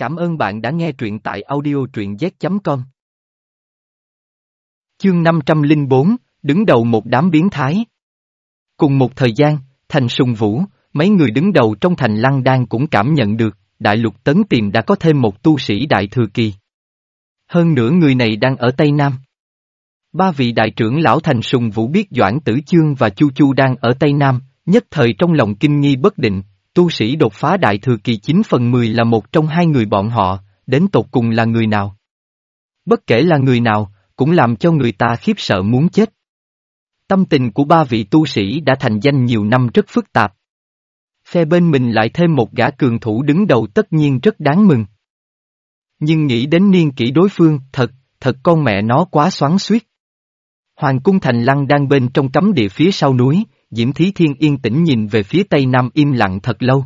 Cảm ơn bạn đã nghe truyện tại audio truyện z.com. Chương 504, đứng đầu một đám biến thái. Cùng một thời gian, thành sùng vũ, mấy người đứng đầu trong thành lăng đan cũng cảm nhận được, đại lục tấn tìm đã có thêm một tu sĩ đại thừa kỳ. Hơn nữa người này đang ở Tây Nam. Ba vị đại trưởng lão thành sùng vũ biết Doãn Tử Chương và Chu Chu đang ở Tây Nam, nhất thời trong lòng kinh nghi bất định, tu sĩ đột phá đại thừa kỳ 9 phần 10 là một trong hai người bọn họ, đến tột cùng là người nào. Bất kể là người nào, cũng làm cho người ta khiếp sợ muốn chết. Tâm tình của ba vị tu sĩ đã thành danh nhiều năm rất phức tạp. Phe bên mình lại thêm một gã cường thủ đứng đầu tất nhiên rất đáng mừng. Nhưng nghĩ đến niên kỷ đối phương, thật, thật con mẹ nó quá xoắn suýt. Hoàng cung thành lăng đang bên trong cấm địa phía sau núi, Diễm Thí Thiên yên tĩnh nhìn về phía tây nam im lặng thật lâu.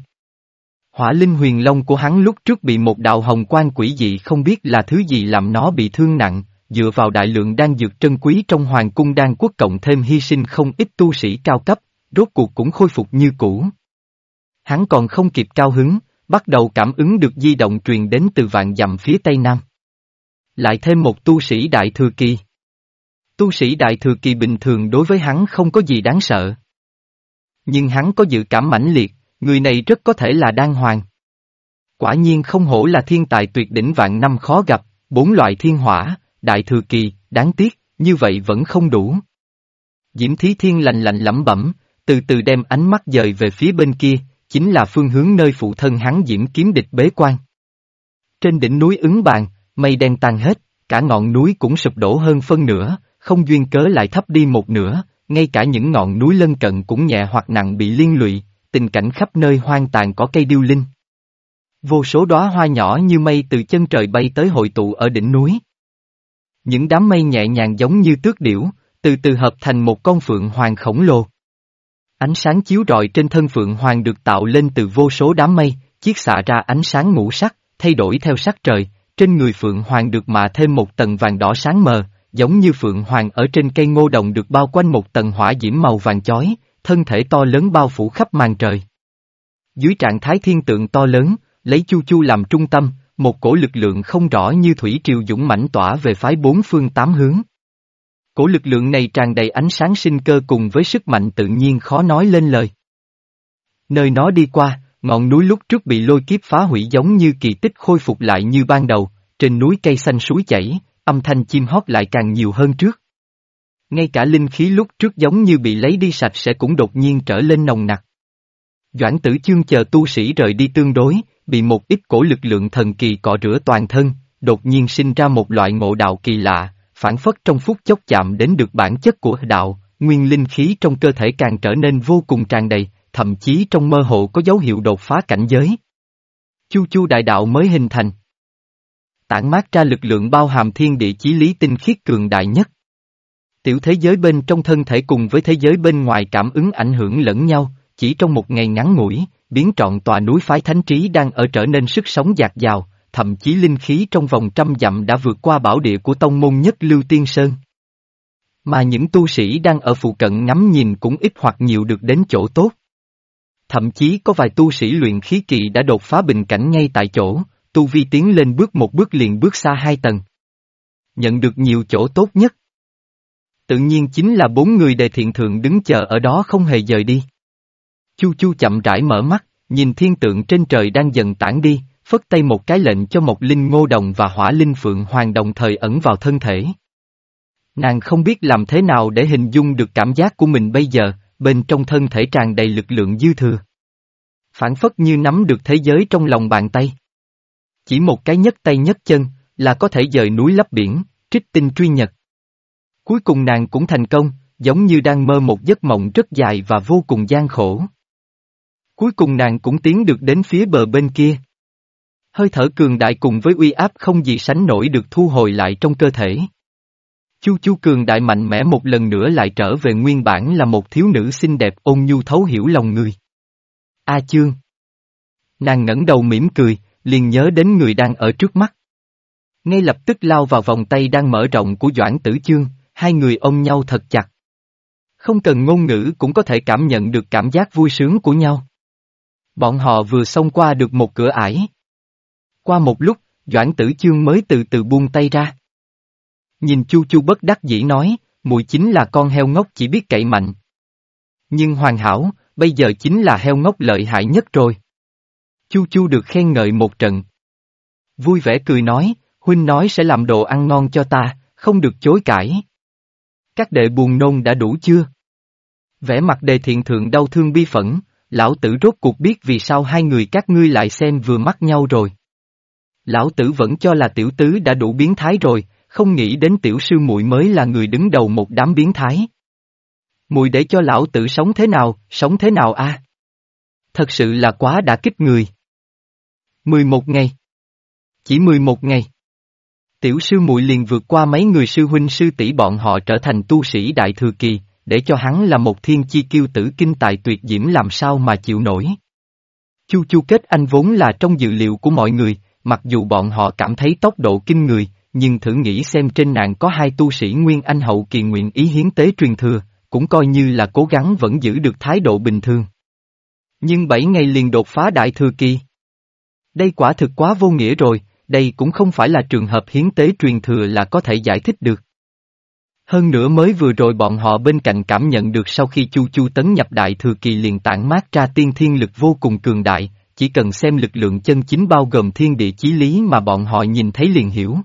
Hỏa linh huyền long của hắn lúc trước bị một đạo hồng quan quỷ dị không biết là thứ gì làm nó bị thương nặng, dựa vào đại lượng đan dược trân quý trong hoàng cung đan quốc cộng thêm hy sinh không ít tu sĩ cao cấp, rốt cuộc cũng khôi phục như cũ. Hắn còn không kịp cao hứng, bắt đầu cảm ứng được di động truyền đến từ vạn dặm phía tây nam. Lại thêm một tu sĩ đại thừa kỳ. Tu sĩ đại thừa kỳ bình thường đối với hắn không có gì đáng sợ. Nhưng hắn có dự cảm mãnh liệt, người này rất có thể là đan hoàng. Quả nhiên không hổ là thiên tài tuyệt đỉnh vạn năm khó gặp, bốn loại thiên hỏa, đại thừa kỳ, đáng tiếc, như vậy vẫn không đủ. Diễm Thí Thiên lành lạnh lẩm bẩm, từ từ đem ánh mắt dời về phía bên kia, chính là phương hướng nơi phụ thân hắn Diễm kiếm địch bế quan. Trên đỉnh núi ứng bàn, mây đen tan hết, cả ngọn núi cũng sụp đổ hơn phân nửa, không duyên cớ lại thấp đi một nửa, ngay cả những ngọn núi lân cận cũng nhẹ hoặc nặng bị liên lụy, tình cảnh khắp nơi hoang tàn có cây điêu linh. Vô số đóa hoa nhỏ như mây từ chân trời bay tới hội tụ ở đỉnh núi. Những đám mây nhẹ nhàng giống như tước điểu, từ từ hợp thành một con phượng hoàng khổng lồ. Ánh sáng chiếu rọi trên thân phượng hoàng được tạo lên từ vô số đám mây, chiết xạ ra ánh sáng ngũ sắc, thay đổi theo sắc trời, trên người phượng hoàng được mạ thêm một tầng vàng đỏ sáng mờ, giống như phượng hoàng ở trên cây ngô đồng được bao quanh một tầng hỏa diễm màu vàng chói, thân thể to lớn bao phủ khắp màn trời. Dưới trạng thái thiên tượng to lớn, lấy Chu Chu làm trung tâm, một cổ lực lượng không rõ như thủy triều dũng mãnh tỏa về phái bốn phương tám hướng. Cổ lực lượng này tràn đầy ánh sáng sinh cơ cùng với sức mạnh tự nhiên khó nói lên lời. Nơi nó đi qua, ngọn núi lúc trước bị lôi kiếp phá hủy giống như kỳ tích khôi phục lại như ban đầu, trên núi cây xanh suối chảy, âm thanh chim hót lại càng nhiều hơn trước. Ngay cả linh khí lúc trước giống như bị lấy đi sạch sẽ cũng đột nhiên trở lên nồng nặc. Doãn tử chương chờ tu sĩ rời đi tương đối, bị một ít cổ lực lượng thần kỳ cọ rửa toàn thân, đột nhiên sinh ra một loại ngộ đạo kỳ lạ, phản phất trong phút chốc chạm đến được bản chất của đạo, nguyên linh khí trong cơ thể càng trở nên vô cùng tràn đầy, thậm chí trong mơ hồ có dấu hiệu đột phá cảnh giới. Chu chu đại đạo mới hình thành, tản mát ra lực lượng bao hàm thiên địa chí lý tinh khiết cường đại nhất. Tiểu thế giới bên trong thân thể cùng với thế giới bên ngoài cảm ứng ảnh hưởng lẫn nhau, chỉ trong một ngày ngắn ngủi, biến trọn tòa núi phái thánh trí đang ở trở nên sức sống dạt dào, thậm chí linh khí trong vòng trăm dặm đã vượt qua bảo địa của tông môn nhất Lưu Tiên Sơn. Mà những tu sĩ đang ở phụ cận ngắm nhìn cũng ít hoặc nhiều được đến chỗ tốt. Thậm chí có vài tu sĩ luyện khí kỳ đã đột phá bình cảnh ngay tại chỗ, tu vi tiến lên bước một bước liền bước xa hai tầng. Nhận được nhiều chỗ tốt nhất. Tự nhiên chính là bốn người đề thiện thượng đứng chờ ở đó không hề rời đi. Chu Chu chậm rãi mở mắt, nhìn thiên tượng trên trời đang dần tản đi, phất tay một cái lệnh cho một linh ngô đồng và hỏa linh phượng hoàng đồng thời ẩn vào thân thể. Nàng không biết làm thế nào để hình dung được cảm giác của mình bây giờ, bên trong thân thể tràn đầy lực lượng dư thừa. Phản phất như nắm được thế giới trong lòng bàn tay. Chỉ một cái nhấc tay nhấc chân, là có thể dời núi lấp biển, trích tinh truy nhật. Cuối cùng nàng cũng thành công, giống như đang mơ một giấc mộng rất dài và vô cùng gian khổ. Cuối cùng nàng cũng tiến được đến phía bờ bên kia. Hơi thở cường đại cùng với uy áp không gì sánh nổi được thu hồi lại trong cơ thể. Chu Chu cường đại mạnh mẽ một lần nữa lại trở về nguyên bản là một thiếu nữ xinh đẹp ôn nhu thấu hiểu lòng người. A Chương Nàng ngẩng đầu mỉm cười, liền nhớ đến người đang ở trước mắt. Ngay lập tức lao vào vòng tay đang mở rộng của Doãn Tử Chương, hai người ôm nhau thật chặt. Không cần ngôn ngữ cũng có thể cảm nhận được cảm giác vui sướng của nhau. Bọn họ vừa xông qua được một cửa ải. Qua một lúc, Doãn Tử Chương mới từ từ buông tay ra. Nhìn Chu Chu bất đắc dĩ nói, mùi chính là con heo ngốc chỉ biết cậy mạnh. Nhưng hoàn hảo, bây giờ chính là heo ngốc lợi hại nhất rồi. Chu Chu được khen ngợi một trận. Vui vẻ cười nói, huynh nói sẽ làm đồ ăn ngon cho ta, không được chối cãi. Các đệ buồn nôn đã đủ chưa? Vẻ mặt đề thiện thượng đau thương bi phẫn, lão tử rốt cuộc biết vì sao hai người các ngươi lại xem vừa mắt nhau rồi. Lão tử vẫn cho là tiểu tứ đã đủ biến thái rồi, không nghĩ đến tiểu sư muội mới là người đứng đầu một đám biến thái. Mùi để cho lão tử sống thế nào, sống thế nào a? Thật sự là quá đã kích người. 11 ngày. Chỉ 11 ngày. Tiểu sư muội liền vượt qua mấy người sư huynh sư tỷ bọn họ trở thành tu sĩ đại thừa kỳ, để cho hắn là một thiên chi kiêu tử kinh tài tuyệt diễm làm sao mà chịu nổi. Chu chu kết anh vốn là trong dự liệu của mọi người, mặc dù bọn họ cảm thấy tốc độ kinh người, nhưng thử nghĩ xem trên nạn có hai tu sĩ Nguyên Anh hậu kỳ nguyện ý hiến tế truyền thừa, cũng coi như là cố gắng vẫn giữ được thái độ bình thường. Nhưng bảy ngày liền đột phá đại thừa kỳ. Đây quả thực quá vô nghĩa rồi, đây cũng không phải là trường hợp hiến tế truyền thừa là có thể giải thích được. Hơn nữa mới vừa rồi bọn họ bên cạnh cảm nhận được sau khi Chu Chu tấn nhập đại thừa kỳ liền tản mát ra tiên thiên lực vô cùng cường đại, chỉ cần xem lực lượng chân chính bao gồm thiên địa chí lý mà bọn họ nhìn thấy liền hiểu.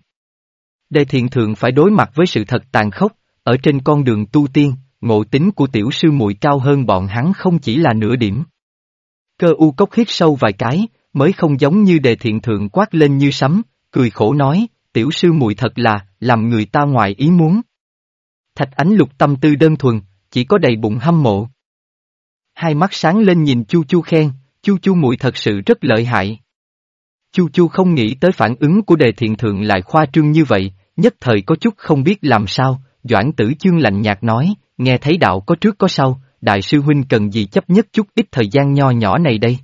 Đề thiện thượng phải đối mặt với sự thật tàn khốc, ở trên con đường tu tiên, ngộ tính của tiểu sư muội cao hơn bọn hắn không chỉ là nửa điểm. Cơ u cốc hít sâu vài cái, mới không giống như đề thiện thượng quát lên như sấm, cười khổ nói, tiểu sư muội thật là, làm người ta ngoài ý muốn. Thạch ánh lục tâm tư đơn thuần, chỉ có đầy bụng hâm mộ. Hai mắt sáng lên nhìn Chu Chu khen, Chu Chu muội thật sự rất lợi hại. Chu Chu không nghĩ tới phản ứng của đề thiện thượng lại khoa trương như vậy, nhất thời có chút không biết làm sao, Doãn tử chương lạnh nhạt nói, nghe thấy đạo có trước có sau, đại sư huynh cần gì chấp nhất chút ít thời gian nho nhỏ này đây.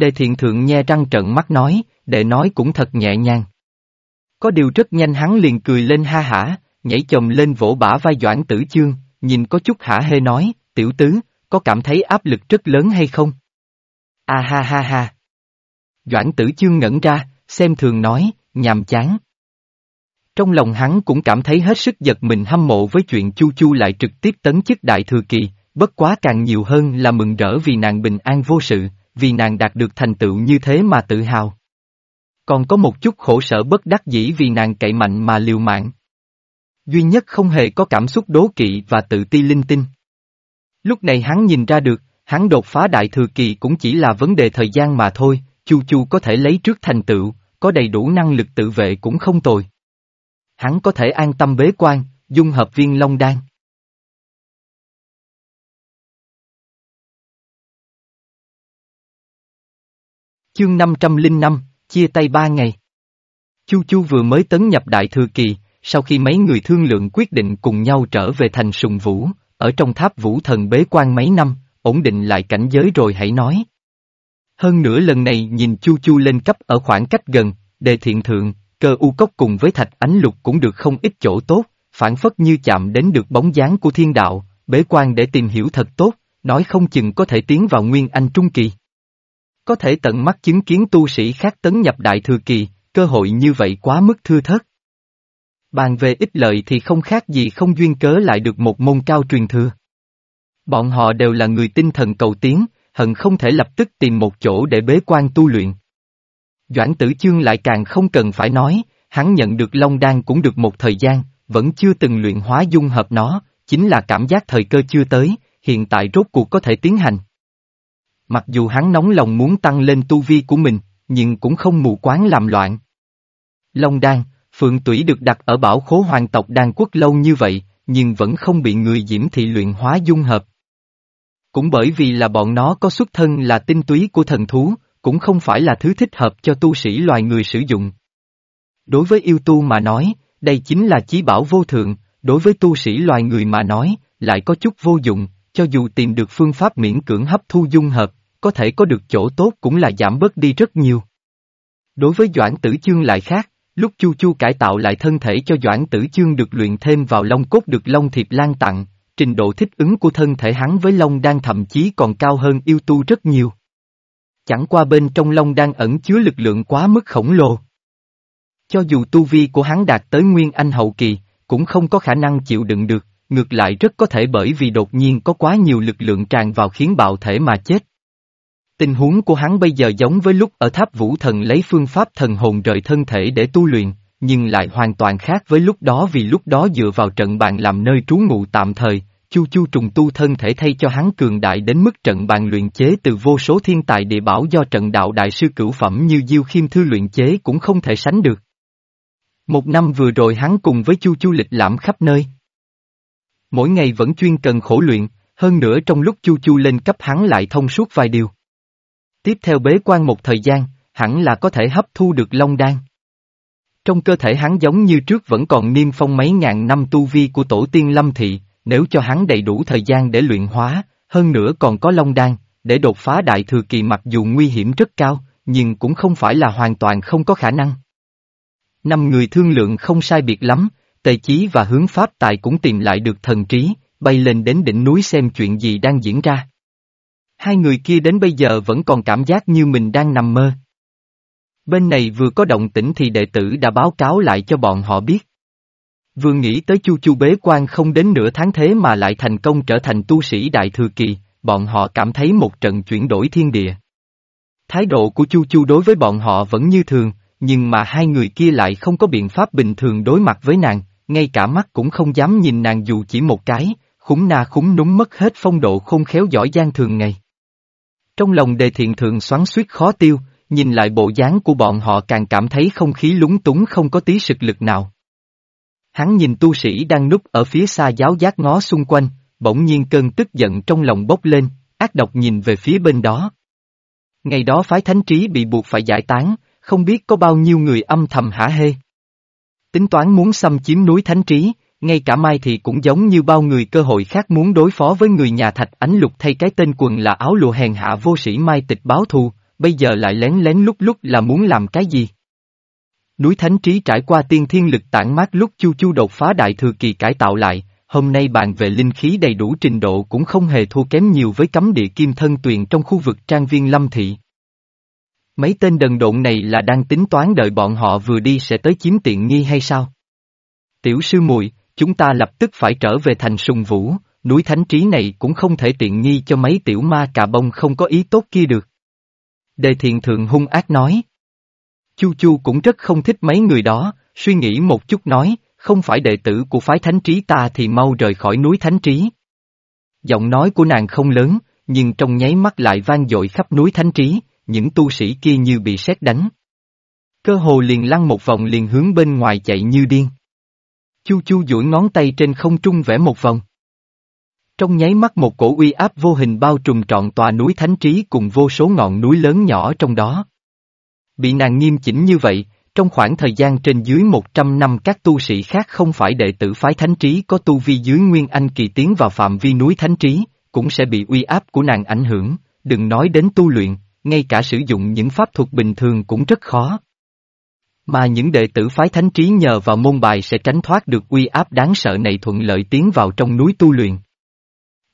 Đề thiện thượng nhe răng trận mắt nói, đệ nói cũng thật nhẹ nhàng. Có điều rất nhanh hắn liền cười lên ha hả, nhảy chồng lên vỗ bả vai Doãn Tử Chương, nhìn có chút hả hê nói, tiểu tứ, có cảm thấy áp lực rất lớn hay không? À ha ha ha. Doãn Tử Chương ngẩn ra, xem thường nói, nhàm chán. Trong lòng hắn cũng cảm thấy hết sức giật mình hâm mộ với chuyện Chu Chu lại trực tiếp tấn chức đại thừa kỳ, bất quá càng nhiều hơn là mừng rỡ vì nàng bình an vô sự, vì nàng đạt được thành tựu như thế mà tự hào. Còn có một chút khổ sở bất đắc dĩ vì nàng cậy mạnh mà liều mạng. Duy nhất không hề có cảm xúc đố kỵ và tự ti linh tinh. Lúc này hắn nhìn ra được, hắn đột phá đại thừa kỳ cũng chỉ là vấn đề thời gian mà thôi, Chu Chu có thể lấy trước thành tựu, có đầy đủ năng lực tự vệ cũng không tồi. Hắn có thể an tâm bế quan, dung hợp viên Long Đan. Chương 505, chia tay ba ngày. Chu Chu vừa mới tấn nhập Đại Thừa Kỳ, sau khi mấy người thương lượng quyết định cùng nhau trở về thành sùng vũ, ở trong tháp vũ thần bế quan mấy năm, ổn định lại cảnh giới rồi hãy nói. Hơn nữa lần này nhìn Chu Chu lên cấp ở khoảng cách gần, đề thiện thượng, cơ u cốc cùng với thạch ánh lục cũng được không ít chỗ tốt, phản phất như chạm đến được bóng dáng của thiên đạo, bế quan để tìm hiểu thật tốt, nói không chừng có thể tiến vào nguyên anh trung kỳ. Có thể tận mắt chứng kiến tu sĩ khác tấn nhập đại thừa kỳ, cơ hội như vậy quá mức thưa thớt. Bàn về ích lợi thì không khác gì không duyên cớ lại được một môn cao truyền thừa. Bọn họ đều là người tinh thần cầu tiến, hận không thể lập tức tìm một chỗ để bế quan tu luyện. Doãn tử chương lại càng không cần phải nói, hắn nhận được Long Đan cũng được một thời gian, vẫn chưa từng luyện hóa dung hợp nó, chính là cảm giác thời cơ chưa tới, hiện tại rốt cuộc có thể tiến hành. Mặc dù hắn nóng lòng muốn tăng lên tu vi của mình, nhưng cũng không mù quáng làm loạn. Long Đan, Phượng Tủy được đặt ở bảo khố hoàng tộc đan quốc lâu như vậy, nhưng vẫn không bị người diễm thị luyện hóa dung hợp. Cũng bởi vì là bọn nó có xuất thân là tinh túy của thần thú, cũng không phải là thứ thích hợp cho tu sĩ loài người sử dụng. Đối với yêu tu mà nói, đây chính là chí bảo vô thượng, đối với tu sĩ loài người mà nói, lại có chút vô dụng, cho dù tìm được phương pháp miễn cưỡng hấp thu dung hợp, có thể có được chỗ tốt cũng là giảm bớt đi rất nhiều. Đối với Doãn Tử Chương lại khác, lúc Chu Chu cải tạo lại thân thể cho Doãn Tử Chương được luyện thêm vào long cốt được long thiệp lan tặng, trình độ thích ứng của thân thể hắn với long đang thậm chí còn cao hơn yêu tu rất nhiều. chẳng qua bên trong Long đang ẩn chứa lực lượng quá mức khổng lồ. Cho dù tu vi của hắn đạt tới Nguyên Anh hậu kỳ, cũng không có khả năng chịu đựng được, ngược lại rất có thể bởi vì đột nhiên có quá nhiều lực lượng tràn vào khiến bạo thể mà chết. Tình huống của hắn bây giờ giống với lúc ở tháp vũ thần lấy phương pháp thần hồn rời thân thể để tu luyện, nhưng lại hoàn toàn khác với lúc đó vì lúc đó dựa vào trận bàn làm nơi trú ngụ tạm thời, chu chu trùng tu thân thể thay cho hắn cường đại đến mức trận bàn luyện chế từ vô số thiên tài địa bảo do trận đạo đại sư cửu phẩm như Diêu Khiêm Thư luyện chế cũng không thể sánh được. Một năm vừa rồi hắn cùng với chu chu lịch lãm khắp nơi. Mỗi ngày vẫn chuyên cần khổ luyện, hơn nữa trong lúc chu chu lên cấp hắn lại thông suốt vài điều. Tiếp theo bế quan một thời gian, hẳn là có thể hấp thu được long đan. Trong cơ thể hắn giống như trước vẫn còn niêm phong mấy ngàn năm tu vi của tổ tiên lâm thị, nếu cho hắn đầy đủ thời gian để luyện hóa, hơn nữa còn có long đan, để đột phá đại thừa kỳ mặc dù nguy hiểm rất cao, nhưng cũng không phải là hoàn toàn không có khả năng. Năm người thương lượng không sai biệt lắm, Tề Chí và Hướng Pháp Tài cũng tìm lại được thần trí, bay lên đến đỉnh núi xem chuyện gì đang diễn ra. Hai người kia đến bây giờ vẫn còn cảm giác như mình đang nằm mơ. Bên này vừa có động tĩnh thì đệ tử đã báo cáo lại cho bọn họ biết. Vừa nghĩ tới Chu Chu bế quan không đến nửa tháng thế mà lại thành công trở thành tu sĩ đại thừa kỳ, bọn họ cảm thấy một trận chuyển đổi thiên địa. Thái độ của Chu Chu đối với bọn họ vẫn như thường, nhưng mà hai người kia lại không có biện pháp bình thường đối mặt với nàng, ngay cả mắt cũng không dám nhìn nàng dù chỉ một cái, khúng na khúng núng mất hết phong độ không khéo giỏi giang thường ngày. Trong lòng đề thiện thường xoắn suýt khó tiêu, nhìn lại bộ dáng của bọn họ càng cảm thấy không khí lúng túng không có tí sực lực nào. Hắn nhìn tu sĩ đang núp ở phía xa giáo giác ngó xung quanh, bỗng nhiên cơn tức giận trong lòng bốc lên, ác độc nhìn về phía bên đó. Ngày đó phái thánh trí bị buộc phải giải tán, không biết có bao nhiêu người âm thầm hả hê. Tính toán muốn xâm chiếm núi thánh trí, ngay cả Mai thì cũng giống như bao người cơ hội khác muốn đối phó với người nhà thạch ánh lục thay cái tên quần là áo lụa hèn hạ vô sĩ Mai tịch báo thù, bây giờ lại lén lén lúc lúc là muốn làm cái gì? Núi Thánh Trí trải qua tiên thiên lực tản mát lúc Chu Chu đột phá đại thừa kỳ cải tạo lại, hôm nay bạn về linh khí đầy đủ trình độ cũng không hề thua kém nhiều với cấm địa kim thân tuyền trong khu vực trang viên lâm thị. Mấy tên đần độn này là đang tính toán đợi bọn họ vừa đi sẽ tới chiếm tiện nghi hay sao? Tiểu sư muội chúng ta lập tức phải trở về thành sùng vũ, núi thánh trí này cũng không thể tiện nghi cho mấy tiểu ma cà bông không có ý tốt kia được. Đề thiện thượng hung ác nói. Chu Chu cũng rất không thích mấy người đó, suy nghĩ một chút nói, không phải đệ tử của phái thánh trí ta thì mau rời khỏi núi thánh trí. Giọng nói của nàng không lớn, nhưng trong nháy mắt lại vang dội khắp núi thánh trí, những tu sĩ kia như bị sét đánh. Cơ hồ liền lăn một vòng liền hướng bên ngoài chạy như điên. Chu chu duỗi ngón tay trên không trung vẽ một vòng. Trong nháy mắt một cổ uy áp vô hình bao trùm trọn tòa núi thánh trí cùng vô số ngọn núi lớn nhỏ trong đó. Bị nàng nghiêm chỉnh như vậy, trong khoảng thời gian trên dưới 100 năm các tu sĩ khác không phải đệ tử phái thánh trí có tu vi dưới Nguyên Anh kỳ tiến vào phạm vi núi thánh trí, cũng sẽ bị uy áp của nàng ảnh hưởng, đừng nói đến tu luyện, ngay cả sử dụng những pháp thuật bình thường cũng rất khó. Mà những đệ tử phái thánh trí nhờ vào môn bài sẽ tránh thoát được uy áp đáng sợ này thuận lợi tiến vào trong núi tu luyện.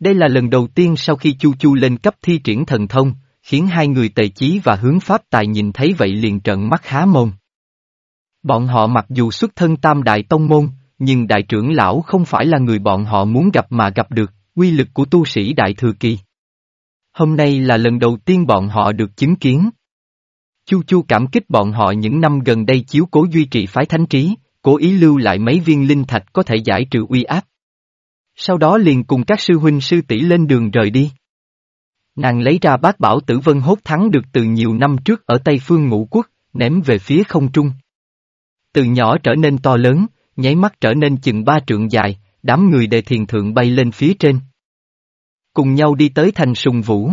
Đây là lần đầu tiên sau khi Chu Chu lên cấp thi triển thần thông, khiến hai người tề chí và hướng pháp tài nhìn thấy vậy liền trợn mắt há mồm. Bọn họ mặc dù xuất thân tam đại tông môn, nhưng đại trưởng lão không phải là người bọn họ muốn gặp mà gặp được, quy lực của tu sĩ đại thừa kỳ. Hôm nay là lần đầu tiên bọn họ được chứng kiến. Chu Chu cảm kích bọn họ những năm gần đây chiếu cố duy trì phái thánh trí, cố ý lưu lại mấy viên linh thạch có thể giải trừ uy áp. Sau đó liền cùng các sư huynh sư tỷ lên đường rời đi. Nàng lấy ra bát bảo tử vân hốt thắng được từ nhiều năm trước ở Tây Phương Ngũ Quốc, ném về phía không trung. Từ nhỏ trở nên to lớn, nháy mắt trở nên chừng ba trượng dài, đám người đề thiền thượng bay lên phía trên. Cùng nhau đi tới thành sùng vũ.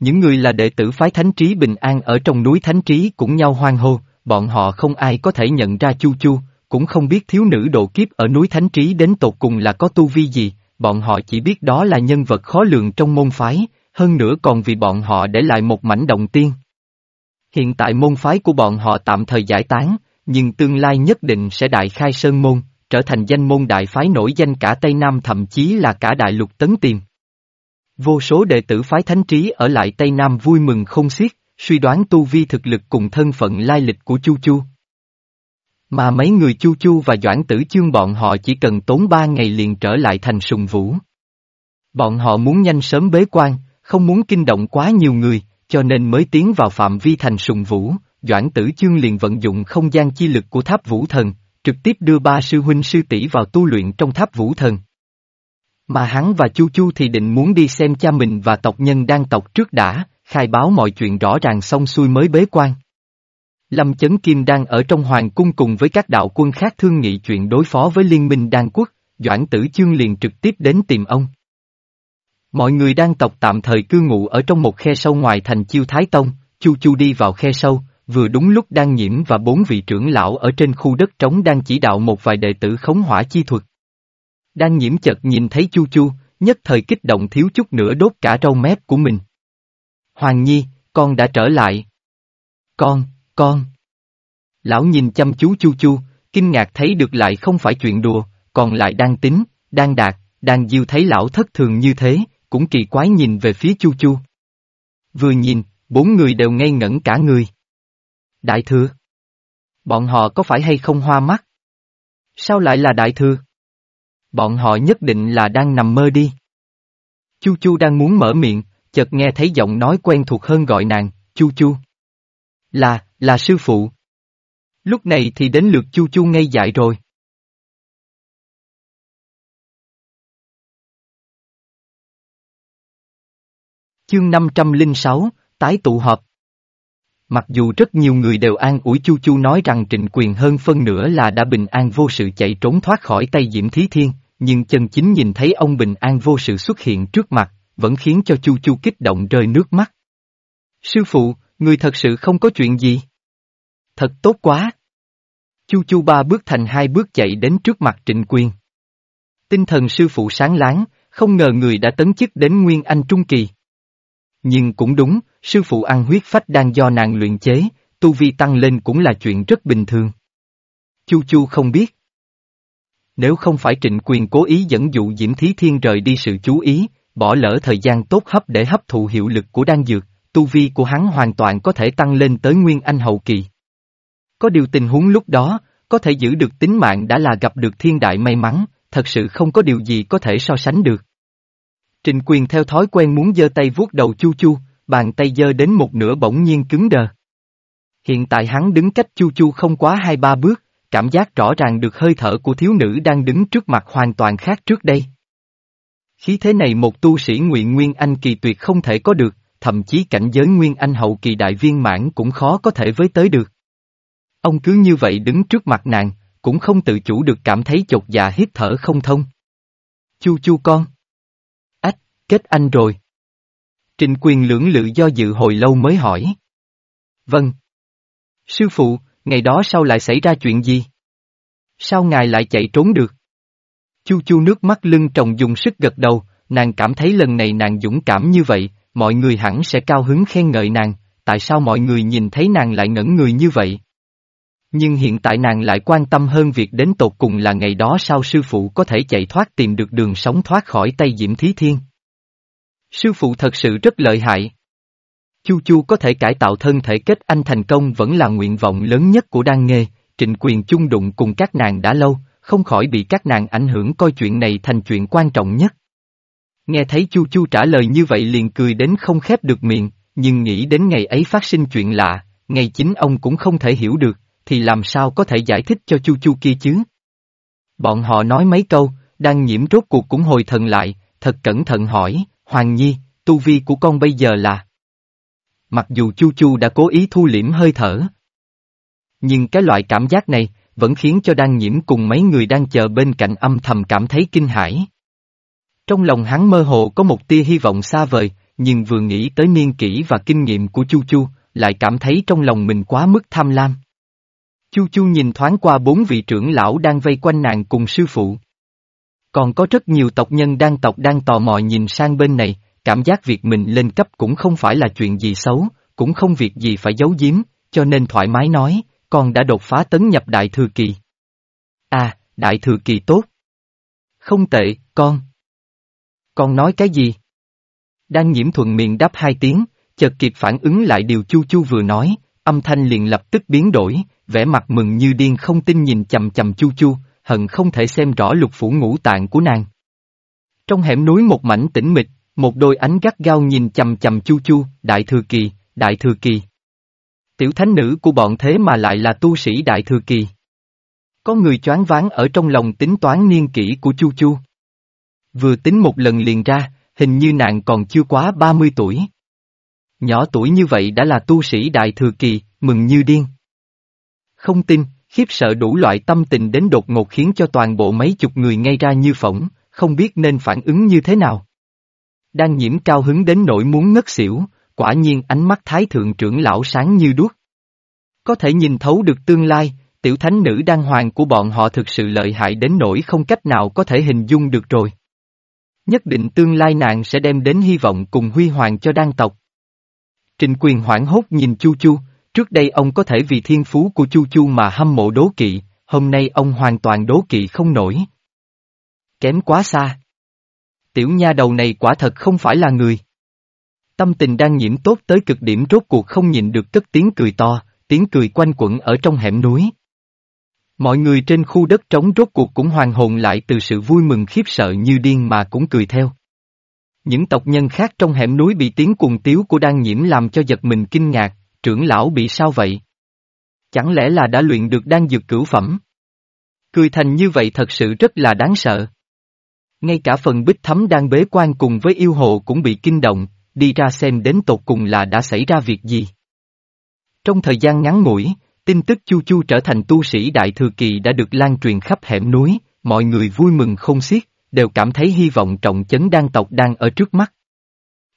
Những người là đệ tử phái Thánh Trí Bình An ở trong núi Thánh Trí cũng nhau hoang hô, bọn họ không ai có thể nhận ra Chu Chu, cũng không biết thiếu nữ độ kiếp ở núi Thánh Trí đến tột cùng là có tu vi gì, bọn họ chỉ biết đó là nhân vật khó lường trong môn phái, hơn nữa còn vì bọn họ để lại một mảnh động tiên. Hiện tại môn phái của bọn họ tạm thời giải tán, nhưng tương lai nhất định sẽ đại khai sơn môn, trở thành danh môn đại phái nổi danh cả Tây Nam thậm chí là cả đại lục tấn tiền. Vô số đệ tử phái thánh trí ở lại Tây Nam vui mừng không xiết, suy đoán tu vi thực lực cùng thân phận lai lịch của Chu Chu. Mà mấy người Chu Chu và Doãn Tử Chương bọn họ chỉ cần tốn ba ngày liền trở lại thành sùng vũ. Bọn họ muốn nhanh sớm bế quan, không muốn kinh động quá nhiều người, cho nên mới tiến vào phạm vi thành sùng vũ, Doãn Tử Chương liền vận dụng không gian chi lực của tháp vũ thần, trực tiếp đưa ba sư huynh sư tỷ vào tu luyện trong tháp vũ thần. Mà hắn và Chu Chu thì định muốn đi xem cha mình và tộc nhân đang tộc trước đã, khai báo mọi chuyện rõ ràng xong xuôi mới bế quan. Lâm Chấn Kim đang ở trong hoàng cung cùng với các đạo quân khác thương nghị chuyện đối phó với liên minh đan quốc, Doãn Tử Chương liền trực tiếp đến tìm ông. Mọi người đang tộc tạm thời cư ngụ ở trong một khe sâu ngoài thành Chiêu Thái Tông, Chu Chu đi vào khe sâu, vừa đúng lúc đang nhiễm và bốn vị trưởng lão ở trên khu đất trống đang chỉ đạo một vài đệ tử khống hỏa chi thuật. Đang nhiễm chợt nhìn thấy Chu Chu, nhất thời kích động thiếu chút nữa đốt cả râu mép của mình. Hoàng Nhi, con đã trở lại. Con, con. Lão nhìn chăm chú Chu Chu, kinh ngạc thấy được lại không phải chuyện đùa, còn lại đang tính, đang đạt, đang diêu thấy lão thất thường như thế, cũng kỳ quái nhìn về phía Chu Chu. Vừa nhìn, bốn người đều ngây ngẩn cả người. Đại thừa. Bọn họ có phải hay không hoa mắt? Sao lại là đại thừa? Bọn họ nhất định là đang nằm mơ đi. Chu Chu đang muốn mở miệng, chợt nghe thấy giọng nói quen thuộc hơn gọi nàng, Chu Chu. Là, là sư phụ. Lúc này thì đến lượt Chu Chu ngây dại rồi. Chương 506, tái tụ họp. Mặc dù rất nhiều người đều an ủi Chu Chu nói rằng trịnh quyền hơn phân nửa là đã bình an vô sự chạy trốn thoát khỏi tay Diễm Thí Thiên, nhưng chân chính nhìn thấy ông bình an vô sự xuất hiện trước mặt, vẫn khiến cho Chu Chu kích động rơi nước mắt. Sư phụ, người thật sự không có chuyện gì. Thật tốt quá. Chu Chu ba bước thành hai bước chạy đến trước mặt trịnh quyền. Tinh thần sư phụ sáng láng, không ngờ người đã tấn chức đến Nguyên Anh Trung Kỳ. Nhưng cũng đúng, sư phụ ăn huyết phách đang do nàng luyện chế, tu vi tăng lên cũng là chuyện rất bình thường. Chu Chu không biết. Nếu không phải trịnh quyền cố ý dẫn dụ Diễm Thí Thiên rời đi sự chú ý, bỏ lỡ thời gian tốt hấp để hấp thụ hiệu lực của đan dược, tu vi của hắn hoàn toàn có thể tăng lên tới Nguyên Anh hậu kỳ. Có điều tình huống lúc đó, có thể giữ được tính mạng đã là gặp được thiên đại may mắn, thật sự không có điều gì có thể so sánh được. Trình quyền theo thói quen muốn giơ tay vuốt đầu chu chu, bàn tay giơ đến một nửa bỗng nhiên cứng đờ. Hiện tại hắn đứng cách chu chu không quá hai ba bước, cảm giác rõ ràng được hơi thở của thiếu nữ đang đứng trước mặt hoàn toàn khác trước đây. Khí thế này một tu sĩ nguyện Nguyên Anh kỳ tuyệt không thể có được, thậm chí cảnh giới Nguyên Anh hậu kỳ đại viên mãn cũng khó có thể với tới được. Ông cứ như vậy đứng trước mặt nàng, cũng không tự chủ được cảm thấy chột dạ hít thở không thông. Chu chu con. Ách, kết anh rồi. Trình quyền lưỡng lự do dự hồi lâu mới hỏi. Vâng. Sư phụ, ngày đó sao lại xảy ra chuyện gì? Sao ngài lại chạy trốn được? Chu chu nước mắt lưng trồng dùng sức gật đầu, nàng cảm thấy lần này nàng dũng cảm như vậy, mọi người hẳn sẽ cao hứng khen ngợi nàng, tại sao mọi người nhìn thấy nàng lại ngẩn người như vậy? Nhưng hiện tại nàng lại quan tâm hơn việc đến tột cùng là ngày đó sao sư phụ có thể chạy thoát tìm được đường sống thoát khỏi tay Diễm Thí Thiên. Sư phụ thật sự rất lợi hại. Chu Chu có thể cải tạo thân thể kết anh thành công vẫn là nguyện vọng lớn nhất của đan nghề, trịnh quyền chung đụng cùng các nàng đã lâu, không khỏi bị các nàng ảnh hưởng coi chuyện này thành chuyện quan trọng nhất. Nghe thấy Chu Chu trả lời như vậy liền cười đến không khép được miệng, nhưng nghĩ đến ngày ấy phát sinh chuyện lạ, ngày chính ông cũng không thể hiểu được, thì làm sao có thể giải thích cho Chu Chu kia chứ? Bọn họ nói mấy câu, đang nhiễm rốt cuộc cũng hồi thần lại, thật cẩn thận hỏi, Hoàng Nhi, tu vi của con bây giờ là... Mặc dù Chu Chu đã cố ý thu liễm hơi thở. Nhưng cái loại cảm giác này, vẫn khiến cho đang nhiễm cùng mấy người đang chờ bên cạnh âm thầm cảm thấy kinh hãi. Trong lòng hắn mơ hồ có một tia hy vọng xa vời, nhưng vừa nghĩ tới niên kỷ và kinh nghiệm của Chu Chu, lại cảm thấy trong lòng mình quá mức tham lam. Chu Chu nhìn thoáng qua bốn vị trưởng lão đang vây quanh nàng cùng sư phụ. Còn có rất nhiều tộc nhân đang tộc đang tò mò nhìn sang bên này, cảm giác việc mình lên cấp cũng không phải là chuyện gì xấu, cũng không việc gì phải giấu giếm, cho nên thoải mái nói, con đã đột phá tấn nhập đại thừa kỳ. À, đại thừa kỳ tốt. Không tệ, con. Con nói cái gì? Đang nhiễm thuận miệng đáp hai tiếng, chợt kịp phản ứng lại điều Chu Chu vừa nói, âm thanh liền lập tức biến đổi, vẻ mặt mừng như điên không tin nhìn chầm chầm Chu Chu, hận không thể xem rõ lục phủ ngũ tạng của nàng. Trong hẻm núi một mảnh tĩnh mịch, một đôi ánh gắt gao nhìn chầm chầm Chu Chu, đại thừa kỳ, đại thừa kỳ. Tiểu thánh nữ của bọn thế mà lại là tu sĩ đại thừa kỳ. Có người choáng váng ở trong lòng tính toán niên kỷ của Chu Chu. Vừa tính một lần liền ra, hình như nàng còn chưa quá 30 tuổi. Nhỏ tuổi như vậy đã là tu sĩ đại thừa kỳ, mừng như điên. Không tin, khiếp sợ đủ loại tâm tình đến đột ngột khiến cho toàn bộ mấy chục người ngay ra như phỏng, không biết nên phản ứng như thế nào. Đang nhiễm cao hứng đến nỗi muốn ngất xỉu, quả nhiên ánh mắt thái thượng trưởng lão sáng như đuốc. Có thể nhìn thấu được tương lai, tiểu thánh nữ đan hoàng của bọn họ thực sự lợi hại đến nỗi không cách nào có thể hình dung được rồi. Nhất định tương lai nàng sẽ đem đến hy vọng cùng huy hoàng cho đan tộc. Trịnh quyền hoảng hốt nhìn Chu Chu, trước đây ông có thể vì thiên phú của Chu Chu mà hâm mộ đố kỵ, hôm nay ông hoàn toàn đố kỵ không nổi. Kém quá xa. Tiểu nha đầu này quả thật không phải là người. Tâm tình đang nhiễm tốt tới cực điểm rốt cuộc không nhịn được cất tiếng cười to, tiếng cười quanh quẩn ở trong hẻm núi. Mọi người trên khu đất trống rốt cuộc cũng hoàn hồn lại từ sự vui mừng khiếp sợ như điên mà cũng cười theo. Những tộc nhân khác trong hẻm núi bị tiếng cuồng tiếu của đan nhiễm làm cho giật mình kinh ngạc, trưởng lão bị sao vậy? Chẳng lẽ là đã luyện được đan dược cửu phẩm? Cười thành như vậy thật sự rất là đáng sợ. Ngay cả phần bích thấm đang bế quan cùng với yêu hồ cũng bị kinh động, đi ra xem đến tột cùng là đã xảy ra việc gì. Trong thời gian ngắn ngủi, tin tức Chu Chu trở thành tu sĩ Đại Thừa Kỳ đã được lan truyền khắp hẻm núi, mọi người vui mừng không xiết, đều cảm thấy hy vọng trọng chấn đan tộc đang ở trước mắt.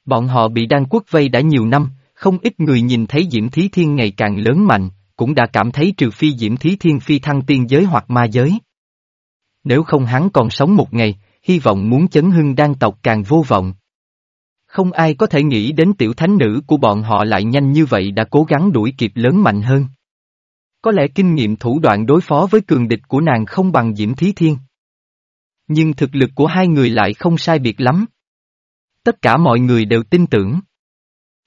Bọn họ bị đan quốc vây đã nhiều năm, không ít người nhìn thấy Diễm Thí Thiên ngày càng lớn mạnh, cũng đã cảm thấy trừ phi Diễm Thí Thiên phi thăng tiên giới hoặc ma giới. Nếu không hắn còn sống một ngày, hy vọng muốn chấn hưng đan tộc càng vô vọng. Không ai có thể nghĩ đến tiểu thánh nữ của bọn họ lại nhanh như vậy đã cố gắng đuổi kịp lớn mạnh hơn. Có lẽ kinh nghiệm thủ đoạn đối phó với cường địch của nàng không bằng Diễm Thí Thiên. Nhưng thực lực của hai người lại không sai biệt lắm. Tất cả mọi người đều tin tưởng.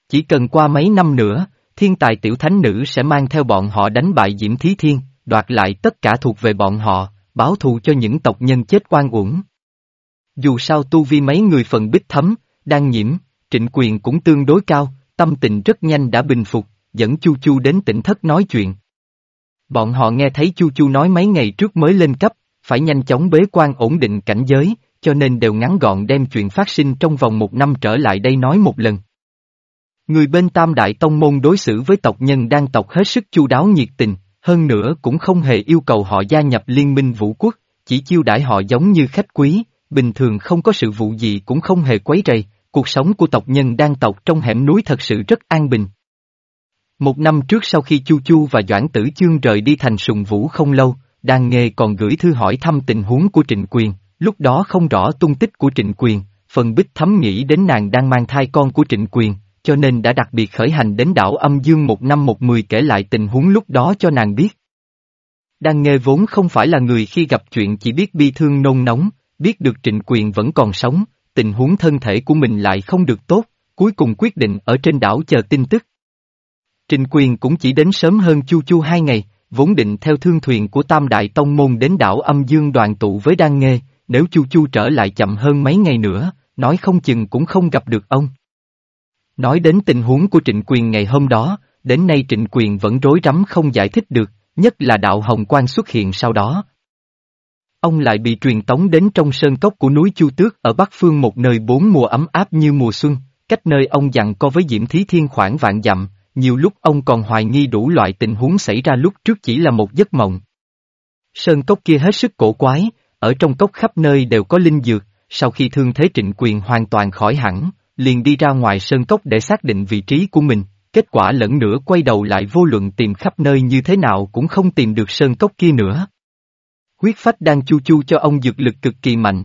Chỉ cần qua mấy năm nữa, thiên tài tiểu thánh nữ sẽ mang theo bọn họ đánh bại Diễm Thí Thiên, đoạt lại tất cả thuộc về bọn họ, báo thù cho những tộc nhân chết oan uổng. Dù sao tu vi mấy người phần bích thấm, đang nhiễm, trịnh quyền cũng tương đối cao, tâm tình rất nhanh đã bình phục, dẫn Chu Chu đến tỉnh thất nói chuyện. Bọn họ nghe thấy Chu Chu nói mấy ngày trước mới lên cấp, phải nhanh chóng bế quan ổn định cảnh giới, cho nên đều ngắn gọn đem chuyện phát sinh trong vòng một năm trở lại đây nói một lần. Người bên Tam Đại Tông Môn đối xử với tộc nhân đang tộc hết sức chu đáo nhiệt tình, hơn nữa cũng không hề yêu cầu họ gia nhập liên minh vũ quốc, chỉ chiêu đãi họ giống như khách quý, bình thường không có sự vụ gì cũng không hề quấy rầy, cuộc sống của tộc nhân đang tộc trong hẻm núi thật sự rất an bình. Một năm trước sau khi Chu Chu và Doãn Tử Chương rời đi thành sùng vũ không lâu, Đan Nghê còn gửi thư hỏi thăm tình huống của Trịnh Quyền, lúc đó không rõ tung tích của Trịnh Quyền, phần bích thấm nghĩ đến nàng đang mang thai con của Trịnh Quyền, cho nên đã đặc biệt khởi hành đến đảo âm dương một năm một mười kể lại tình huống lúc đó cho nàng biết. Đan Nghê vốn không phải là người khi gặp chuyện chỉ biết bi thương nôn nóng, biết được Trịnh Quyền vẫn còn sống, tình huống thân thể của mình lại không được tốt, cuối cùng quyết định ở trên đảo chờ tin tức. Trịnh Quyền cũng chỉ đến sớm hơn Chu Chu hai ngày, vốn định theo thương thuyền của Tam Đại Tông Môn đến đảo âm dương đoàn tụ với Đan Nghê, nếu Chu Chu trở lại chậm hơn mấy ngày nữa, nói không chừng cũng không gặp được ông. Nói đến tình huống của Trịnh Quyền ngày hôm đó, đến nay Trịnh Quyền vẫn rối rắm không giải thích được, nhất là đạo Hồng Quang xuất hiện sau đó. Ông lại bị truyền tống đến trong sơn cốc của núi Chu Tước ở Bắc Phương một nơi bốn mùa ấm áp như mùa xuân, cách nơi ông dặn co với Diễm Thí Thiên khoảng vạn dặm, nhiều lúc ông còn hoài nghi đủ loại tình huống xảy ra lúc trước chỉ là một giấc mộng. Sơn cốc kia hết sức cổ quái, ở trong cốc khắp nơi đều có linh dược, sau khi thương thế trịnh quyền hoàn toàn khỏi hẳn, liền đi ra ngoài sơn cốc để xác định vị trí của mình, kết quả lẫn nữa quay đầu lại vô luận tìm khắp nơi như thế nào cũng không tìm được sơn cốc kia nữa. Huyết phách đang chu chu cho ông dược lực cực kỳ mạnh.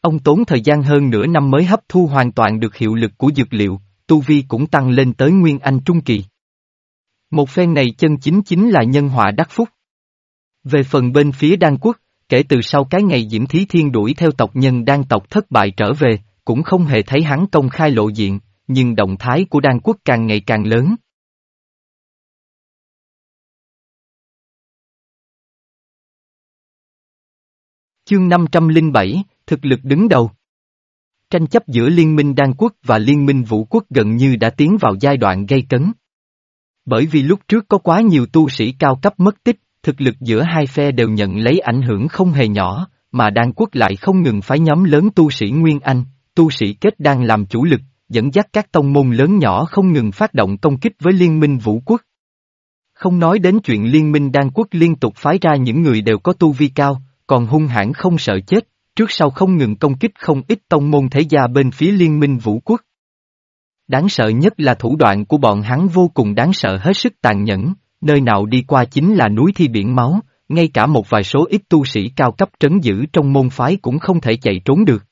Ông tốn thời gian hơn nửa năm mới hấp thu hoàn toàn được hiệu lực của dược liệu, tu vi cũng tăng lên tới Nguyên Anh Trung Kỳ. Một phen này chân chính chính là nhân họa đắc phúc. Về phần bên phía Đan Quốc, kể từ sau cái ngày Diễm Thí Thiên đuổi theo tộc nhân Đan tộc thất bại trở về, cũng không hề thấy hắn công khai lộ diện, nhưng động thái của đan quốc càng ngày càng lớn. Chương 507, thực lực đứng đầu. Tranh chấp giữa Liên minh Đan quốc và Liên minh Vũ quốc gần như đã tiến vào giai đoạn gây cấn. Bởi vì lúc trước có quá nhiều tu sĩ cao cấp mất tích, thực lực giữa hai phe đều nhận lấy ảnh hưởng không hề nhỏ, mà Đan quốc lại không ngừng phái nhóm lớn tu sĩ Nguyên Anh, tu sĩ kết đang làm chủ lực, dẫn dắt các tông môn lớn nhỏ không ngừng phát động công kích với Liên minh Vũ quốc. Không nói đến chuyện Liên minh Đan quốc liên tục phái ra những người đều có tu vi cao, còn hung hãn không sợ chết, trước sau không ngừng công kích không ít tông môn thế gia bên phía liên minh vũ quốc. Đáng sợ nhất là thủ đoạn của bọn hắn vô cùng đáng sợ hết sức tàn nhẫn, nơi nào đi qua chính là núi thi biển máu, ngay cả một vài số ít tu sĩ cao cấp trấn giữ trong môn phái cũng không thể chạy trốn được.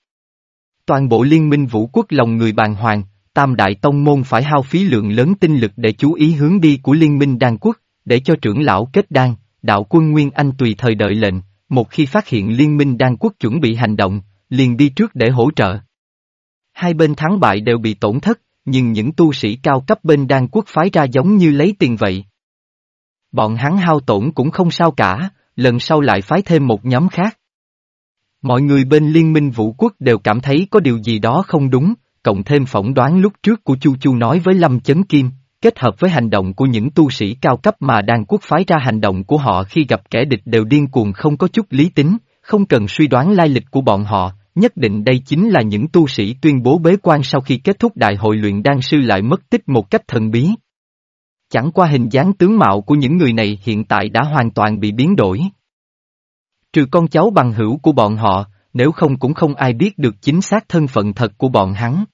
Toàn bộ liên minh vũ quốc lòng người bàn hoàng, tam đại tông môn phải hao phí lượng lớn tinh lực để chú ý hướng đi của liên minh đan quốc, để cho trưởng lão kết đan, đạo quân Nguyên Anh tùy thời đợi lệnh, một khi phát hiện liên minh đan quốc chuẩn bị hành động, liền đi trước để hỗ trợ. Hai bên thắng bại đều bị tổn thất, nhưng những tu sĩ cao cấp bên đan quốc phái ra giống như lấy tiền vậy. Bọn hắn hao tổn cũng không sao cả, lần sau lại phái thêm một nhóm khác. Mọi người bên liên minh vũ quốc đều cảm thấy có điều gì đó không đúng, cộng thêm phỏng đoán lúc trước của Chu Chu nói với Lâm Chấn Kim, kết hợp với hành động của những tu sĩ cao cấp mà đan quốc phái ra hành động của họ khi gặp kẻ địch đều điên cuồng không có chút lý tính, không cần suy đoán lai lịch của bọn họ, nhất định đây chính là những tu sĩ tuyên bố bế quan sau khi kết thúc đại hội luyện đan sư lại mất tích một cách thần bí. Chẳng qua hình dáng tướng mạo của những người này hiện tại đã hoàn toàn bị biến đổi. Trừ con cháu bằng hữu của bọn họ, nếu không cũng không ai biết được chính xác thân phận thật của bọn hắn.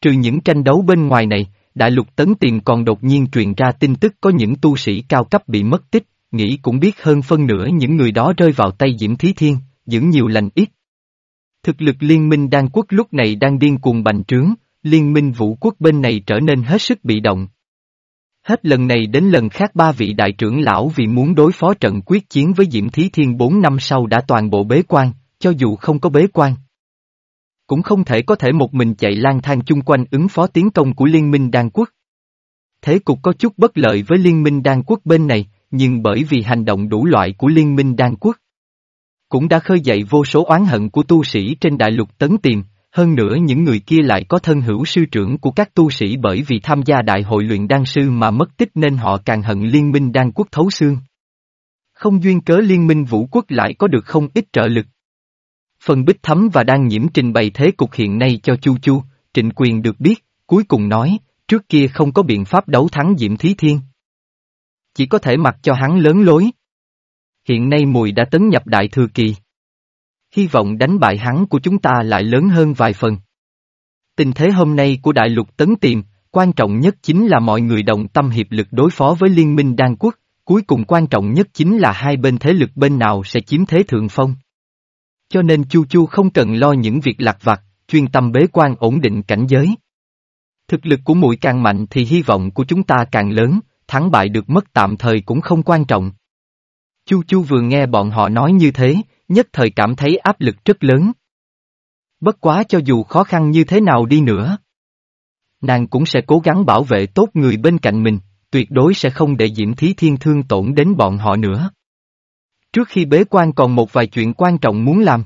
Trừ những tranh đấu bên ngoài này, Đại lục tấn tiền còn đột nhiên truyền ra tin tức có những tu sĩ cao cấp bị mất tích, nghĩ cũng biết hơn phân nửa những người đó rơi vào tay Diễm Thí Thiên, dưỡng nhiều lành ít. Thực lực liên minh đan quốc lúc này đang điên cuồng bành trướng, liên minh vũ quốc bên này trở nên hết sức bị động. Hết lần này đến lần khác ba vị đại trưởng lão vì muốn đối phó trận quyết chiến với Diễm Thí Thiên bốn năm sau đã toàn bộ bế quan, cho dù không có bế quan, cũng không thể có thể một mình chạy lang thang chung quanh ứng phó tiến công của Liên minh Đan Quốc. Thế cục có chút bất lợi với Liên minh Đan Quốc bên này, nhưng bởi vì hành động đủ loại của Liên minh Đan Quốc, cũng đã khơi dậy vô số oán hận của tu sĩ trên đại lục tấn tiền hơn nữa những người kia lại có thân hữu sư trưởng của các tu sĩ bởi vì tham gia đại hội luyện đan sư mà mất tích nên họ càng hận liên minh đan quốc thấu xương. Không duyên cớ liên minh vũ quốc lại có được không ít trợ lực. Phần bích thấm và đang nhiễm trình bày thế cục hiện nay cho Chu Chu, trịnh quyền được biết, cuối cùng nói, trước kia không có biện pháp đấu thắng Diệm Thí Thiên. Chỉ có thể mặc cho hắn lớn lối. Hiện nay mùi đã tấn nhập đại thừa kỳ. Hy vọng đánh bại hắn của chúng ta lại lớn hơn vài phần. Tình thế hôm nay của đại lục tấn tiềm, quan trọng nhất chính là mọi người đồng tâm hiệp lực đối phó với liên minh đan quốc, cuối cùng quan trọng nhất chính là hai bên thế lực bên nào sẽ chiếm thế thượng phong. Cho nên Chu Chu không cần lo những việc lạc vặt, chuyên tâm bế quan ổn định cảnh giới. Thực lực của muội càng mạnh thì hy vọng của chúng ta càng lớn, thắng bại được mất tạm thời cũng không quan trọng. Chu Chu vừa nghe bọn họ nói như thế, nhất thời cảm thấy áp lực rất lớn. Bất quá cho dù khó khăn như thế nào đi nữa. Nàng cũng sẽ cố gắng bảo vệ tốt người bên cạnh mình, tuyệt đối sẽ không để Diễm Thí Thiên thương tổn đến bọn họ nữa. Trước khi bế quan còn một vài chuyện quan trọng muốn làm.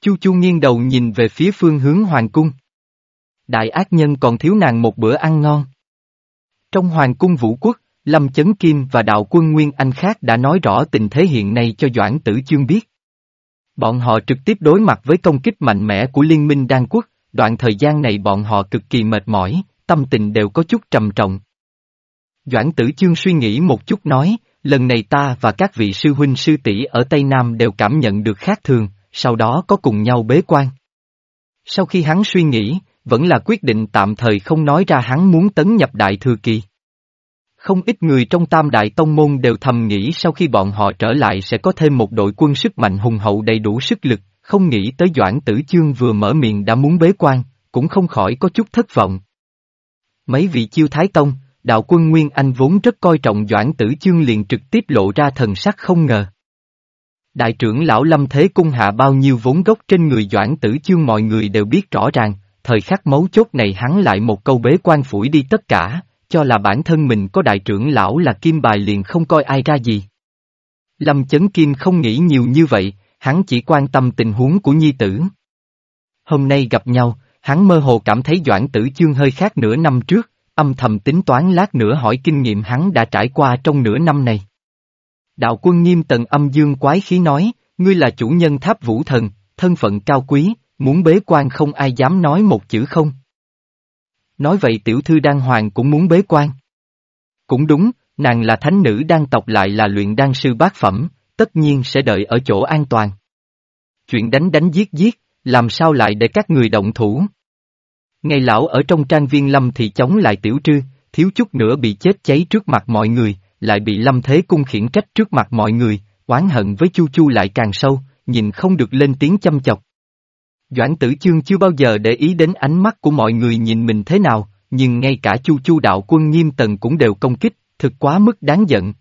Chu Chu nghiêng đầu nhìn về phía phương hướng hoàng cung. Đại ác nhân còn thiếu nàng một bữa ăn ngon. Trong hoàng cung vũ quốc, Lâm Chấn Kim và đạo quân Nguyên Anh khác đã nói rõ tình thế hiện nay cho Doãn Tử Chương biết. Bọn họ trực tiếp đối mặt với công kích mạnh mẽ của Liên minh Đan Quốc, đoạn thời gian này bọn họ cực kỳ mệt mỏi, tâm tình đều có chút trầm trọng. Doãn Tử Chương suy nghĩ một chút nói, lần này ta và các vị sư huynh sư tỷ ở Tây Nam đều cảm nhận được khác thường, sau đó có cùng nhau bế quan. Sau khi hắn suy nghĩ, vẫn là quyết định tạm thời không nói ra hắn muốn tấn nhập Đại Thừa Kỳ. Không ít người trong tam đại tông môn đều thầm nghĩ sau khi bọn họ trở lại sẽ có thêm một đội quân sức mạnh hùng hậu đầy đủ sức lực, không nghĩ tới Doãn Tử Chương vừa mở miệng đã muốn bế quan, cũng không khỏi có chút thất vọng. Mấy vị chiêu thái tông, đạo quân Nguyên Anh vốn rất coi trọng Doãn Tử Chương liền trực tiếp lộ ra thần sắc không ngờ. Đại trưởng lão Lâm Thế Cung hạ bao nhiêu vốn gốc trên người Doãn Tử Chương mọi người đều biết rõ ràng, thời khắc mấu chốt này hắn lại một câu bế quan phủi đi tất cả, cho là bản thân mình có đại trưởng lão là kim bài liền không coi ai ra gì. Lâm Chấn Kim không nghĩ nhiều như vậy, hắn chỉ quan tâm tình huống của nhi tử. Hôm nay gặp nhau, hắn mơ hồ cảm thấy Doãn Tử Chương hơi khác nửa năm trước, âm thầm tính toán lát nữa hỏi kinh nghiệm hắn đã trải qua trong nửa năm này. Đạo quân nghiêm tần âm dương quái khí nói, ngươi là chủ nhân tháp vũ thần, thân phận cao quý, muốn bế quan không ai dám nói một chữ không. Nói vậy tiểu thư đan hoàng cũng muốn bế quan. Cũng đúng, nàng là thánh nữ đan tộc lại là luyện đan sư bát phẩm, tất nhiên sẽ đợi ở chỗ an toàn. Chuyện đánh đánh giết giết, làm sao lại để các người động thủ? Ngày lão ở trong trang viên lâm thì chống lại tiểu trư, thiếu chút nữa bị chết cháy trước mặt mọi người, lại bị lâm thế cung khiển trách trước mặt mọi người, oán hận với chu chu lại càng sâu, nhìn không được lên tiếng chăm chọc. Doãn tử chương chưa bao giờ để ý đến ánh mắt của mọi người nhìn mình thế nào, nhưng ngay cả chu chu đạo quân nghiêm tần cũng đều công kích, thực quá mức đáng giận.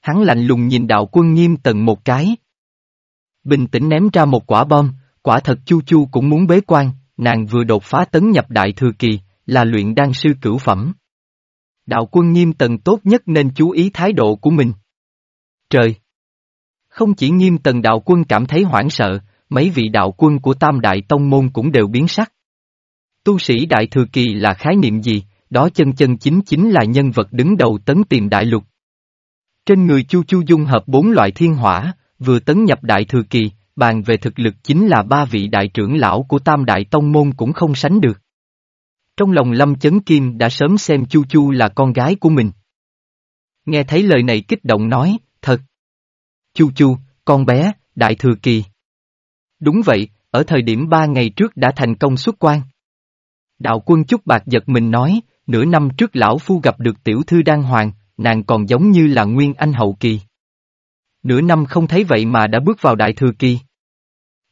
Hắn lạnh lùng nhìn đạo quân nghiêm tần một cái. Bình tĩnh ném ra một quả bom, quả thật chu chu cũng muốn bế quan, nàng vừa đột phá tấn nhập đại thừa kỳ, là luyện đan sư cửu phẩm. Đạo quân nghiêm tần tốt nhất nên chú ý thái độ của mình. Trời! Không chỉ nghiêm tần đạo quân cảm thấy hoảng sợ, mấy vị đạo quân của tam đại tông môn cũng đều biến sắc. Tu sĩ đại thừa kỳ là khái niệm gì, đó chân chân chính chính là nhân vật đứng đầu tấn tìm đại lục. Trên người Chu Chu dung hợp bốn loại thiên hỏa, vừa tấn nhập đại thừa kỳ, bàn về thực lực chính là ba vị đại trưởng lão của tam đại tông môn cũng không sánh được. Trong lòng Lâm Chấn Kim đã sớm xem Chu Chu là con gái của mình. Nghe thấy lời này kích động nói, thật. Chu Chu, con bé, đại thừa kỳ. Đúng vậy, ở thời điểm ba ngày trước đã thành công xuất quan. Đạo quân Trúc Bạc giật mình nói, nửa năm trước lão phu gặp được tiểu thư đan hoàng, nàng còn giống như là nguyên anh hậu kỳ. Nửa năm không thấy vậy mà đã bước vào đại thừa kỳ.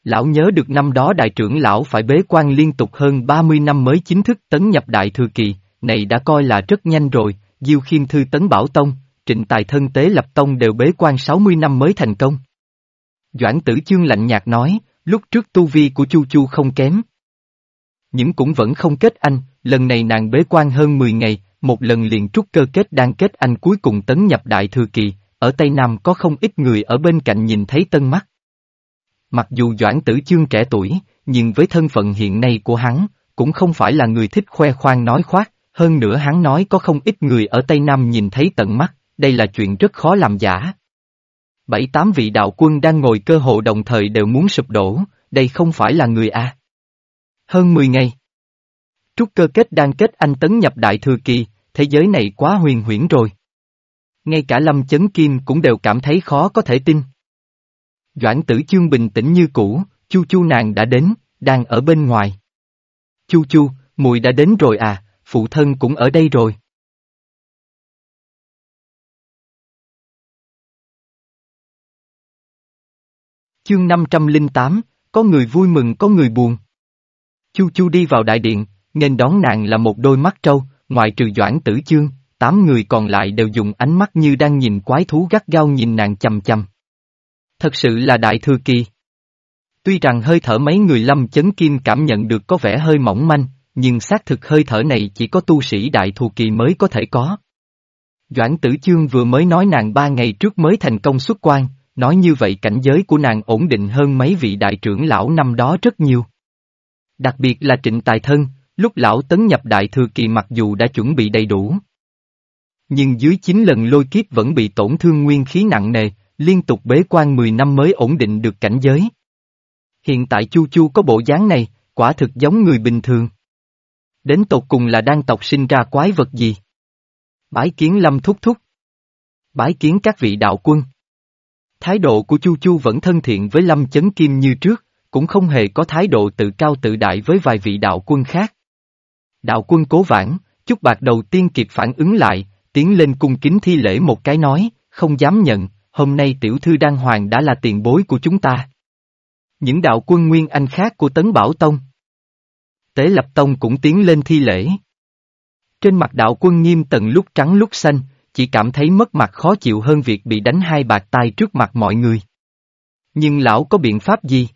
Lão nhớ được năm đó đại trưởng lão phải bế quan liên tục hơn 30 năm mới chính thức tấn nhập đại thừa kỳ, này đã coi là rất nhanh rồi, Diêu Khiêm Thư tấn Bảo Tông, Trịnh Tài Thân Tế Lập Tông đều bế quan 60 năm mới thành công. Doãn Tử Chương lạnh nhạt nói, lúc trước tu vi của Chu Chu không kém. Nhưng cũng vẫn không kết anh, lần này nàng bế quan hơn 10 ngày, một lần liền trúc cơ kết đang kết anh cuối cùng tấn nhập đại thừa kỳ, ở Tây Nam có không ít người ở bên cạnh nhìn thấy tân mắt. Mặc dù Doãn Tử Chương trẻ tuổi, nhưng với thân phận hiện nay của hắn, cũng không phải là người thích khoe khoang nói khoác, hơn nữa hắn nói có không ít người ở Tây Nam nhìn thấy tận mắt, đây là chuyện rất khó làm giả. Bảy tám vị đạo quân đang ngồi cơ hộ đồng thời đều muốn sụp đổ, đây không phải là người A. Hơn 10 ngày. Trúc cơ kết đang kết anh tấn nhập đại thừa kỳ, thế giới này quá huyền huyễn rồi. Ngay cả Lâm Chấn Kim cũng đều cảm thấy khó có thể tin. Doãn tử chương bình tĩnh như cũ, chu chu nàng đã đến, đang ở bên ngoài. Chu chu, mùi đã đến rồi à, phụ thân cũng ở đây rồi. Chương 508, có người vui mừng có người buồn. Chu Chu đi vào đại điện, nên đón nàng là một đôi mắt trâu, ngoại trừ Doãn Tử Chương, tám người còn lại đều dùng ánh mắt như đang nhìn quái thú gắt gao nhìn nàng chầm chầm. Thật sự là đại thừa kỳ. Tuy rằng hơi thở mấy người lâm chấn kim cảm nhận được có vẻ hơi mỏng manh, nhưng xác thực hơi thở này chỉ có tu sĩ đại thù kỳ mới có thể có. Doãn tử chương vừa mới nói nàng ba ngày trước mới thành công xuất quan, nói như vậy cảnh giới của nàng ổn định hơn mấy vị đại trưởng lão năm đó rất nhiều. Đặc biệt là trịnh tài thân, lúc lão tấn nhập đại thừa kỳ mặc dù đã chuẩn bị đầy đủ. Nhưng dưới 9 lần lôi kiếp vẫn bị tổn thương nguyên khí nặng nề, liên tục bế quan 10 năm mới ổn định được cảnh giới. Hiện tại Chu Chu có bộ dáng này, quả thực giống người bình thường. Đến tột cùng là đang tộc sinh ra quái vật gì? Bái kiến lâm thúc thúc. Bái kiến các vị đạo quân. Thái độ của Chu Chu vẫn thân thiện với Lâm Chấn Kim như trước, cũng không hề có thái độ tự cao tự đại với vài vị đạo quân khác. Đạo quân cố vãn, chút bạc đầu tiên kịp phản ứng lại, tiến lên cung kính thi lễ một cái nói, không dám nhận, hôm nay tiểu thư đan hoàng đã là tiền bối của chúng ta. Những đạo quân Nguyên Anh khác của Tấn Bảo Tông. Tế Lập Tông cũng tiến lên thi lễ. Trên mặt đạo quân nghiêm tận lúc trắng lúc xanh, chỉ cảm thấy mất mặt khó chịu hơn việc bị đánh hai bạc tai trước mặt mọi người. Nhưng lão có biện pháp gì?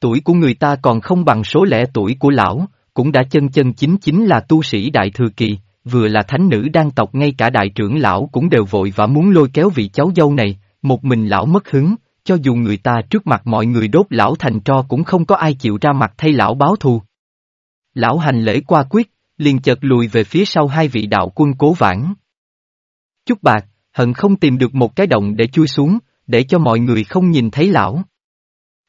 Tuổi của người ta còn không bằng số lẻ tuổi của lão, cũng đã chân chân chính chính là tu sĩ đại thừa kỳ, vừa là thánh nữ đang tộc ngay cả đại trưởng lão cũng đều vội và muốn lôi kéo vị cháu dâu này, một mình lão mất hứng, cho dù người ta trước mặt mọi người đốt lão thành tro cũng không có ai chịu ra mặt thay lão báo thù. Lão hành lễ qua quyết, liền chợt lùi về phía sau hai vị đạo quân cố vãn. Chúc bạc, hận không tìm được một cái động để chui xuống, để cho mọi người không nhìn thấy lão.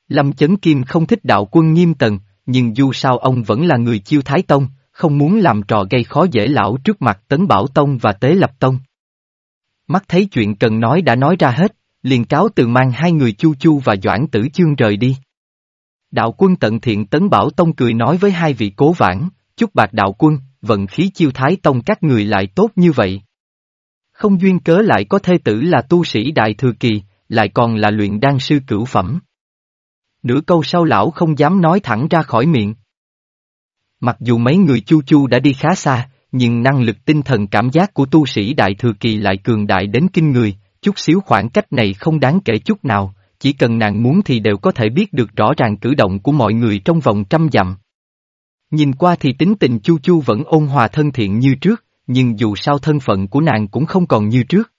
Lâm Chấn Kim không thích đạo quân nghiêm tần, nhưng dù sao ông vẫn là người chiêu thái tông, không muốn làm trò gây khó dễ lão trước mặt Tấn Bảo Tông và Tế Lập Tông. Mắt thấy chuyện cần nói đã nói ra hết, liền cáo từ mang hai người Chu Chu và Doãn Tử Chương rời đi. Đạo quân tận thiện Tấn Bảo Tông cười nói với hai vị cố vãn, chúc bạc đạo quân, vận khí chiêu thái tông các người lại tốt như vậy. Không duyên cớ lại có thê tử là tu sĩ đại thừa kỳ, lại còn là luyện đan sư cửu phẩm. Nửa câu sau lão không dám nói thẳng ra khỏi miệng. Mặc dù mấy người chu chu đã đi khá xa, nhưng năng lực tinh thần cảm giác của tu sĩ đại thừa kỳ lại cường đại đến kinh người, chút xíu khoảng cách này không đáng kể chút nào, chỉ cần nàng muốn thì đều có thể biết được rõ ràng cử động của mọi người trong vòng trăm dặm. Nhìn qua thì tính tình Chu Chu vẫn ôn hòa thân thiện như trước, nhưng dù sao thân phận của nàng cũng không còn như trước.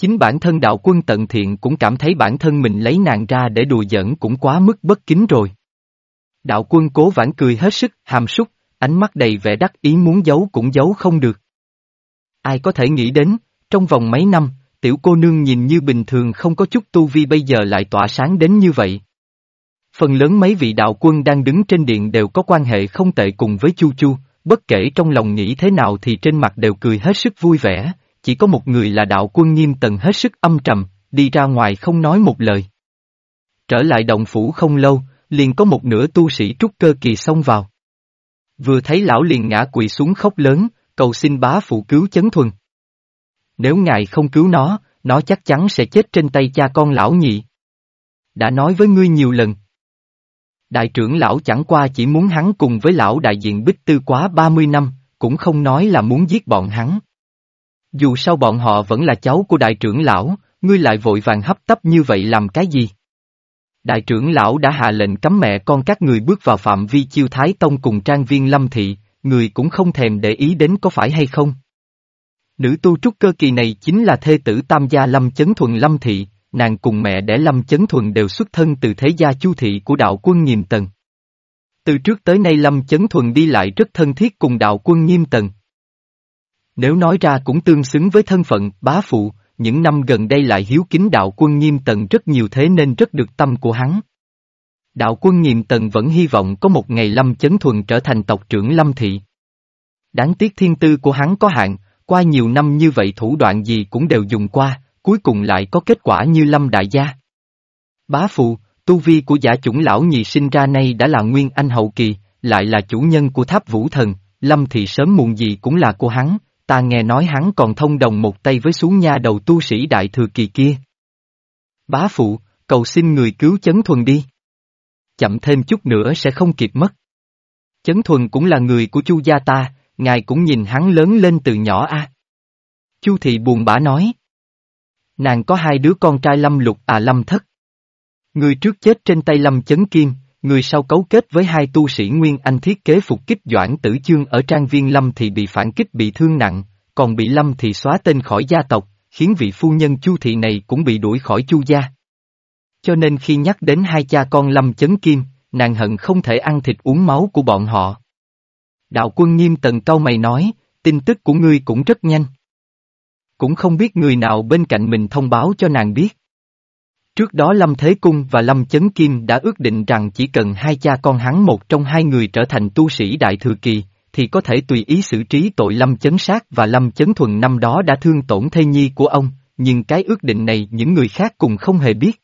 Chính bản thân đạo quân tận thiện cũng cảm thấy bản thân mình lấy nàng ra để đùa giỡn cũng quá mức bất kính rồi. Đạo quân cố vãn cười hết sức, hàm súc, ánh mắt đầy vẻ đắc ý muốn giấu cũng giấu không được. Ai có thể nghĩ đến, trong vòng mấy năm, tiểu cô nương nhìn như bình thường không có chút tu vi bây giờ lại tỏa sáng đến như vậy. Phần lớn mấy vị đạo quân đang đứng trên điện đều có quan hệ không tệ cùng với Chu Chu, bất kể trong lòng nghĩ thế nào thì trên mặt đều cười hết sức vui vẻ, chỉ có một người là đạo quân nghiêm tần hết sức âm trầm, đi ra ngoài không nói một lời. Trở lại động phủ không lâu, liền có một nửa tu sĩ trúc cơ kỳ xông vào. Vừa thấy lão liền ngã quỵ xuống khóc lớn, cầu xin bá phụ cứu chấn thuần. Nếu ngài không cứu nó, nó chắc chắn sẽ chết trên tay cha con lão nhị. Đã nói với ngươi nhiều lần. Đại trưởng lão chẳng qua chỉ muốn hắn cùng với lão đại diện bích tư quá 30 năm, cũng không nói là muốn giết bọn hắn. Dù sao bọn họ vẫn là cháu của đại trưởng lão, ngươi lại vội vàng hấp tấp như vậy làm cái gì? Đại trưởng lão đã hạ lệnh cấm mẹ con các người bước vào phạm vi chiêu thái tông cùng trang viên lâm thị, người cũng không thèm để ý đến có phải hay không. Nữ tu trúc cơ kỳ này chính là thê tử tam gia lâm chấn thuần lâm thị, nàng cùng mẹ đẻ lâm chấn thuần đều xuất thân từ thế gia chu thị của đạo quân nghiêm tần. Từ trước tới nay lâm chấn thuần đi lại rất thân thiết cùng đạo quân nghiêm tần. Nếu nói ra cũng tương xứng với thân phận bá phụ, những năm gần đây lại hiếu kính đạo quân nghiêm tần rất nhiều thế nên rất được tâm của hắn. Đạo quân nghiêm tần vẫn hy vọng có một ngày Lâm Chấn Thuần trở thành tộc trưởng Lâm Thị. Đáng tiếc thiên tư của hắn có hạn, qua nhiều năm như vậy thủ đoạn gì cũng đều dùng qua, cuối cùng lại có kết quả như Lâm Đại Gia. Bá Phụ, tu vi của giả chủng lão nhị sinh ra nay đã là nguyên anh hậu kỳ, lại là chủ nhân của tháp vũ thần, Lâm Thị sớm muộn gì cũng là của hắn, ta nghe nói hắn còn thông đồng một tay với xuống nha đầu tu sĩ đại thừa kỳ kia. Bá phụ, cầu xin người cứu chấn thuần đi. Chậm thêm chút nữa sẽ không kịp mất. Chấn thuần cũng là người của chu gia ta, ngài cũng nhìn hắn lớn lên từ nhỏ a. Chu thị buồn bã nói. Nàng có hai đứa con trai lâm lục à lâm thất. Người trước chết trên tay lâm chấn kim, người sau cấu kết với hai tu sĩ Nguyên Anh thiết kế phục kích Doãn Tử Chương ở trang viên Lâm thì bị phản kích bị thương nặng, còn bị Lâm thì xóa tên khỏi gia tộc, khiến vị phu nhân Chu thị này cũng bị đuổi khỏi Chu gia. Cho nên khi nhắc đến hai cha con Lâm Chấn Kim, nàng hận không thể ăn thịt uống máu của bọn họ. Đạo quân nghiêm tần câu mày nói, tin tức của ngươi cũng rất nhanh. Cũng không biết người nào bên cạnh mình thông báo cho nàng biết. Trước đó Lâm Thế Cung và Lâm Chấn Kim đã ước định rằng chỉ cần hai cha con hắn một trong hai người trở thành tu sĩ Đại Thừa Kỳ, thì có thể tùy ý xử trí tội Lâm Chấn Sát và Lâm Chấn Thuần năm đó đã thương tổn thê nhi của ông, nhưng cái ước định này những người khác cùng không hề biết.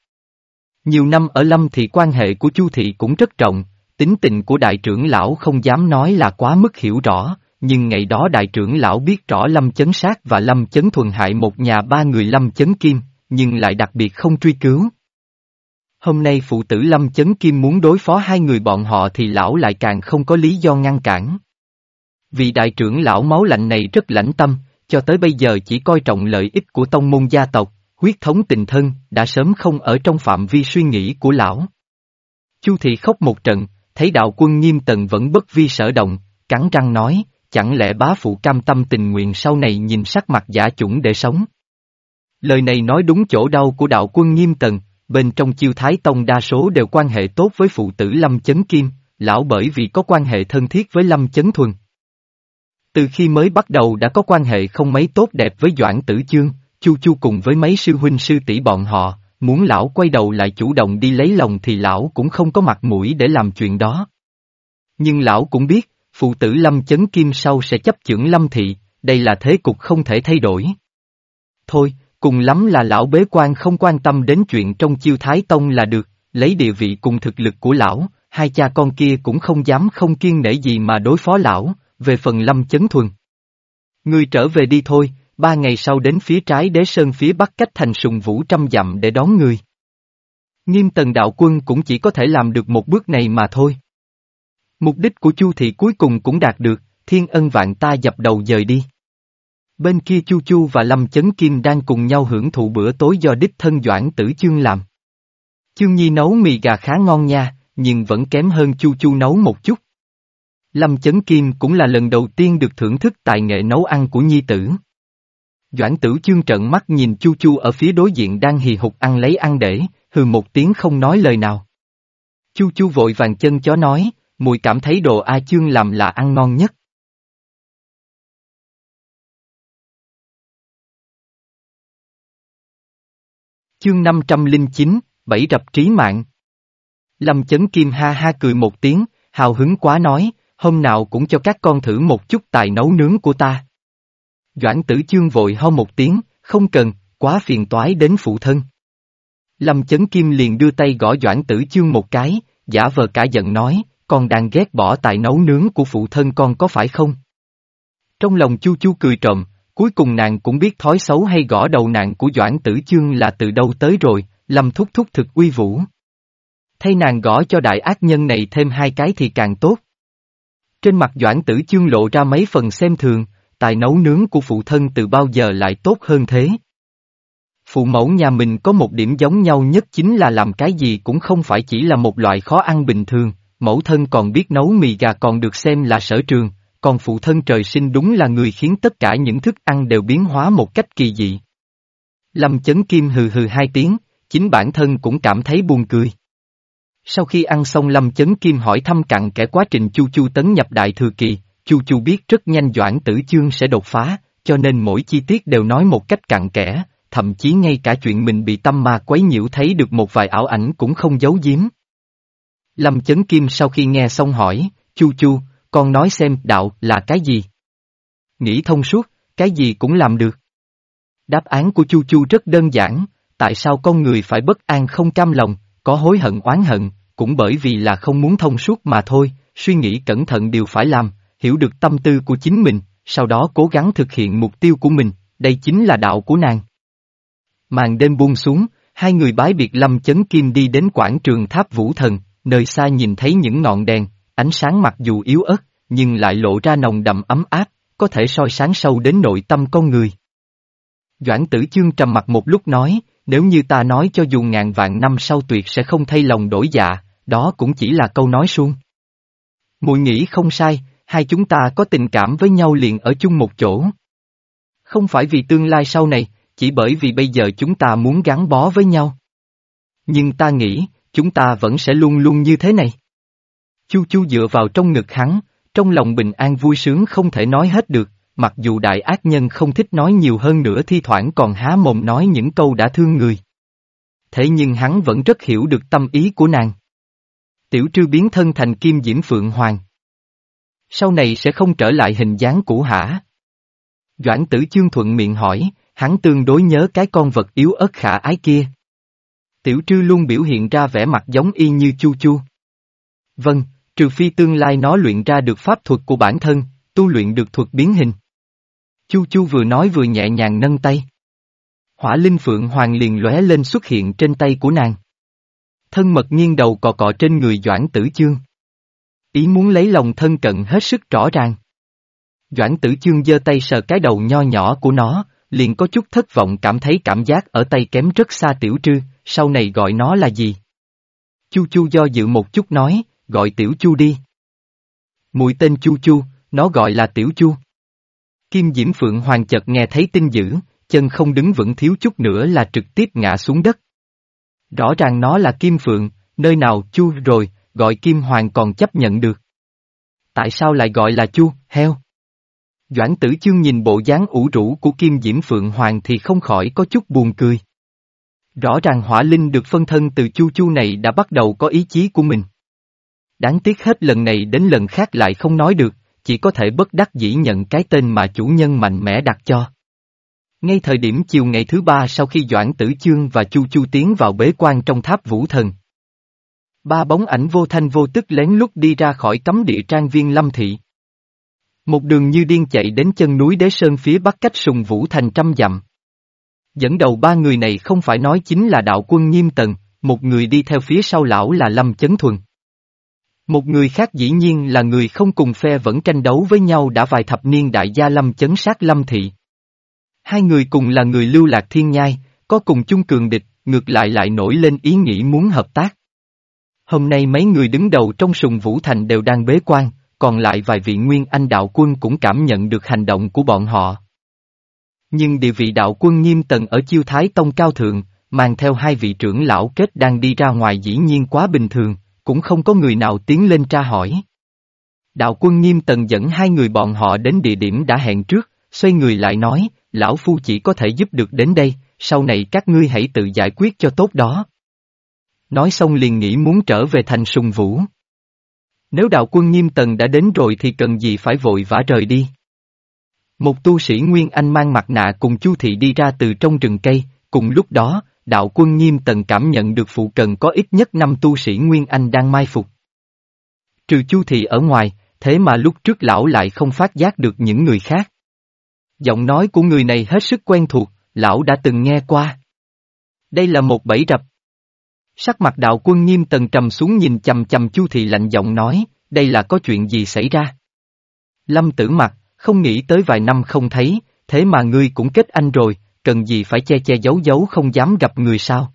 Nhiều năm ở Lâm thì quan hệ của Chu Thị cũng rất trọng, tính tình của đại trưởng lão không dám nói là quá mức hiểu rõ, nhưng ngày đó đại trưởng lão biết rõ Lâm Chấn Sát và Lâm Chấn Thuần hại một nhà ba người Lâm Chấn Kim, nhưng lại đặc biệt không truy cứu. Hôm nay phụ tử Lâm Chấn Kim muốn đối phó hai người bọn họ thì lão lại càng không có lý do ngăn cản. Vì đại trưởng lão máu lạnh này rất lãnh tâm, cho tới bây giờ chỉ coi trọng lợi ích của tông môn gia tộc, huyết thống tình thân, đã sớm không ở trong phạm vi suy nghĩ của lão. Chu thị khóc một trận, thấy đạo quân nghiêm tần vẫn bất vi sở động, cắn răng nói, chẳng lẽ bá phụ cam tâm tình nguyện sau này nhìn sắc mặt giả chủng để sống. Lời này nói đúng chỗ đau của đạo quân nghiêm tần, bên trong chiêu thái tông đa số đều quan hệ tốt với phụ tử Lâm Chấn Kim, lão bởi vì có quan hệ thân thiết với Lâm Chấn Thuần. Từ khi mới bắt đầu đã có quan hệ không mấy tốt đẹp với Doãn Tử Chương, Chu Chu cùng với mấy sư huynh sư tỷ bọn họ, muốn lão quay đầu lại chủ động đi lấy lòng thì lão cũng không có mặt mũi để làm chuyện đó. Nhưng lão cũng biết, phụ tử Lâm Chấn Kim sau sẽ chấp chưởng Lâm Thị, đây là thế cục không thể thay đổi. Thôi, cùng lắm là lão bế quan không quan tâm đến chuyện trong chiêu Thái Tông là được, lấy địa vị cùng thực lực của lão, hai cha con kia cũng không dám không kiên nể gì mà đối phó lão, về phần Lâm Chấn Thuần. Ngươi trở về đi thôi, ba ngày sau đến phía trái đế sơn phía bắc cách thành sùng vũ trăm dặm để đón ngươi. Nghiêm tần đạo quân cũng chỉ có thể làm được một bước này mà thôi. Mục đích của Chu thị cuối cùng cũng đạt được, thiên ân vạn ta dập đầu dời đi. Bên kia Chu Chu và Lâm Chấn Kim đang cùng nhau hưởng thụ bữa tối do đích thân Doãn Tử Chương làm. Chương Nhi nấu mì gà khá ngon nha, nhưng vẫn kém hơn Chu Chu nấu một chút. Lâm Chấn Kim cũng là lần đầu tiên được thưởng thức tài nghệ nấu ăn của Nhi tử. Doãn Tử Chương trợn mắt nhìn Chu Chu ở phía đối diện đang hì hục ăn lấy ăn để, hừ một tiếng không nói lời nào. Chu Chu vội vàng chân chó nói, mùi cảm thấy đồ A Chương làm là ăn ngon nhất. Chương 509, Bảy rập trí mạng. Lâm chấn kim ha ha cười một tiếng, hào hứng quá nói, hôm nào cũng cho các con thử một chút tài nấu nướng của ta. Doãn tử chương vội ho một tiếng, không cần, quá phiền toái đến phụ thân. Lâm chấn kim liền đưa tay gõ Doãn tử chương một cái, giả vờ cả giận nói, con đang ghét bỏ tài nấu nướng của phụ thân con có phải không? Trong lòng chu chu cười trộm, cuối cùng nàng cũng biết thói xấu hay gõ đầu nàng của Doãn Tử Chương là từ đâu tới rồi, Lâm thúc thúc thực uy vũ. Thay nàng gõ cho đại ác nhân này thêm hai cái thì càng tốt. Trên mặt Doãn Tử Chương lộ ra mấy phần xem thường, tài nấu nướng của phụ thân từ bao giờ lại tốt hơn thế. Phụ mẫu nhà mình có một điểm giống nhau nhất chính là làm cái gì cũng không phải chỉ là một loại khó ăn bình thường, mẫu thân còn biết nấu mì gà còn được xem là sở trường, còn phụ thân trời sinh đúng là người khiến tất cả những thức ăn đều biến hóa một cách kỳ dị. Lâm chấn kim hừ hừ hai tiếng, chính bản thân cũng cảm thấy buồn cười. Sau khi ăn xong Lâm chấn kim hỏi thăm cặn kẽ quá trình Chu Chu tấn nhập đại thừa kỳ, Chu Chu biết rất nhanh Doãn Tử Chương sẽ đột phá, cho nên mỗi chi tiết đều nói một cách cặn kẽ, thậm chí ngay cả chuyện mình bị tâm ma quấy nhiễu thấy được một vài ảo ảnh cũng không giấu giếm. Lâm Chấn Kim sau khi nghe xong hỏi, Chu Chu, con nói xem đạo là cái gì? Nghĩ thông suốt, cái gì cũng làm được. Đáp án của Chu Chu rất đơn giản, tại sao con người phải bất an không cam lòng, có hối hận oán hận, cũng bởi vì là không muốn thông suốt mà thôi, suy nghĩ cẩn thận điều phải làm, hiểu được tâm tư của chính mình, sau đó cố gắng thực hiện mục tiêu của mình, đây chính là đạo của nàng. Màn đêm buông xuống, hai người bái biệt lâm chấn kim đi đến quảng trường tháp vũ thần, nơi xa nhìn thấy những ngọn đèn, ánh sáng mặc dù yếu ớt, nhưng lại lộ ra nồng đậm ấm áp, có thể soi sáng sâu đến nội tâm con người. Doãn tử chương trầm mặt một lúc nói, nếu như ta nói cho dù ngàn vạn năm sau tuyệt sẽ không thay lòng đổi dạ, đó cũng chỉ là câu nói suông. Mùi nghĩ không sai, hai chúng ta có tình cảm với nhau liền ở chung một chỗ. Không phải vì tương lai sau này, chỉ bởi vì bây giờ chúng ta muốn gắn bó với nhau. Nhưng ta nghĩ, chúng ta vẫn sẽ luôn luôn như thế này. Chu Chu dựa vào trong ngực hắn, trong lòng bình an vui sướng không thể nói hết được, mặc dù đại ác nhân không thích nói nhiều hơn nữa thi thoảng còn há mồm nói những câu đã thương người. Thế nhưng hắn vẫn rất hiểu được tâm ý của nàng. Tiểu trư biến thân thành kim diễm phượng hoàng. Sau này sẽ không trở lại hình dáng cũ hả? Doãn tử chương thuận miệng hỏi, hắn tương đối nhớ cái con vật yếu ớt khả ái kia. Tiểu trư luôn biểu hiện ra vẻ mặt giống y như chu chu. Vâng, trừ phi tương lai nó luyện ra được pháp thuật của bản thân, tu luyện được thuật biến hình. Chu chu vừa nói vừa nhẹ nhàng nâng tay. Hỏa linh phượng hoàng liền lóe lên xuất hiện trên tay của nàng. Thân mật nghiêng đầu cọ cọ trên người Doãn Tử Chương. Ý muốn lấy lòng thân cận hết sức rõ ràng. Doãn Tử Chương giơ tay sờ cái đầu nho nhỏ của nó, liền có chút thất vọng cảm thấy cảm giác ở tay kém rất xa tiểu trư, sau này gọi nó là gì? Chu Chu do dự một chút nói, gọi tiểu Chu đi. Mũi tên Chu Chu, nó gọi là tiểu Chu. Kim Diễm Phượng Hoàng chợt nghe thấy tin dữ, chân không đứng vững thiếu chút nữa là trực tiếp ngã xuống đất. Rõ ràng nó là Kim Phượng, nơi nào Chu rồi, gọi Kim Hoàng còn chấp nhận được. Tại sao lại gọi là Chu, heo? Doãn tử chương nhìn bộ dáng ủ rũ của Kim Diễm Phượng Hoàng thì không khỏi có chút buồn cười. Rõ ràng hỏa linh được phân thân từ Chu Chu này đã bắt đầu có ý chí của mình. Đáng tiếc hết lần này đến lần khác lại không nói được, chỉ có thể bất đắc dĩ nhận cái tên mà chủ nhân mạnh mẽ đặt cho. Ngay thời điểm chiều ngày thứ ba sau khi Doãn Tử Chương và Chu Chu tiến vào bế quan trong tháp vũ thần. Ba bóng ảnh vô thanh vô tức lén lút đi ra khỏi cấm địa trang viên Lâm Thị. Một đường như điên chạy đến chân núi Đế Sơn phía bắc cách sùng vũ thành trăm dặm. Dẫn đầu ba người này không phải nói chính là đạo quân nghiêm tần, một người đi theo phía sau lão là Lâm Chấn Thuần. Một người khác dĩ nhiên là người không cùng phe vẫn tranh đấu với nhau đã vài thập niên đại gia Lâm Chấn sát Lâm Thị. Hai người cùng là người lưu lạc thiên nhai, có cùng chung cường địch, ngược lại lại nổi lên ý nghĩ muốn hợp tác. Hôm nay mấy người đứng đầu trong sùng vũ thành đều đang bế quan, còn lại vài vị nguyên anh đạo quân cũng cảm nhận được hành động của bọn họ. Nhưng địa vị đạo quân nghiêm tần ở chiêu thái tông cao thượng, mang theo hai vị trưởng lão kết đang đi ra ngoài dĩ nhiên quá bình thường, cũng không có người nào tiến lên tra hỏi. Đạo quân nghiêm tần dẫn hai người bọn họ đến địa điểm đã hẹn trước, xoay người lại nói, lão phu chỉ có thể giúp được đến đây, sau này các ngươi hãy tự giải quyết cho tốt đó. Nói xong liền nghĩ muốn trở về thành sùng vũ. Nếu đạo quân nghiêm tần đã đến rồi thì cần gì phải vội vã rời đi. Một tu sĩ Nguyên Anh mang mặt nạ cùng Chu Thị đi ra từ trong rừng cây, cùng lúc đó, đạo quân nghiêm tần cảm nhận được phụ cần có ít nhất năm tu sĩ Nguyên Anh đang mai phục. Trừ Chu Thị ở ngoài, thế mà lúc trước lão lại không phát giác được những người khác. Giọng nói của người này hết sức quen thuộc, lão đã từng nghe qua. Đây là một bẫy rập. Sắc mặt đạo quân nghiêm tần trầm xuống nhìn chầm chầm Chu Thị lạnh giọng nói, đây là có chuyện gì xảy ra? Lâm tử mặt, không nghĩ tới vài năm không thấy, thế mà ngươi cũng kết anh rồi, cần gì phải che che giấu giấu không dám gặp người sao?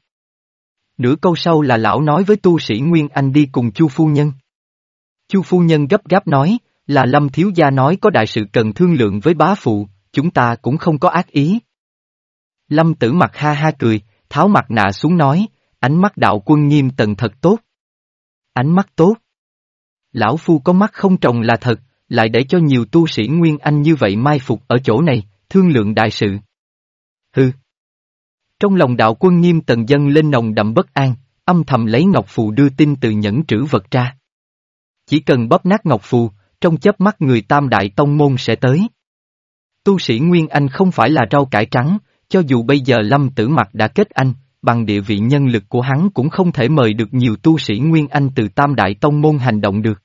Nửa câu sau là lão nói với tu sĩ Nguyên Anh đi cùng Chu Phu Nhân. Chu Phu Nhân gấp gáp nói, là Lâm Thiếu Gia nói có đại sự cần thương lượng với bá phụ, chúng ta cũng không có ác ý. Lâm tử mặt ha ha cười, tháo mặt nạ xuống nói, ánh mắt đạo quân nghiêm tần thật tốt. Ánh mắt tốt. Lão Phu có mắt không trồng là thật, lại để cho nhiều tu sĩ Nguyên Anh như vậy mai phục ở chỗ này, thương lượng đại sự. Hừ. Trong lòng đạo quân nghiêm tần dân lên nồng đậm bất an, âm thầm lấy ngọc phù đưa tin từ nhẫn trữ vật ra. Chỉ cần bóp nát ngọc phù, trong chớp mắt người tam đại tông môn sẽ tới. Tu sĩ Nguyên Anh không phải là rau cải trắng, cho dù bây giờ Lâm Tử Mặc đã kết anh, bằng địa vị nhân lực của hắn cũng không thể mời được nhiều tu sĩ Nguyên Anh từ Tam Đại Tông Môn hành động được.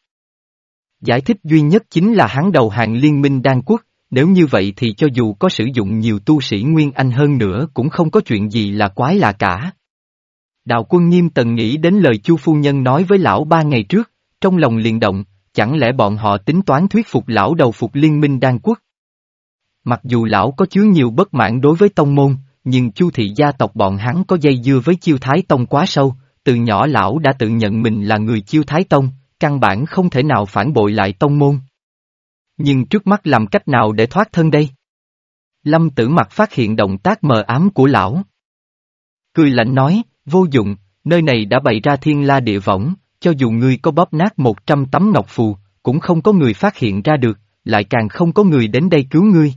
Giải thích duy nhất chính là hắn đầu hàng liên minh đan quốc, nếu như vậy thì cho dù có sử dụng nhiều tu sĩ Nguyên Anh hơn nữa cũng không có chuyện gì là quái lạ cả. Đạo quân nghiêm tần nghĩ đến lời chu phu nhân nói với lão ba ngày trước, trong lòng liền động, chẳng lẽ bọn họ tính toán thuyết phục lão đầu phục liên minh đan quốc. Mặc dù lão có chứa nhiều bất mãn đối với tông môn, nhưng chu thị gia tộc bọn hắn có dây dưa với chiêu thái tông quá sâu, từ nhỏ lão đã tự nhận mình là người chiêu thái tông, căn bản không thể nào phản bội lại tông môn. Nhưng trước mắt làm cách nào để thoát thân đây? Lâm tử mặt phát hiện động tác mờ ám của lão. Cười lạnh nói, vô dụng, nơi này đã bày ra thiên la địa võng, cho dù ngươi có bóp nát một trăm tấm ngọc phù, cũng không có người phát hiện ra được, lại càng không có người đến đây cứu ngươi.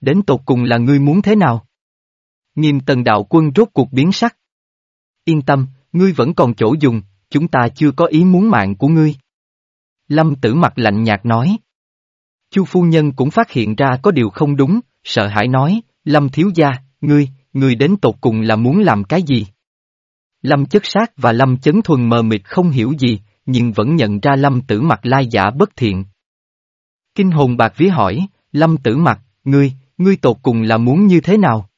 Đến tột cùng là ngươi muốn thế nào? Nghiêm tần đạo quân rốt cuộc biến sắc. Yên tâm, ngươi vẫn còn chỗ dùng, chúng ta chưa có ý muốn mạng của ngươi. Lâm tử mặt lạnh nhạt nói. Chu phu nhân cũng phát hiện ra có điều không đúng, sợ hãi nói, Lâm thiếu gia, ngươi, ngươi đến tột cùng là muốn làm cái gì? Lâm chất sát và Lâm chấn thuần mờ mịt không hiểu gì, nhưng vẫn nhận ra Lâm tử mặt lai giả bất thiện. Kinh hồn bạc vía hỏi, Lâm tử mặt, ngươi, ngươi tột cùng là muốn như thế nào?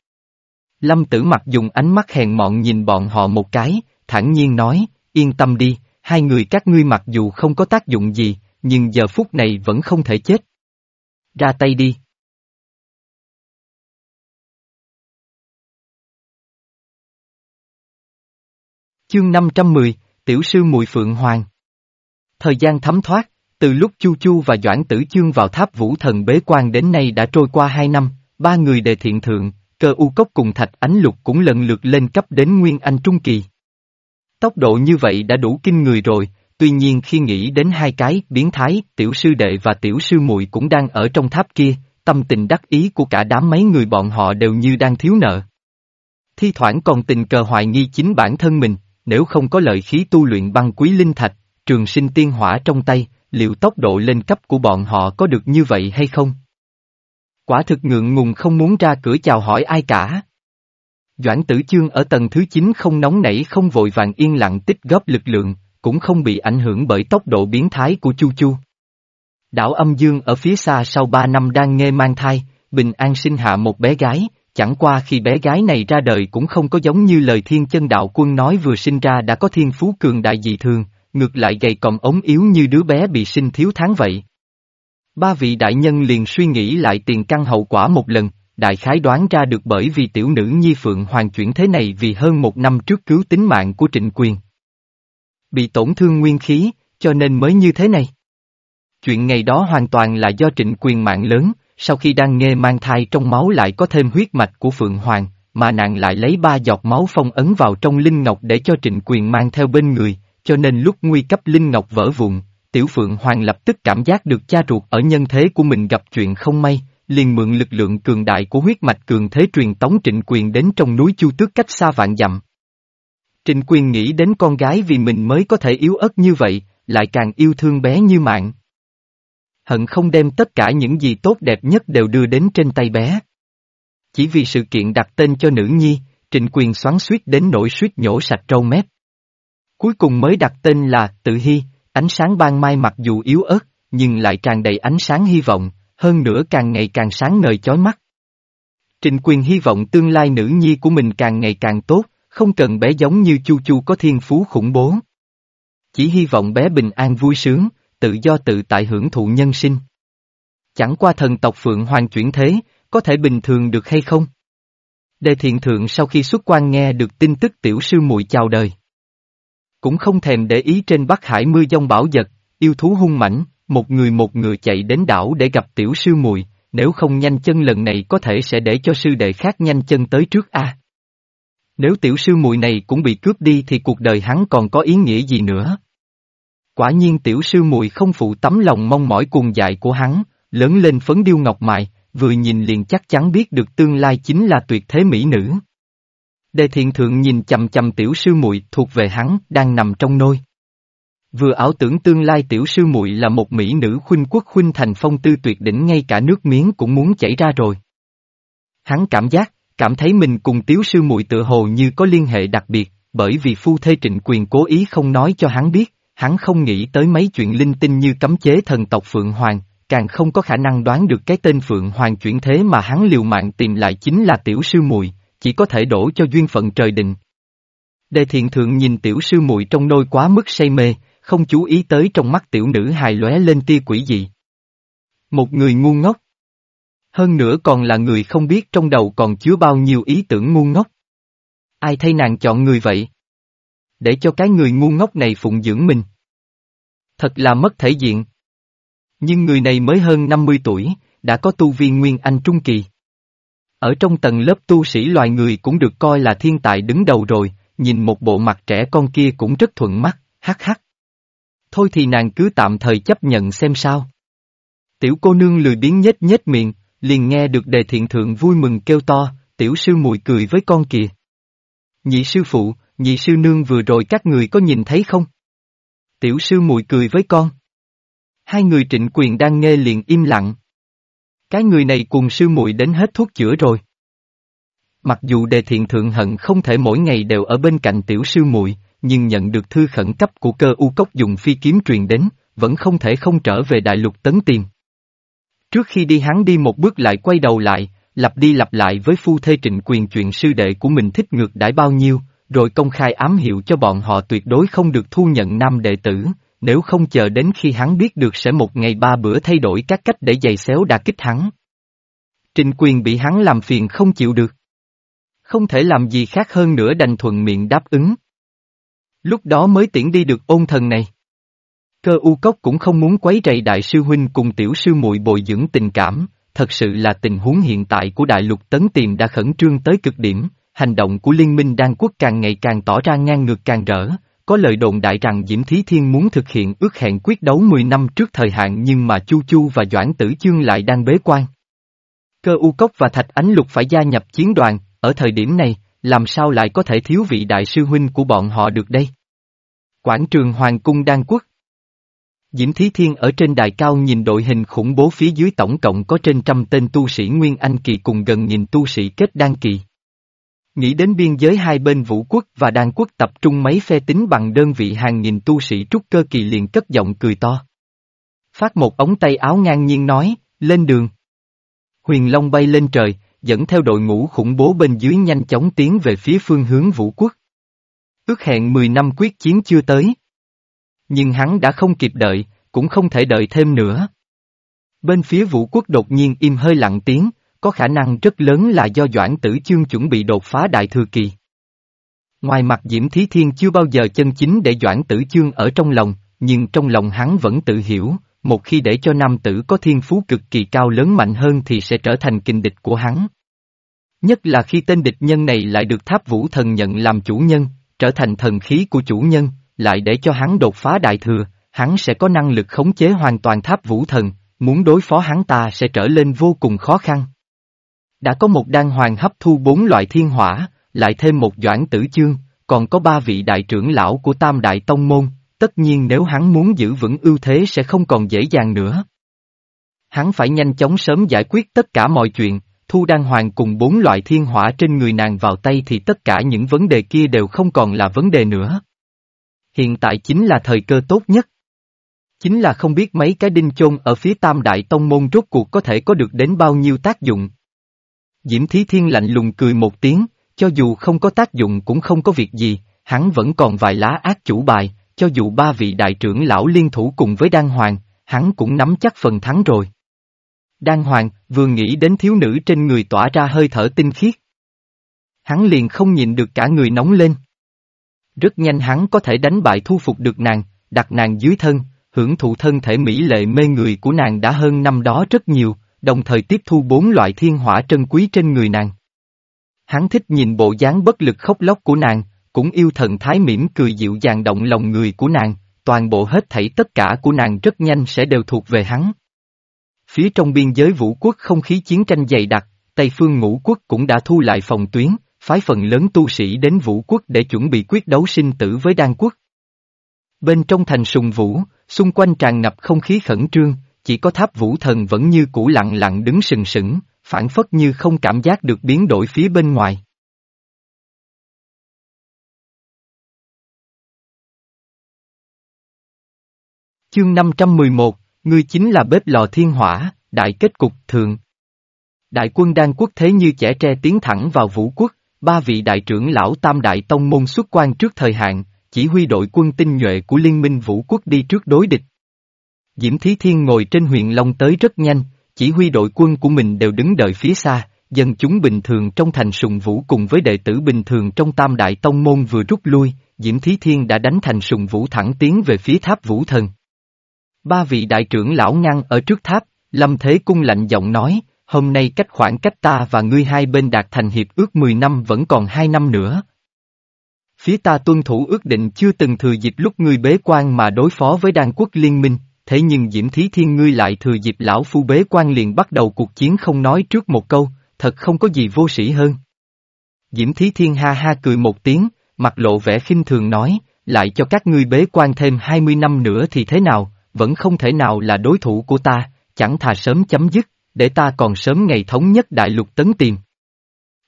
Lâm tử mặt dùng ánh mắt hèn mọn nhìn bọn họ một cái, thản nhiên nói, yên tâm đi, hai người các ngươi mặc dù không có tác dụng gì, nhưng giờ phút này vẫn không thể chết ra tay đi. Chương 510, Tiểu sư Mùi Phượng Hoàng Thời gian thấm thoát, từ lúc Chu Chu và Doãn Tử Chương vào tháp Vũ Thần bế quan đến nay đã trôi qua hai năm, ba người đề thiện thượng, cơ u cốc cùng thạch ánh lục cũng lần lượt lên cấp đến Nguyên Anh Trung Kỳ. Tốc độ như vậy đã đủ kinh người rồi, tuy nhiên khi nghĩ đến hai cái biến thái, tiểu sư đệ và tiểu sư muội cũng đang ở trong tháp kia, tâm tình đắc ý của cả đám mấy người bọn họ đều như đang thiếu nợ. Thi thoảng còn tình cờ hoài nghi chính bản thân mình, nếu không có lợi khí tu luyện băng quý linh thạch, trường sinh tiên hỏa trong tay, liệu tốc độ lên cấp của bọn họ có được như vậy hay không? Quả thực ngượng ngùng không muốn ra cửa chào hỏi ai cả. Doãn tử chương ở tầng thứ 9 không nóng nảy không vội vàng yên lặng tích góp lực lượng, cũng không bị ảnh hưởng bởi tốc độ biến thái của Chu Chu. Đảo âm dương ở phía xa sau 3 năm đang nghe mang thai, bình an sinh hạ một bé gái, chẳng qua khi bé gái này ra đời cũng không có giống như lời thiên chân đạo quân nói vừa sinh ra đã có thiên phú cường đại dị thường, ngược lại gầy còm ống yếu như đứa bé bị sinh thiếu tháng vậy. Ba vị đại nhân liền suy nghĩ lại tiền căn hậu quả một lần, đại khái đoán ra được bởi vì tiểu nữ nhi phượng hoàng chuyển thế này vì hơn một năm trước cứu tính mạng của trịnh quyền. Bị tổn thương nguyên khí, cho nên mới như thế này. Chuyện ngày đó hoàn toàn là do trịnh quyền mạng lớn, sau khi đang nghe mang thai trong máu lại có thêm huyết mạch của Phượng Hoàng, mà nàng lại lấy ba giọt máu phong ấn vào trong linh ngọc để cho trịnh quyền mang theo bên người, cho nên lúc nguy cấp linh ngọc vỡ vụn, tiểu Phượng Hoàng lập tức cảm giác được cha ruột ở nhân thế của mình gặp chuyện không may, liền mượn lực lượng cường đại của huyết mạch cường thế truyền tống trịnh quyền đến trong núi Chu Tước cách xa vạn dặm. Trịnh quyền nghĩ đến con gái vì mình mới có thể yếu ớt như vậy, lại càng yêu thương bé như mạng. Hận không đem tất cả những gì tốt đẹp nhất đều đưa đến trên tay bé. Chỉ vì sự kiện đặt tên cho nữ nhi, trịnh quyền xoắn suýt đến nỗi suýt nhổ sạch trâu mép. Cuối cùng mới đặt tên là Tự Hy, ánh sáng ban mai mặc dù yếu ớt, nhưng lại tràn đầy ánh sáng hy vọng, hơn nữa càng ngày càng sáng ngời chói mắt. Trịnh quyền hy vọng tương lai nữ nhi của mình càng ngày càng tốt, không cần bé giống như Chu Chu có thiên phú khủng bố. Chỉ hy vọng bé bình an vui sướng, tự do tự tại hưởng thụ nhân sinh. Chẳng qua thần tộc Phượng Hoàng chuyển thế, có thể bình thường được hay không? Đề thiện thượng sau khi xuất quan nghe được tin tức tiểu sư muội chào đời. Cũng không thèm để ý trên Bắc Hải mưa dông bão giật, yêu thú hung mãnh, một người một người chạy đến đảo để gặp tiểu sư muội, nếu không nhanh chân lần này có thể sẽ để cho sư đệ khác nhanh chân tới trước a. Nếu tiểu sư muội này cũng bị cướp đi thì cuộc đời hắn còn có ý nghĩa gì nữa? Quả nhiên tiểu sư muội không phụ tấm lòng mong mỏi cuồng dại của hắn, lớn lên phấn điêu ngọc mại, vừa nhìn liền chắc chắn biết được tương lai chính là tuyệt thế mỹ nữ. Đề thiện thượng nhìn chầm chầm tiểu sư muội thuộc về hắn, đang nằm trong nôi. Vừa ảo tưởng tương lai tiểu sư muội là một mỹ nữ khuynh quốc khuynh thành phong tư tuyệt đỉnh ngay cả nước miếng cũng muốn chảy ra rồi. Hắn cảm giác, cảm thấy mình cùng tiểu sư muội tự hồ như có liên hệ đặc biệt, bởi vì phu thê trịnh quyền cố ý không nói cho hắn biết, hắn không nghĩ tới mấy chuyện linh tinh như cấm chế thần tộc Phượng Hoàng, càng không có khả năng đoán được cái tên Phượng Hoàng chuyển thế mà hắn liều mạng tìm lại chính là tiểu sư muội, chỉ có thể đổ cho duyên phận trời định. Đề thiện thượng nhìn tiểu sư muội trong nôi quá mức say mê, không chú ý tới trong mắt tiểu nữ hài lóe lên tia quỷ dị. Một người ngu ngốc. Hơn nữa còn là người không biết trong đầu còn chứa bao nhiêu ý tưởng ngu ngốc. Ai thay nàng chọn người vậy? Để cho cái người ngu ngốc này phụng dưỡng mình. Thật là mất thể diện. Nhưng người này mới hơn 50 tuổi, đã có tu vi Nguyên Anh Trung Kỳ. Ở trong tầng lớp tu sĩ loài người cũng được coi là thiên tài đứng đầu rồi, nhìn một bộ mặt trẻ con kia cũng rất thuận mắt, hắc hắc. Thôi thì nàng cứ tạm thời chấp nhận xem sao. Tiểu cô nương lười biến nhếch nhếch miệng, liền nghe được đề thiện thượng vui mừng kêu to, tiểu sư muội cười với con kìa. Nhị sư phụ, nhị sư nương vừa rồi các người có nhìn thấy không? Tiểu sư muội cười với con. Hai người trịnh quyền đang nghe liền im lặng. Cái người này cùng sư muội đến hết thuốc chữa rồi. Mặc dù đề thiện thượng hận không thể mỗi ngày đều ở bên cạnh tiểu sư muội, nhưng nhận được thư khẩn cấp của cơ u cốc dùng phi kiếm truyền đến, vẫn không thể không trở về đại lục tấn tiền. Trước khi đi hắn đi một bước lại quay đầu lại, lặp đi lặp lại với phu thê trịnh quyền chuyện sư đệ của mình thích ngược đãi bao nhiêu, rồi công khai ám hiệu cho bọn họ tuyệt đối không được thu nhận nam đệ tử, nếu không chờ đến khi hắn biết được sẽ một ngày ba bữa thay đổi các cách để giày xéo đà kích hắn. trịnh quyền bị hắn làm phiền không chịu được. Không thể làm gì khác hơn nữa đành thuận miệng đáp ứng. Lúc đó mới tiễn đi được ôn thần này. Cơ u cốc cũng không muốn quấy rầy đại sư huynh cùng tiểu sư muội bồi dưỡng tình cảm, thật sự là tình huống hiện tại của đại lục tấn tiền đã khẩn trương tới cực điểm, hành động của liên minh đan quốc càng ngày càng tỏ ra ngang ngược càng rỡ, có lời đồn đại rằng Diễm Thí Thiên muốn thực hiện ước hẹn quyết đấu 10 năm trước thời hạn nhưng mà Chu Chu và Doãn Tử Chương lại đang bế quan. Cơ U Cốc và Thạch Ánh Lục phải gia nhập chiến đoàn, ở thời điểm này, làm sao lại có thể thiếu vị đại sư huynh của bọn họ được đây? Quảng trường Hoàng cung Đan Quốc Diễm Thí Thiên ở trên đài cao nhìn đội hình khủng bố phía dưới tổng cộng có trên trăm tên tu sĩ Nguyên Anh Kỳ cùng gần nhìn tu sĩ kết đan kỳ. Nghĩ đến biên giới hai bên vũ quốc và đan quốc tập trung mấy phe tính bằng đơn vị hàng nghìn tu sĩ trúc cơ kỳ liền cất giọng cười to. Phát một ống tay áo ngang nhiên nói, lên đường. Huyền Long bay lên trời, dẫn theo đội ngũ khủng bố bên dưới nhanh chóng tiến về phía phương hướng vũ quốc. Ước hẹn 10 năm quyết chiến chưa tới. Nhưng hắn đã không kịp đợi, cũng không thể đợi thêm nữa. Bên phía vũ quốc đột nhiên im hơi lặng tiếng, có khả năng rất lớn là do Doãn Tử Chương chuẩn bị đột phá đại thừa kỳ. Ngoài mặt Diễm Thí Thiên chưa bao giờ chân chính để Doãn Tử Chương ở trong lòng, nhưng trong lòng hắn vẫn tự hiểu, một khi để cho nam tử có thiên phú cực kỳ cao lớn mạnh hơn thì sẽ trở thành kinh địch của hắn. Nhất là khi tên địch nhân này lại được tháp vũ thần nhận làm chủ nhân, trở thành thần khí của chủ nhân, lại để cho hắn đột phá đại thừa, hắn sẽ có năng lực khống chế hoàn toàn tháp vũ thần, muốn đối phó hắn ta sẽ trở lên vô cùng khó khăn. Đã có một đan hoàng hấp thu bốn loại thiên hỏa, lại thêm một doãn tử chương, còn có ba vị đại trưởng lão của tam đại tông môn, tất nhiên nếu hắn muốn giữ vững ưu thế sẽ không còn dễ dàng nữa. Hắn phải nhanh chóng sớm giải quyết tất cả mọi chuyện, thu đan hoàng cùng bốn loại thiên hỏa trên người nàng vào tay thì tất cả những vấn đề kia đều không còn là vấn đề nữa. Hiện tại chính là thời cơ tốt nhất. Chính là không biết mấy cái đinh chôn ở phía tam đại tông môn rốt cuộc có thể có được đến bao nhiêu tác dụng. Diễm Thí Thiên lạnh lùng cười một tiếng, cho dù không có tác dụng cũng không có việc gì, hắn vẫn còn vài lá ác chủ bài, cho dù ba vị đại trưởng lão liên thủ cùng với Đan Hoàng, hắn cũng nắm chắc phần thắng rồi. Đan Hoàng vừa nghĩ đến thiếu nữ trên người tỏa ra hơi thở tinh khiết. Hắn liền không nhìn được cả người nóng lên. Rất nhanh hắn có thể đánh bại thu phục được nàng, đặt nàng dưới thân, hưởng thụ thân thể mỹ lệ mê người của nàng đã hơn năm đó rất nhiều, đồng thời tiếp thu bốn loại thiên hỏa trân quý trên người nàng. Hắn thích nhìn bộ dáng bất lực khóc lóc của nàng, cũng yêu thần thái mỉm cười dịu dàng động lòng người của nàng, toàn bộ hết thảy tất cả của nàng rất nhanh sẽ đều thuộc về hắn. Phía trong biên giới vũ quốc không khí chiến tranh dày đặc, Tây phương ngũ quốc cũng đã thu lại phòng tuyến, phái phần lớn tu sĩ đến vũ quốc để chuẩn bị quyết đấu sinh tử với đan quốc. Bên trong thành sùng vũ, xung quanh tràn ngập không khí khẩn trương, chỉ có tháp vũ thần vẫn như cũ lặng lặng đứng sừng sững, phản phất như không cảm giác được biến đổi phía bên ngoài. Chương 511, ngươi chính là bếp lò thiên hỏa, đại kết cục thường. Đại quân đan quốc thế như trẻ tre tiến thẳng vào vũ quốc, ba vị đại trưởng lão tam đại tông môn xuất quan trước thời hạn, chỉ huy đội quân tinh nhuệ của liên minh vũ quốc đi trước đối địch. Diễm Thí Thiên ngồi trên huyện Long tới rất nhanh, chỉ huy đội quân của mình đều đứng đợi phía xa, dân chúng bình thường trong thành sùng vũ cùng với đệ tử bình thường trong tam đại tông môn vừa rút lui, Diễm Thí Thiên đã đánh thành sùng vũ thẳng tiến về phía tháp vũ thần. Ba vị đại trưởng lão ngăn ở trước tháp, Lâm Thế Cung lạnh giọng nói, hôm nay cách khoảng cách ta và ngươi hai bên đạt thành hiệp ước 10 năm vẫn còn 2 năm nữa. Phía ta tuân thủ ước định chưa từng thừa dịp lúc ngươi bế quan mà đối phó với đan quốc liên minh, thế nhưng Diễm Thí Thiên ngươi lại thừa dịp lão phu bế quan liền bắt đầu cuộc chiến không nói trước một câu, thật không có gì vô sĩ hơn. Diễm Thí Thiên ha ha cười một tiếng, mặt lộ vẻ khinh thường nói, lại cho các ngươi bế quan thêm 20 năm nữa thì thế nào, vẫn không thể nào là đối thủ của ta, chẳng thà sớm chấm dứt, để ta còn sớm ngày thống nhất đại lục tấn tiền.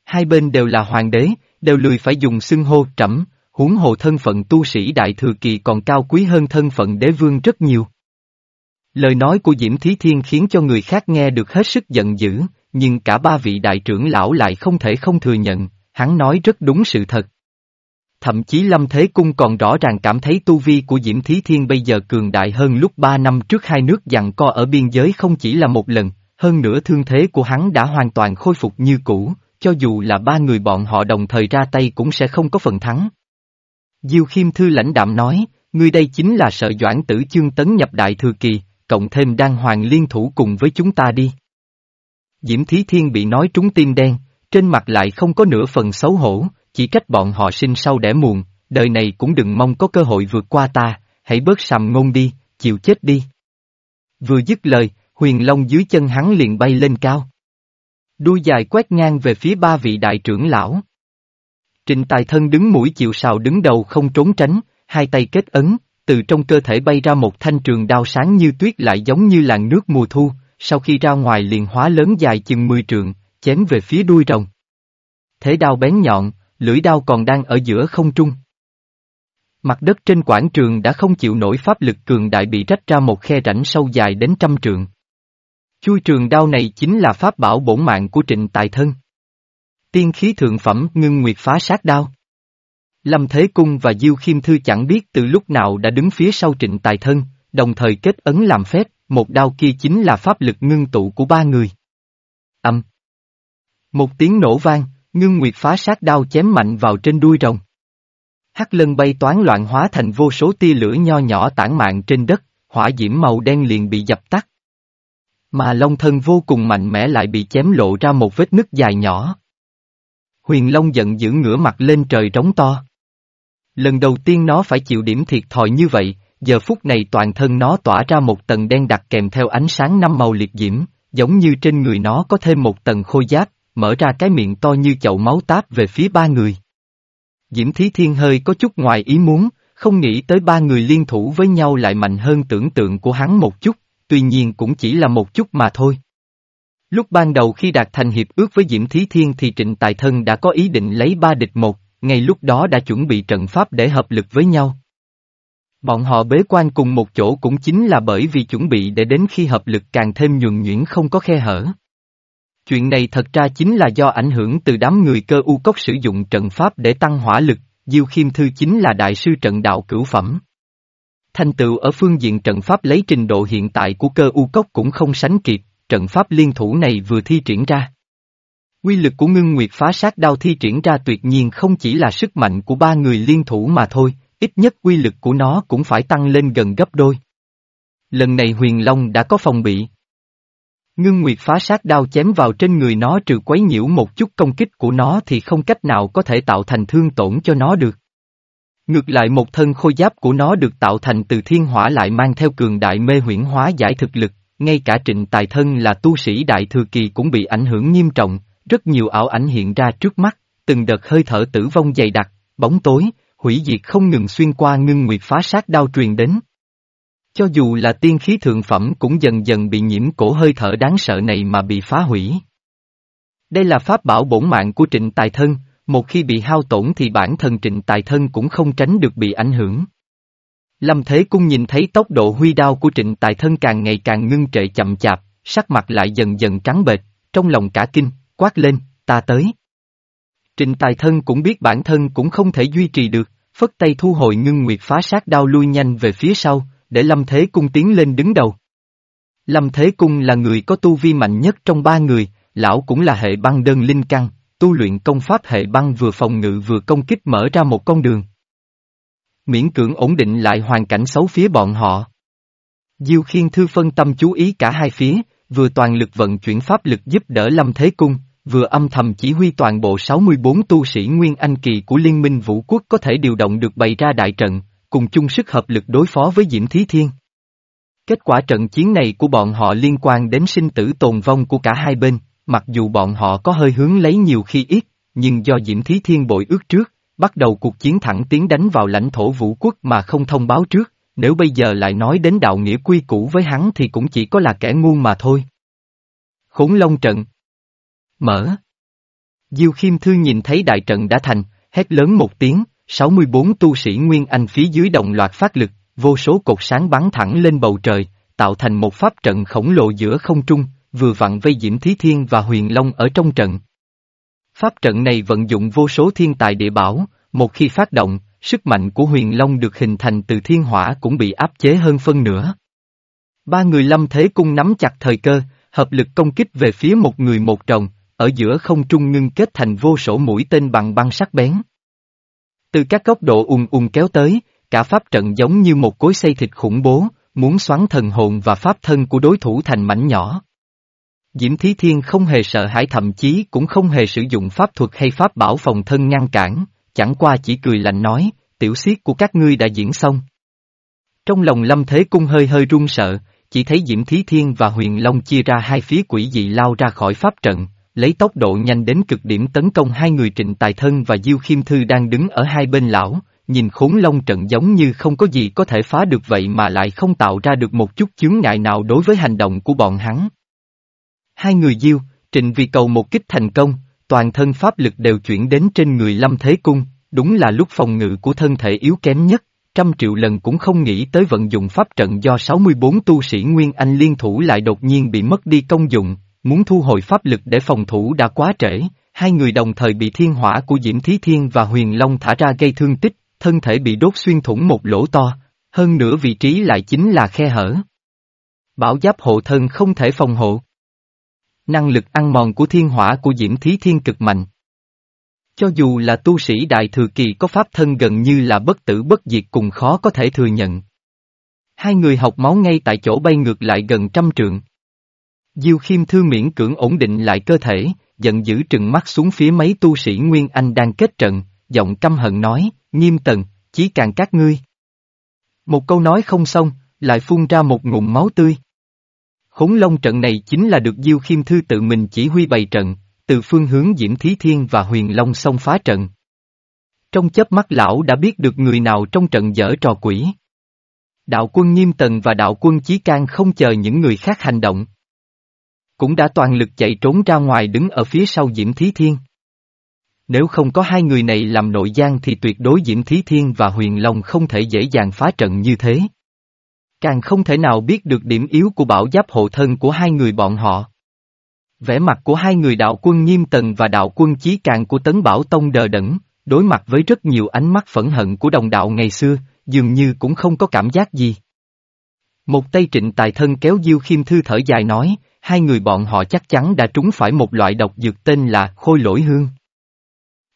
Hai bên đều là hoàng đế, đều lười phải dùng xưng hô trẫm, huống hồ thân phận tu sĩ đại thừa kỳ còn cao quý hơn thân phận đế vương rất nhiều. Lời nói của Diễm Thí Thiên khiến cho người khác nghe được hết sức giận dữ, nhưng cả ba vị đại trưởng lão lại không thể không thừa nhận, hắn nói rất đúng sự thật. Thậm chí Lâm Thế Cung còn rõ ràng cảm thấy tu vi của Diễm Thí Thiên bây giờ cường đại hơn lúc ba năm trước hai nước dặn co ở biên giới không chỉ là một lần, hơn nữa thương thế của hắn đã hoàn toàn khôi phục như cũ, cho dù là ba người bọn họ đồng thời ra tay cũng sẽ không có phần thắng. Diêu Khiêm Thư lãnh đạm nói, ngươi đây chính là sợ doãn tử chương tấn nhập đại thừa kỳ, cộng thêm đan hoàng liên thủ cùng với chúng ta đi. Diễm Thí Thiên bị nói trúng tim đen, trên mặt lại không có nửa phần xấu hổ, chỉ cách bọn họ sinh sau đẻ muộn, đời này cũng đừng mong có cơ hội vượt qua ta, hãy bớt sầm ngôn đi, chịu chết đi. Vừa dứt lời, huyền long dưới chân hắn liền bay lên cao. Đuôi dài quét ngang về phía ba vị đại trưởng lão. Trình tài thân đứng mũi chịu sào đứng đầu không trốn tránh, hai tay kết ấn, từ trong cơ thể bay ra một thanh trường đao sáng như tuyết lại giống như làn nước mùa thu, sau khi ra ngoài liền hóa lớn dài chừng 10 trượng, chém về phía đuôi rồng. Thế đao bén nhọn, lưỡi đao còn đang ở giữa không trung. Mặt đất trên quảng trường đã không chịu nổi pháp lực cường đại bị rách ra một khe rãnh sâu dài đến trăm trượng. Chui trường đao này chính là pháp bảo bổn mạng của trịnh tài thân. Tiên khí thượng phẩm ngưng nguyệt phá sát đao. Lâm Thế Cung và Diêu Khiêm Thư chẳng biết từ lúc nào đã đứng phía sau trịnh tài thân, đồng thời kết ấn làm phép, một đao kia chính là pháp lực ngưng tụ của ba người. Âm. Một tiếng nổ vang, ngưng nguyệt phá sát đao chém mạnh vào trên đuôi rồng. Hắc lân bay toán loạn hóa thành vô số tia lửa nho nhỏ tản mạn trên đất, hỏa diễm màu đen liền bị dập tắt. Mà long thân vô cùng mạnh mẽ lại bị chém lộ ra một vết nứt dài nhỏ. Huyền Long giận dữ ngửa mặt lên trời trống to. Lần đầu tiên nó phải chịu điểm thiệt thòi như vậy, giờ phút này toàn thân nó tỏa ra một tầng đen đặc kèm theo ánh sáng năm màu liệt diễm, giống như trên người nó có thêm một tầng khôi giáp, mở ra cái miệng to như chậu máu táp về phía ba người. Diễm Thí Thiên hơi có chút ngoài ý muốn, không nghĩ tới ba người liên thủ với nhau lại mạnh hơn tưởng tượng của hắn một chút, tuy nhiên cũng chỉ là một chút mà thôi. Lúc ban đầu khi đạt thành hiệp ước với Diễm Thí Thiên thì Trịnh Tài Thân đã có ý định lấy ba địch một, ngay lúc đó đã chuẩn bị trận pháp để hợp lực với nhau. Bọn họ bế quan cùng một chỗ cũng chính là bởi vì chuẩn bị để đến khi hợp lực càng thêm nhuần nhuyễn không có khe hở. Chuyện này thật ra chính là do ảnh hưởng từ đám người cơ u cốc sử dụng trận pháp để tăng hỏa lực, Diêu Khiêm Thư chính là đại sư trận đạo cửu phẩm. Thành tựu ở phương diện trận pháp lấy trình độ hiện tại của cơ u cốc cũng không sánh kịp, trận pháp liên thủ này vừa thi triển ra. Quy lực của ngưng nguyệt phá sát đao thi triển ra tuyệt nhiên không chỉ là sức mạnh của ba người liên thủ mà thôi, ít nhất quy lực của nó cũng phải tăng lên gần gấp đôi. Lần này huyền long đã có phòng bị. Ngưng nguyệt phá sát đao chém vào trên người nó trừ quấy nhiễu một chút công kích của nó thì không cách nào có thể tạo thành thương tổn cho nó được. Ngược lại một thân khôi giáp của nó được tạo thành từ thiên hỏa lại mang theo cường đại mê huyễn hóa giải thực lực, ngay cả trịnh tài thân là tu sĩ đại thừa kỳ cũng bị ảnh hưởng nghiêm trọng, rất nhiều ảo ảnh hiện ra trước mắt, từng đợt hơi thở tử vong dày đặc, bóng tối, hủy diệt không ngừng xuyên qua ngưng nguyệt phá sát đao truyền đến. Cho dù là tiên khí thượng phẩm cũng dần dần bị nhiễm cổ hơi thở đáng sợ này mà bị phá hủy. Đây là pháp bảo bổn mạng của trịnh tài thân, một khi bị hao tổn thì bản thân trịnh tài thân cũng không tránh được bị ảnh hưởng. Lâm Thế Cung nhìn thấy tốc độ huy đao của trịnh tài thân càng ngày càng ngưng trệ chậm chạp, sắc mặt lại dần dần trắng bệch, trong lòng cả kinh, quát lên, ta tới. Trịnh tài thân cũng biết bản thân cũng không thể duy trì được, phất tay thu hồi ngưng nguyệt phá sát đao lui nhanh về phía sau, để Lâm Thế Cung tiến lên đứng đầu. Lâm Thế Cung là người có tu vi mạnh nhất trong ba người, lão cũng là hệ băng đơn linh căn, tu luyện công pháp hệ băng vừa phòng ngự vừa công kích mở ra một con đường. Miễn cưỡng ổn định lại hoàn cảnh xấu phía bọn họ. Diêu Khiên Thư phân tâm chú ý cả hai phía, vừa toàn lực vận chuyển pháp lực giúp đỡ Lâm Thế Cung, vừa âm thầm chỉ huy toàn bộ 64 tu sĩ Nguyên Anh Kỳ của Liên minh Vũ Quốc có thể điều động được bày ra đại trận, cùng chung sức hợp lực đối phó với Diễm Thí Thiên. Kết quả trận chiến này của bọn họ liên quan đến sinh tử tồn vong của cả hai bên, mặc dù bọn họ có hơi hướng lấy nhiều khi ít, nhưng do Diễm Thí Thiên bội ước trước, bắt đầu cuộc chiến thẳng tiến đánh vào lãnh thổ vũ quốc mà không thông báo trước, nếu bây giờ lại nói đến đạo nghĩa quy củ với hắn thì cũng chỉ có là kẻ ngu mà thôi. Khốn Long trận Mở Diêu Khiêm Thư nhìn thấy đại trận đã thành, hét lớn một tiếng, 64 tu sĩ Nguyên Anh phía dưới đồng loạt phát lực, vô số cột sáng bắn thẳng lên bầu trời, tạo thành một pháp trận khổng lồ giữa không trung, vừa vặn vây Diễm Thí Thiên và Huyền Long ở trong trận. Pháp trận này vận dụng vô số thiên tài địa bảo, một khi phát động, sức mạnh của Huyền Long được hình thành từ thiên hỏa cũng bị áp chế hơn phân nửa. Ba người lâm thế cung nắm chặt thời cơ, hợp lực công kích về phía một người một trồng, ở giữa không trung ngưng kết thành vô số mũi tên bằng băng sắc bén. Từ các góc độ ùn ùn kéo tới, cả pháp trận giống như một cối xây thịt khủng bố, muốn xoắn thần hồn và pháp thân của đối thủ thành mảnh nhỏ. Diễm Thí Thiên không hề sợ hãi thậm chí cũng không hề sử dụng pháp thuật hay pháp bảo phòng thân ngăn cản, chẳng qua chỉ cười lạnh nói, tiểu siết của các ngươi đã diễn xong. Trong lòng Lâm Thế Cung hơi hơi run sợ, chỉ thấy Diễm Thí Thiên và Huyền Long chia ra hai phía quỷ dị lao ra khỏi pháp trận, lấy tốc độ nhanh đến cực điểm tấn công hai người Trịnh Tài Thân và Diêu Khiêm Thư đang đứng ở hai bên lão, nhìn khốn long trận giống như không có gì có thể phá được vậy mà lại không tạo ra được một chút chướng ngại nào đối với hành động của bọn hắn. Hai người Diêu, Trịnh vì cầu một kích thành công, toàn thân pháp lực đều chuyển đến trên người Lâm Thế Cung, đúng là lúc phòng ngự của thân thể yếu kém nhất, trăm triệu lần cũng không nghĩ tới vận dụng pháp trận do 64 tu sĩ Nguyên Anh liên thủ lại đột nhiên bị mất đi công dụng, muốn thu hồi pháp lực để phòng thủ đã quá trễ, hai người đồng thời bị thiên hỏa của Diễm Thí Thiên và Huyền Long thả ra gây thương tích, thân thể bị đốt xuyên thủng một lỗ to, hơn nữa vị trí lại chính là khe hở. Bảo giáp hộ thân không thể phòng hộ. Năng lực ăn mòn của thiên hỏa của Diễm Thí Thiên cực mạnh. Cho dù là tu sĩ đại thừa kỳ có pháp thân gần như là bất tử bất diệt cùng khó có thể thừa nhận. Hai người học máu ngay tại chỗ bay ngược lại gần trăm trượng. Diêu khiêm thư miễn cưỡng ổn định lại cơ thể, giận dữ trừng mắt xuống phía mấy tu sĩ Nguyên Anh đang kết trận, giọng căm hận nói, nghiêm tần, chí càng các ngươi. Một câu nói không xong, lại phun ra một ngụm máu tươi. Khốn long trận này chính là được Diêu Khiêm Thư tự mình chỉ huy bày trận, từ phương hướng Diễm Thí Thiên và Huyền Long xông phá trận. Trong chớp mắt lão đã biết được người nào trong trận dở trò quỷ. Đạo quân Nghiêm Tần và đạo quân Chí Can không chờ những người khác hành động. Cũng đã toàn lực chạy trốn ra ngoài đứng ở phía sau Diễm Thí Thiên. Nếu không có hai người này làm nội gian thì tuyệt đối Diễm Thí Thiên và Huyền Long không thể dễ dàng phá trận như thế. Càng không thể nào biết được điểm yếu của bảo giáp hộ thân của hai người bọn họ. Vẻ mặt của hai người đạo quân Nghiêm Tần và đạo quân Chí Càng của Tấn Bảo Tông đờ đẫn, đối mặt với rất nhiều ánh mắt phẫn hận của đồng đạo ngày xưa, dường như cũng không có cảm giác gì. Một tay trịnh tài thân kéo Diêu Khiêm Thư thở dài nói, hai người bọn họ chắc chắn đã trúng phải một loại độc dược tên là khôi lỗi hương.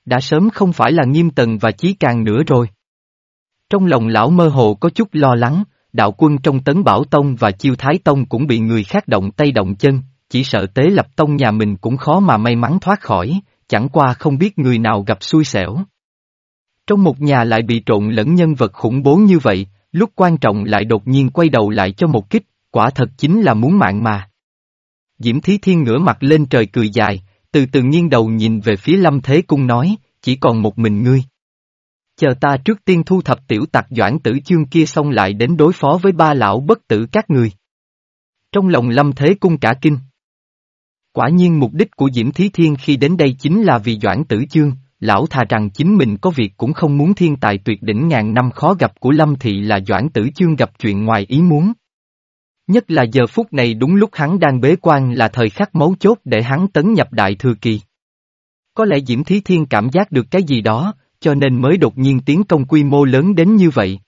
Đã sớm không phải là nghiêm tần và chí càng nữa rồi. Trong lòng lão mơ hồ có chút lo lắng, đạo quân trong tấn bảo tông và chiêu thái tông cũng bị người khác động tay động chân, chỉ sợ tế lập tông nhà mình cũng khó mà may mắn thoát khỏi, chẳng qua không biết người nào gặp xui xẻo. Trong một nhà lại bị trộn lẫn nhân vật khủng bố như vậy, lúc quan trọng lại đột nhiên quay đầu lại cho một kích, quả thật chính là muốn mạng mà. Diễm Thí Thiên ngửa mặt lên trời cười dài, từ từ nghiêng đầu nhìn về phía Lâm Thế Cung nói, chỉ còn một mình ngươi. Chờ ta trước tiên thu thập tiểu tặc doãn tử chương kia xong lại đến đối phó với ba lão bất tử các người. Trong lòng Lâm Thế Cung cả kinh. Quả nhiên mục đích của Diễm Thí Thiên khi đến đây chính là vì doãn tử chương, lão thà rằng chính mình có việc cũng không muốn thiên tài tuyệt đỉnh ngàn năm khó gặp của Lâm Thị là doãn tử chương gặp chuyện ngoài ý muốn. Nhất là giờ phút này đúng lúc hắn đang bế quan là thời khắc mấu chốt để hắn tấn nhập đại thừa kỳ. Có lẽ Diễm Thí Thiên cảm giác được cái gì đó, cho nên mới đột nhiên tiến công quy mô lớn đến như vậy.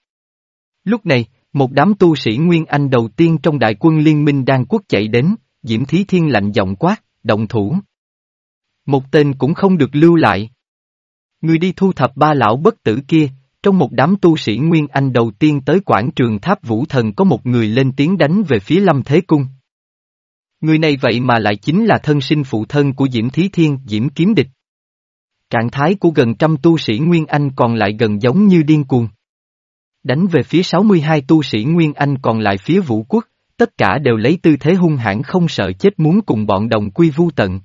Lúc này, một đám tu sĩ Nguyên Anh đầu tiên trong đại quân liên minh đang quốc chạy đến, Diễm Thí Thiên lạnh giọng quát, động thủ. Một tên cũng không được lưu lại. Người đi thu thập ba lão bất tử kia, trong một đám tu sĩ Nguyên Anh đầu tiên tới quảng trường tháp vũ thần có một người lên tiếng đánh về phía Lâm Thế Cung. Người này vậy mà lại chính là thân sinh phụ thân của Diễm Thí Thiên, Diễm Kiếm Địch. Trạng thái của gần trăm tu sĩ Nguyên Anh còn lại gần giống như điên cuồng. Đánh về phía 62 tu sĩ Nguyên Anh còn lại phía vũ quốc, tất cả đều lấy tư thế hung hãn không sợ chết muốn cùng bọn đồng quy vu tận.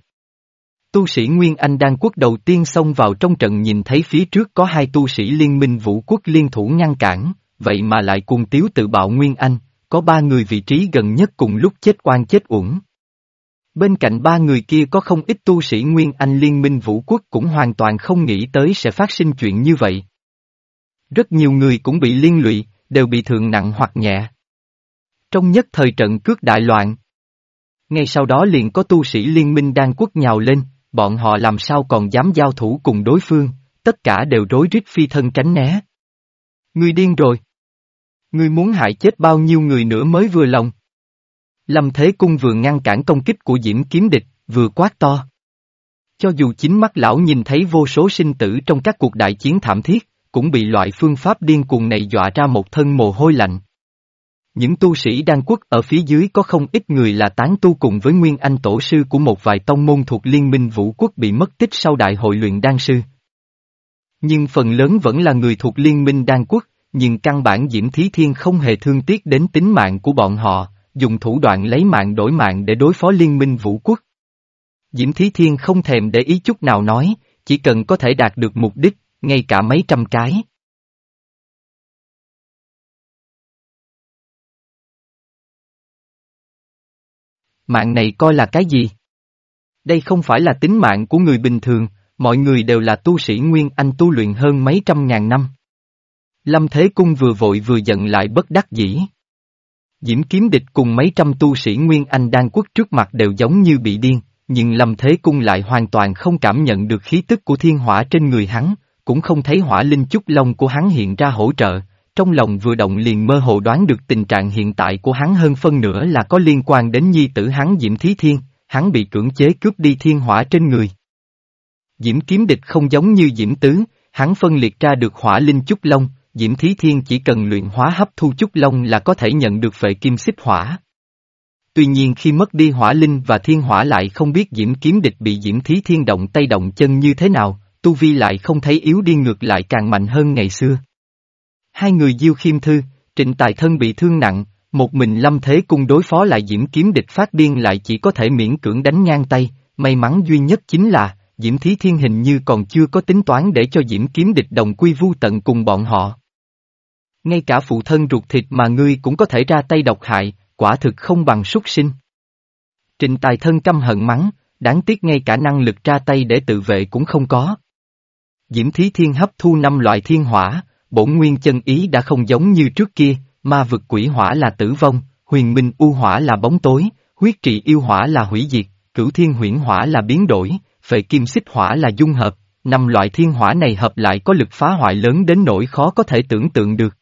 Tu sĩ Nguyên Anh đang quốc đầu tiên xông vào trong trận nhìn thấy phía trước có hai tu sĩ liên minh vũ quốc liên thủ ngăn cản, vậy mà lại cùng tiếu tự bạo Nguyên Anh, có ba người vị trí gần nhất cùng lúc chết oan chết uổng. Bên cạnh ba người kia có không ít tu sĩ Nguyên Anh liên minh vũ quốc cũng hoàn toàn không nghĩ tới sẽ phát sinh chuyện như vậy. Rất nhiều người cũng bị liên lụy, đều bị thương nặng hoặc nhẹ. Trong nhất thời trận cướp đại loạn. Ngay sau đó liền có tu sĩ liên minh đang quốc nhào lên, bọn họ làm sao còn dám giao thủ cùng đối phương, tất cả đều rối rít phi thân tránh né. Ngươi điên rồi. Ngươi muốn hại chết bao nhiêu người nữa mới vừa lòng. Lâm Thế Cung vừa ngăn cản công kích của Diễm Kiếm Địch, vừa quát to. Cho dù chính mắt lão nhìn thấy vô số sinh tử trong các cuộc đại chiến thảm thiết, cũng bị loại phương pháp điên cuồng này dọa ra một thân mồ hôi lạnh. Những tu sĩ đan quốc ở phía dưới có không ít người là tán tu cùng với nguyên anh tổ sư của một vài tông môn thuộc liên minh vũ quốc bị mất tích sau đại hội luyện đan sư. Nhưng phần lớn vẫn là người thuộc liên minh đan quốc, nhưng căn bản Diễm Thí Thiên không hề thương tiếc đến tính mạng của bọn họ, dùng thủ đoạn lấy mạng đổi mạng để đối phó liên minh vũ quốc. Diễm Thí Thiên không thèm để ý chút nào nói, chỉ cần có thể đạt được mục đích, ngay cả mấy trăm cái. Mạng này coi là cái gì? Đây không phải là tính mạng của người bình thường, mọi người đều là tu sĩ Nguyên Anh tu luyện hơn mấy trăm ngàn năm. Lâm Thế Cung vừa vội vừa giận lại bất đắc dĩ. Diễm kiếm địch cùng mấy trăm tu sĩ Nguyên Anh đang quốc trước mặt đều giống như bị điên, nhưng Lâm Thế Cung lại hoàn toàn không cảm nhận được khí tức của thiên hỏa trên người hắn, cũng không thấy hỏa linh chúc lông của hắn hiện ra hỗ trợ, trong lòng vừa động liền mơ hồ đoán được tình trạng hiện tại của hắn hơn phân nửa là có liên quan đến nhi tử hắn Diễm Thí Thiên, hắn bị cưỡng chế cướp đi thiên hỏa trên người. Diễm kiếm địch không giống như Diễm Tứ, hắn phân liệt ra được hỏa linh chúc lông. Diễm Thí Thiên chỉ cần luyện hóa hấp thu chút long là có thể nhận được phệ kim xích hỏa. Tuy nhiên khi mất đi hỏa linh và thiên hỏa lại không biết Diễm kiếm địch bị Diễm Thí Thiên động tay động chân như thế nào, Tu Vi lại không thấy yếu đi ngược lại càng mạnh hơn ngày xưa. Hai người Diêu Khiêm Thư, Trịnh Tài Thân bị thương nặng, một mình lâm thế cung đối phó lại Diễm kiếm địch phát điên lại chỉ có thể miễn cưỡng đánh ngang tay, may mắn duy nhất chính là, Diễm Thí Thiên hình như còn chưa có tính toán để cho Diễm kiếm địch đồng quy vu tận cùng bọn họ. Ngay cả phụ thân ruột thịt mà ngươi cũng có thể ra tay độc hại, quả thực không bằng súc sinh. Trình tài thân căm hận mắng, đáng tiếc ngay cả năng lực ra tay để tự vệ cũng không có. Diễm Thí Thiên hấp thu năm loại thiên hỏa, bổn nguyên chân ý đã không giống như trước kia, ma vực quỷ hỏa là tử vong, huyền minh u hỏa là bóng tối, huyết trị yêu hỏa là hủy diệt, cửu thiên huyễn hỏa là biến đổi, phệ kim xích hỏa là dung hợp, năm loại thiên hỏa này hợp lại có lực phá hoại lớn đến nỗi khó có thể tưởng tượng được.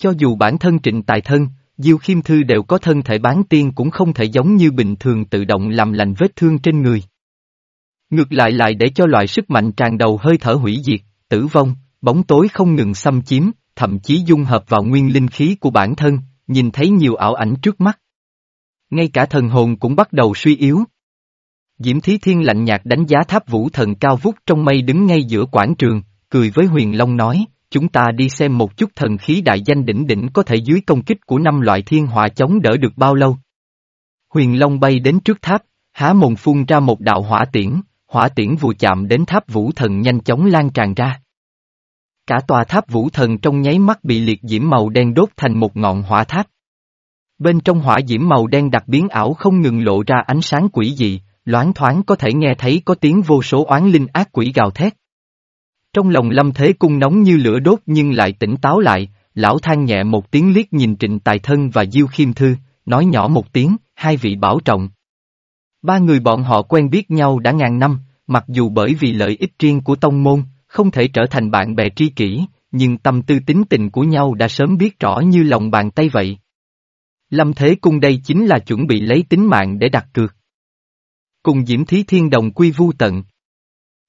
Cho dù bản thân trịnh tài thân, Diêu Khiêm Thư đều có thân thể bán tiên cũng không thể giống như bình thường tự động làm lành vết thương trên người. Ngược lại lại để cho loại sức mạnh tràn đầu hơi thở hủy diệt, tử vong, bóng tối không ngừng xâm chiếm, thậm chí dung hợp vào nguyên linh khí của bản thân, nhìn thấy nhiều ảo ảnh trước mắt. Ngay cả thần hồn cũng bắt đầu suy yếu. Diễm Thí Thiên lạnh nhạt đánh giá tháp vũ thần cao vút trong mây đứng ngay giữa quảng trường, cười với huyền long nói, chúng ta đi xem một chút thần khí đại danh đỉnh đỉnh có thể dưới công kích của năm loại thiên hỏa chống đỡ được bao lâu. Huyền Long bay đến trước tháp, há mồm phun ra một đạo hỏa tiễn, hỏa tiễn vừa chạm đến tháp vũ thần nhanh chóng lan tràn ra. Cả tòa tháp vũ thần trong nháy mắt bị liệt diễm màu đen đốt thành một ngọn hỏa tháp. Bên trong hỏa diễm màu đen đặc biến ảo không ngừng lộ ra ánh sáng quỷ dị, loáng thoáng có thể nghe thấy có tiếng vô số oán linh ác quỷ gào thét. Trong lòng lâm thế cung nóng như lửa đốt nhưng lại tỉnh táo lại, lão than nhẹ một tiếng liếc nhìn trịnh tài thân và diêu khiêm thư, nói nhỏ một tiếng, hai vị bảo trọng. Ba người bọn họ quen biết nhau đã ngàn năm, mặc dù bởi vì lợi ích riêng của tông môn, không thể trở thành bạn bè tri kỷ, nhưng tâm tư tính tình của nhau đã sớm biết rõ như lòng bàn tay vậy. Lâm Thế Cung đây chính là chuẩn bị lấy tính mạng để đặt cược. Cùng Diễm Thí Thiên đồng quy vu tận.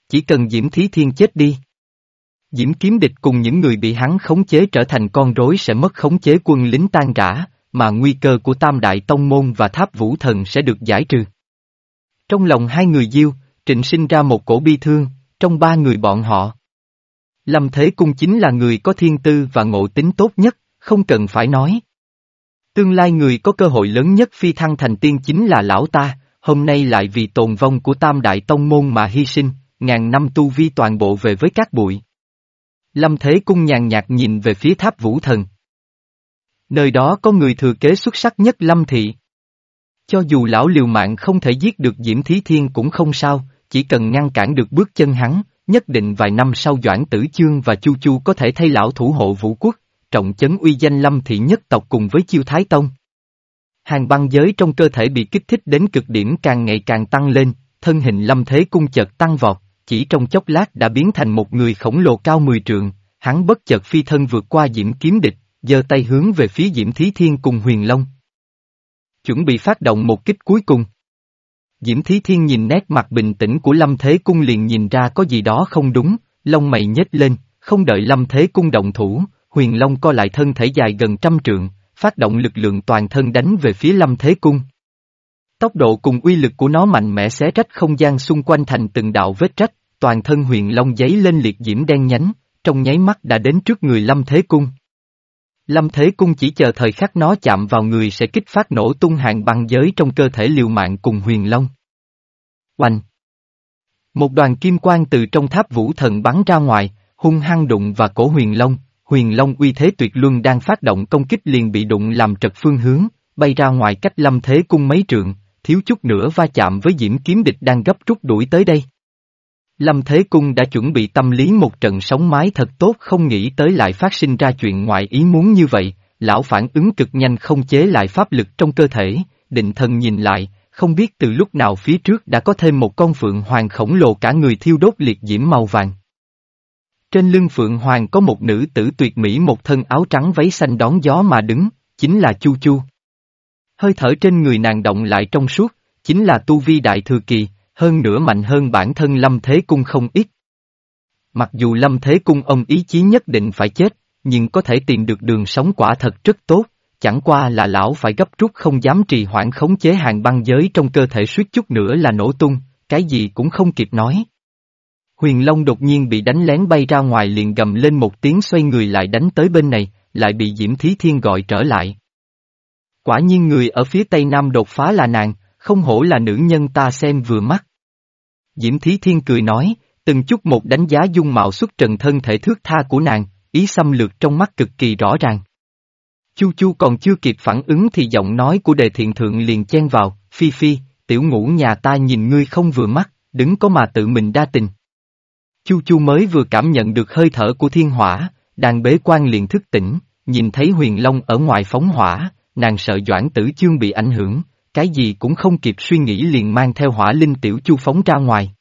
Chỉ cần Diễm Thí Thiên chết đi. Diễm kiếm địch cùng những người bị hắn khống chế trở thành con rối sẽ mất khống chế quân lính tan rã, mà nguy cơ của Tam Đại Tông Môn và Tháp Vũ Thần sẽ được giải trừ. Trong lòng hai người diêu, trịnh sinh ra một cổ bi thương, trong ba người bọn họ. Lâm Thế Cung chính là người có thiên tư và ngộ tính tốt nhất, không cần phải nói. Tương lai người có cơ hội lớn nhất phi thăng thành tiên chính là lão ta, hôm nay lại vì tồn vong của Tam Đại Tông Môn mà hy sinh, ngàn năm tu vi toàn bộ về với các bụi. Lâm Thế Cung nhàn nhạt nhìn về phía tháp vũ thần. Nơi đó có người thừa kế xuất sắc nhất Lâm Thị. Cho dù lão liều mạng không thể giết được Diễm Thí Thiên cũng không sao, chỉ cần ngăn cản được bước chân hắn, nhất định vài năm sau Doãn Tử Chương và Chu Chu có thể thay lão thủ hộ vũ quốc, trọng chấn uy danh Lâm Thị nhất tộc cùng với Chiêu Thái Tông. Hàng băng giới trong cơ thể bị kích thích đến cực điểm càng ngày càng tăng lên, thân hình Lâm Thế Cung chợt tăng vọt, chỉ trong chốc lát đã biến thành một người khổng lồ cao mười trượng, hắn bất chợt phi thân vượt qua diễm kiếm địch, giơ tay hướng về phía diễm thí thiên cùng huyền long. Chuẩn bị phát động một kích cuối cùng. Diễm Thí Thiên nhìn nét mặt bình tĩnh của Lâm Thế Cung liền nhìn ra có gì đó không đúng, lông mày nhếch lên, không đợi lâm thế cung động thủ, huyền long co lại thân thể dài gần trăm trượng, phát động lực lượng toàn thân đánh về phía lâm thế cung. Tốc độ cùng uy lực của nó mạnh mẽ xé rách không gian xung quanh thành từng đạo vết rách, toàn thân huyền long giấy lên liệt diễm đen nhánh, trong nháy mắt đã đến trước người lâm thế cung. Lâm Thế Cung chỉ chờ thời khắc nó chạm vào người sẽ kích phát nổ tung hàng băng giới trong cơ thể liều mạng cùng huyền long. Oanh! Một đoàn kim quang từ trong tháp vũ thần bắn ra ngoài, hung hăng đụng và cổ huyền long, huyền long uy thế tuyệt luân đang phát động công kích liền bị đụng làm trật phương hướng, bay ra ngoài cách lâm thế cung mấy trượng, thiếu chút nữa va chạm với diễm kiếm địch đang gấp rút đuổi tới đây. Lâm Thế Cung đã chuẩn bị tâm lý một trận sống mái thật tốt không nghĩ tới lại phát sinh ra chuyện ngoại ý muốn như vậy, lão phản ứng cực nhanh không chế lại pháp lực trong cơ thể, định thần nhìn lại, không biết từ lúc nào phía trước đã có thêm một con phượng hoàng khổng lồ cả người thiêu đốt liệt diễm màu vàng. Trên lưng phượng hoàng có một nữ tử tuyệt mỹ một thân áo trắng váy xanh đón gió mà đứng, chính là Chu Chu. Hơi thở trên người nàng động lại trong suốt, chính là tu vi đại thừa kỳ, hơn nữa mạnh hơn bản thân Lâm Thế Cung không ít. Mặc dù Lâm Thế Cung ông ý chí nhất định phải chết, nhưng có thể tìm được đường sống quả thật rất tốt, chẳng qua là lão phải gấp rút không dám trì hoãn khống chế hàng băng giới trong cơ thể suýt chút nữa là nổ tung, cái gì cũng không kịp nói. Huyền Long đột nhiên bị đánh lén bay ra ngoài liền gầm lên một tiếng xoay người lại đánh tới bên này, lại bị Diễm Thí Thiên gọi trở lại. Quả nhiên người ở phía tây nam đột phá là nàng, không hổ là nữ nhân ta xem vừa mắt. Diễm Thí Thiên cười nói, từng chút một đánh giá dung mạo xuất trần thân thể thước tha của nàng, ý xâm lược trong mắt cực kỳ rõ ràng. Chu Chu còn chưa kịp phản ứng thì giọng nói của đề thiện thượng liền chen vào, Phi Phi, tiểu ngũ nhà ta nhìn ngươi không vừa mắt, đứng có mà tự mình đa tình. Chu Chu mới vừa cảm nhận được hơi thở của thiên hỏa, đàn bế quan liền thức tỉnh, nhìn thấy huyền long ở ngoài phóng hỏa, nàng sợ doãn tử chương bị ảnh hưởng, cái gì cũng không kịp suy nghĩ liền mang theo hỏa linh tiểu chu phóng ra ngoài.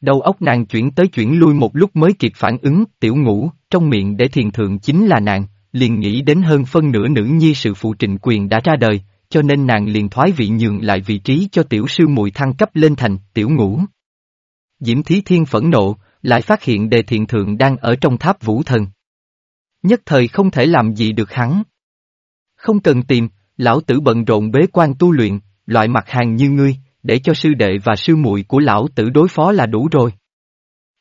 Đầu óc nàng chuyển tới chuyển lui một lúc mới kịp phản ứng, tiểu ngũ, trong miệng để thiền thượng chính là nàng, liền nghĩ đến hơn phân nửa nữ nhi sự phụ trịnh quyền đã ra đời, cho nên nàng liền thoái vị nhường lại vị trí cho tiểu sư mùi thăng cấp lên thành tiểu ngũ. Diễm Thí Thiên phẫn nộ, lại phát hiện đề thiện thượng đang ở trong tháp vũ thần. Nhất thời không thể làm gì được hắn. Không cần tìm, lão tử bận rộn bế quan tu luyện, loại mặt hàng như ngươi, để cho sư đệ và sư muội của lão tử đối phó là đủ rồi.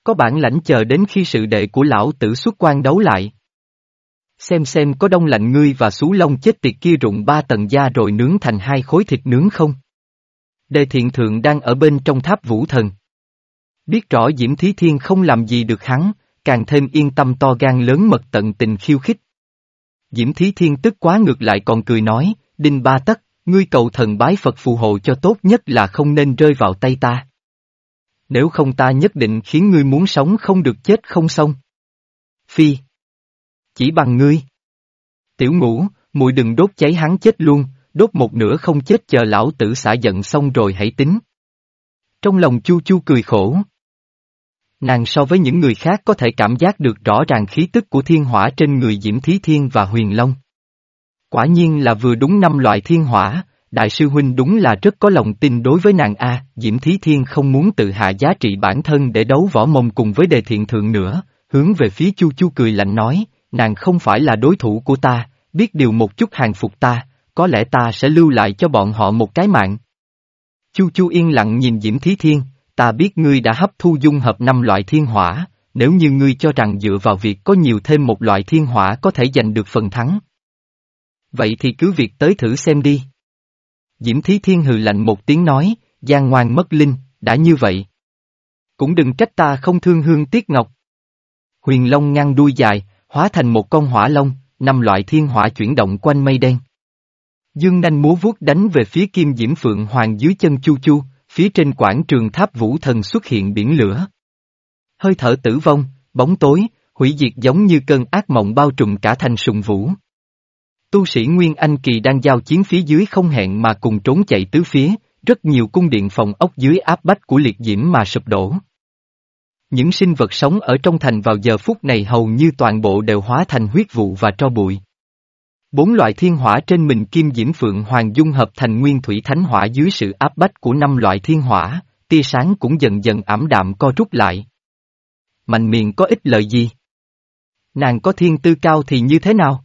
Có bản lãnh chờ đến khi sự đệ của lão tử xuất quan đấu lại. Xem xem có đông lạnh ngươi và xú lông chết tiệt kia rụng ba tầng da rồi nướng thành hai khối thịt nướng không? Đề thiện thượng đang ở bên trong tháp vũ thần. Biết rõ Diễm Thí Thiên không làm gì được hắn, càng thêm yên tâm to gan lớn mật tận tình khiêu khích. Diễm Thí Thiên tức quá ngược lại còn cười nói, Đinh Ba Tất, ngươi cầu thần bái Phật phù hộ cho tốt nhất là không nên rơi vào tay ta. Nếu không ta nhất định khiến ngươi muốn sống không được chết không xong. Phi. Chỉ bằng ngươi. Tiểu ngũ, mùi đừng đốt cháy hắn chết luôn, đốt một nửa không chết chờ lão tử xả giận xong rồi hãy tính. Trong lòng chu chu cười khổ. Nàng so với những người khác có thể cảm giác được rõ ràng khí tức của thiên hỏa trên người Diễm Thí Thiên và Huyền Long. Quả nhiên là vừa đúng năm loại thiên hỏa, đại sư huynh đúng là rất có lòng tin đối với nàng A, Diễm Thí Thiên không muốn tự hạ giá trị bản thân để đấu võ mông cùng với đề thiện thượng nữa, hướng về phía Chu Chu cười lạnh nói, nàng không phải là đối thủ của ta, biết điều một chút hàng phục ta, có lẽ ta sẽ lưu lại cho bọn họ một cái mạng. Chu Chu yên lặng nhìn Diễm Thí Thiên, ta biết ngươi đã hấp thu dung hợp năm loại thiên hỏa, nếu như ngươi cho rằng dựa vào việc có nhiều thêm một loại thiên hỏa có thể giành được phần thắng. Vậy thì cứ việc tới thử xem đi. Diễm Thí Thiên hừ lạnh một tiếng nói, gian ngoan mất linh, đã như vậy. Cũng đừng trách ta không thương hương tiếc ngọc. Huyền Long ngăn đuôi dài, hóa thành một con hỏa long, năm loại thiên hỏa chuyển động quanh mây đen. Dương nanh múa vuốt đánh về phía kim diễm phượng hoàng dưới chân chu chu, phía trên quảng trường tháp vũ thần xuất hiện biển lửa. Hơi thở tử vong, bóng tối, hủy diệt giống như cơn ác mộng bao trùm cả thành sùng vũ. Tu sĩ Nguyên Anh Kỳ đang giao chiến phía dưới không hẹn mà cùng trốn chạy tứ phía, rất nhiều cung điện phòng ốc dưới áp bách của liệt diễm mà sụp đổ. Những sinh vật sống ở trong thành vào giờ phút này hầu như toàn bộ đều hóa thành huyết vụ và tro bụi. Bốn loại thiên hỏa trên mình kim diễm phượng hoàng dung hợp thành nguyên thủy thánh hỏa dưới sự áp bách của năm loại thiên hỏa, tia sáng cũng dần dần ảm đạm co rút lại. Mạnh miệng có ích lợi gì? Nàng có thiên tư cao thì như thế nào?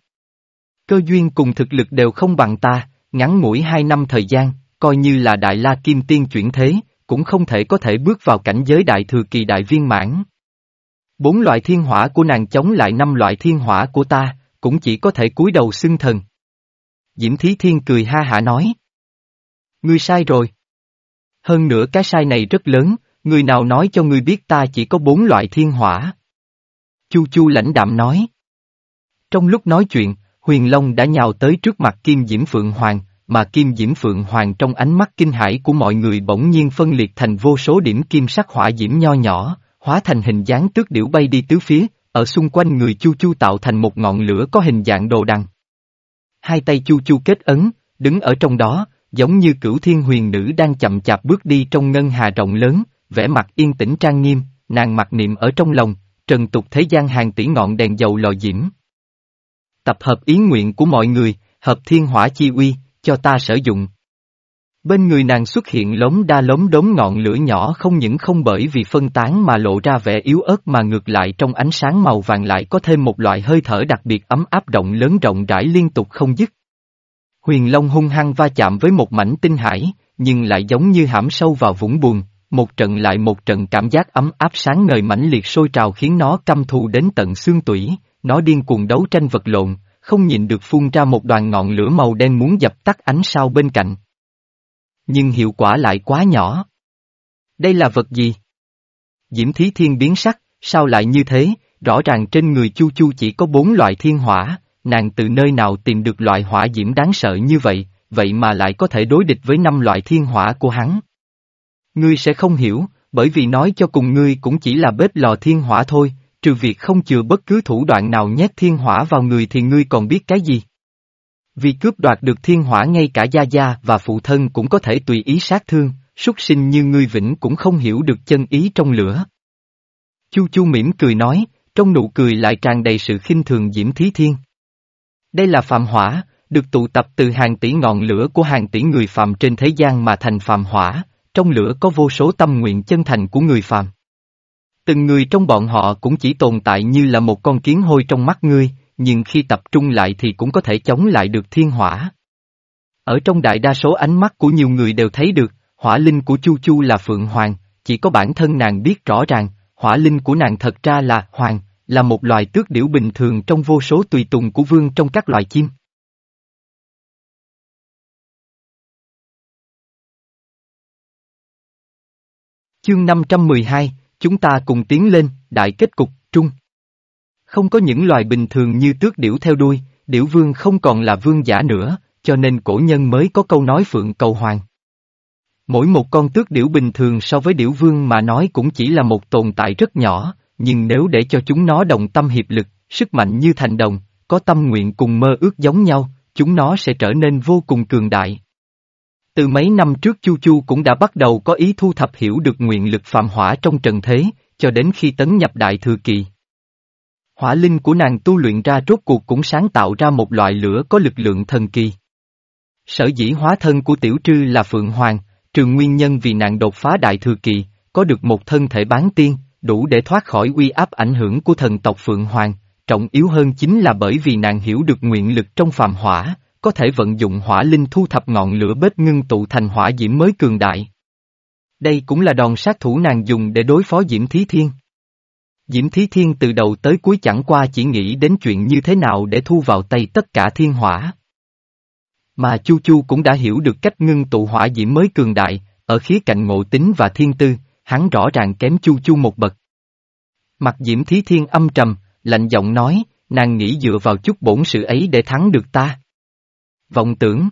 Cơ duyên cùng thực lực đều không bằng ta, ngắn ngủi hai năm thời gian, coi như là đại la kim tiên chuyển thế, cũng không thể có thể bước vào cảnh giới đại thừa kỳ đại viên mãn. Bốn loại thiên hỏa của nàng chống lại năm loại thiên hỏa của ta, cũng chỉ có thể cúi đầu xưng thần. Diễm Thí Thiên cười ha hả nói. Ngươi sai rồi. Hơn nữa cái sai này rất lớn, người nào nói cho ngươi biết ta chỉ có bốn loại thiên hỏa. Chu Chu lãnh đạm nói. Trong lúc nói chuyện, Huyền Long đã nhào tới trước mặt Kim Diễm Phượng Hoàng, mà Kim Diễm Phượng Hoàng trong ánh mắt kinh hãi của mọi người bỗng nhiên phân liệt thành vô số điểm kim sắc hỏa diễm nho nhỏ, hóa thành hình dáng tước điểu bay đi tứ phía, ở xung quanh người Chu Chu tạo thành một ngọn lửa có hình dạng đồ đằng. Hai tay Chu Chu kết ấn, đứng ở trong đó, giống như cửu thiên huyền nữ đang chậm chạp bước đi trong ngân hà rộng lớn, vẻ mặt yên tĩnh trang nghiêm, nàng mặc niệm ở trong lòng, trần tục thế gian hàng tỷ ngọn đèn dầu lò diễm. Tập hợp ý nguyện của mọi người, hợp thiên hỏa chi uy, cho ta sử dụng. Bên người nàng xuất hiện lống đa lống đống ngọn lửa nhỏ không những không bởi vì phân tán mà lộ ra vẻ yếu ớt mà ngược lại trong ánh sáng màu vàng lại có thêm một loại hơi thở đặc biệt ấm áp động lớn rộng rãi liên tục không dứt. Huyền Long hung hăng va chạm với một mảnh tinh hải, nhưng lại giống như hãm sâu vào vũng buồn, một trận lại một trận cảm giác ấm áp sáng ngời mãnh liệt sôi trào khiến nó căm thù đến tận xương tủy, nó điên cuồng đấu tranh vật lộn, không nhìn được phun ra một đoàn ngọn lửa màu đen muốn dập tắt ánh sao bên cạnh. Nhưng hiệu quả lại quá nhỏ. Đây là vật gì? Diễm Thí Thiên biến sắc, sao lại như thế, rõ ràng trên người Chu Chu chỉ có bốn loại thiên hỏa, nàng từ nơi nào tìm được loại hỏa diễm đáng sợ như vậy, vậy mà lại có thể đối địch với năm loại thiên hỏa của hắn. Ngươi sẽ không hiểu, bởi vì nói cho cùng ngươi cũng chỉ là bếp lò thiên hỏa thôi, trừ việc không chừa bất cứ thủ đoạn nào nhét thiên hỏa vào người thì ngươi còn biết cái gì. Vì cướp đoạt được thiên hỏa ngay cả gia gia và phụ thân cũng có thể tùy ý sát thương, súc sinh như ngươi vĩnh cũng không hiểu được chân ý trong lửa. Chu Chu mỉm cười nói, trong nụ cười lại tràn đầy sự khinh thường Diễm Thí Thiên. Đây là phạm hỏa, được tụ tập từ hàng tỷ ngọn lửa của hàng tỷ người phạm trên thế gian mà thành phạm hỏa, trong lửa có vô số tâm nguyện chân thành của người phạm. Từng người trong bọn họ cũng chỉ tồn tại như là một con kiến hôi trong mắt ngươi, nhưng khi tập trung lại thì cũng có thể chống lại được thiên hỏa. Ở trong đại đa số ánh mắt của nhiều người đều thấy được, hỏa linh của Chu Chu là Phượng Hoàng, chỉ có bản thân nàng biết rõ ràng, hỏa linh của nàng thật ra là Hoàng, là một loài tước điểu bình thường trong vô số tùy tùng của vương trong các loài chim. Chương 512, chúng ta cùng tiến lên, đại kết cục, trung. Không có những loài bình thường như tước điểu theo đuôi, điểu vương không còn là vương giả nữa, cho nên cổ nhân mới có câu nói phượng cầu hoàng. Mỗi một con tước điểu bình thường so với điểu vương mà nói cũng chỉ là một tồn tại rất nhỏ, nhưng nếu để cho chúng nó đồng tâm hiệp lực, sức mạnh như thành đồng, có tâm nguyện cùng mơ ước giống nhau, chúng nó sẽ trở nên vô cùng cường đại. Từ mấy năm trước Chu Chu cũng đã bắt đầu có ý thu thập hiểu được nguyện lực phạm hỏa trong trần thế, cho đến khi tấn nhập đại thừa kỳ. Hỏa linh của nàng tu luyện ra rốt cuộc cũng sáng tạo ra một loại lửa có lực lượng thần kỳ. Sở dĩ hóa thân của tiểu trư là Phượng Hoàng, trường nguyên nhân vì nàng đột phá đại thừa kỳ, có được một thân thể bán tiên, đủ để thoát khỏi uy áp ảnh hưởng của thần tộc Phượng Hoàng, trọng yếu hơn chính là bởi vì nàng hiểu được nguyện lực trong phàm hỏa, có thể vận dụng hỏa linh thu thập ngọn lửa bếp ngưng tụ thành hỏa diễm mới cường đại. Đây cũng là đòn sát thủ nàng dùng để đối phó Diễm Thí Thiên. Diễm Thí Thiên từ đầu tới cuối chẳng qua chỉ nghĩ đến chuyện như thế nào để thu vào tay tất cả thiên hỏa. Mà Chu Chu cũng đã hiểu được cách ngưng tụ hỏa diễm mới cường đại, ở khía cạnh ngộ tính và thiên tư, hắn rõ ràng kém Chu Chu một bậc. Mặt Diễm Thí Thiên âm trầm, lạnh giọng nói, nàng nghĩ dựa vào chút bổn sự ấy để thắng được ta. Vọng tưởng.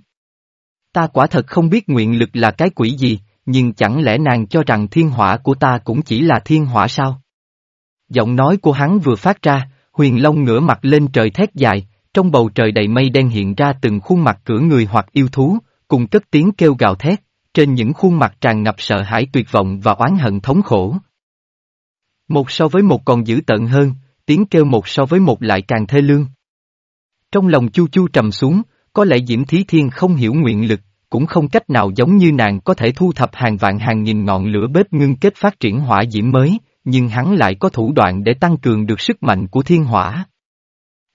Ta quả thật không biết nguyện lực là cái quỷ gì, nhưng chẳng lẽ nàng cho rằng thiên hỏa của ta cũng chỉ là thiên hỏa sao? Giọng nói của hắn vừa phát ra, huyền long ngửa mặt lên trời thét dài, trong bầu trời đầy mây đen hiện ra từng khuôn mặt cửa người hoặc yêu thú, cùng cất tiếng kêu gào thét, trên những khuôn mặt tràn ngập sợ hãi tuyệt vọng và oán hận thống khổ. Một so với một còn dữ tận hơn, tiếng kêu một so với một lại càng thê lương. Trong lòng chu chu trầm xuống, có lẽ Diễm Thí Thiên không hiểu nguyện lực, cũng không cách nào giống như nàng có thể thu thập hàng vạn hàng nghìn ngọn lửa bếp ngưng kết phát triển hỏa diễm mới, nhưng hắn lại có thủ đoạn để tăng cường được sức mạnh của thiên hỏa.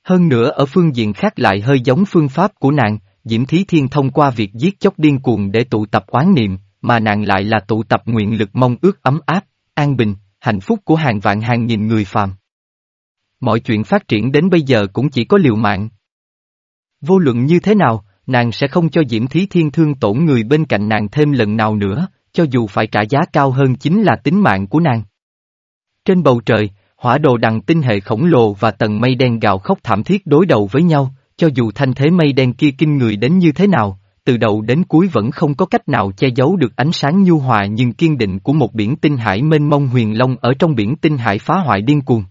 Hơn nữa ở phương diện khác lại hơi giống phương pháp của nàng, Diễm Thí Thiên thông qua việc giết chóc điên cuồng để tụ tập oán niệm, mà nàng lại là tụ tập nguyện lực mong ước ấm áp, an bình, hạnh phúc của hàng vạn hàng nghìn người phàm. Mọi chuyện phát triển đến bây giờ cũng chỉ có liều mạng. Vô luận như thế nào, nàng sẽ không cho Diễm Thí Thiên thương tổn người bên cạnh nàng thêm lần nào nữa, cho dù phải trả giá cao hơn chính là tính mạng của nàng. Trên bầu trời, hỏa đồ đằng tinh hệ khổng lồ và tầng mây đen gào khóc thảm thiết đối đầu với nhau, cho dù thanh thế mây đen kia kinh người đến như thế nào, từ đầu đến cuối vẫn không có cách nào che giấu được ánh sáng nhu hòa nhưng kiên định của một biển tinh hải mênh mông huyền long ở trong biển tinh hải phá hoại điên cuồng.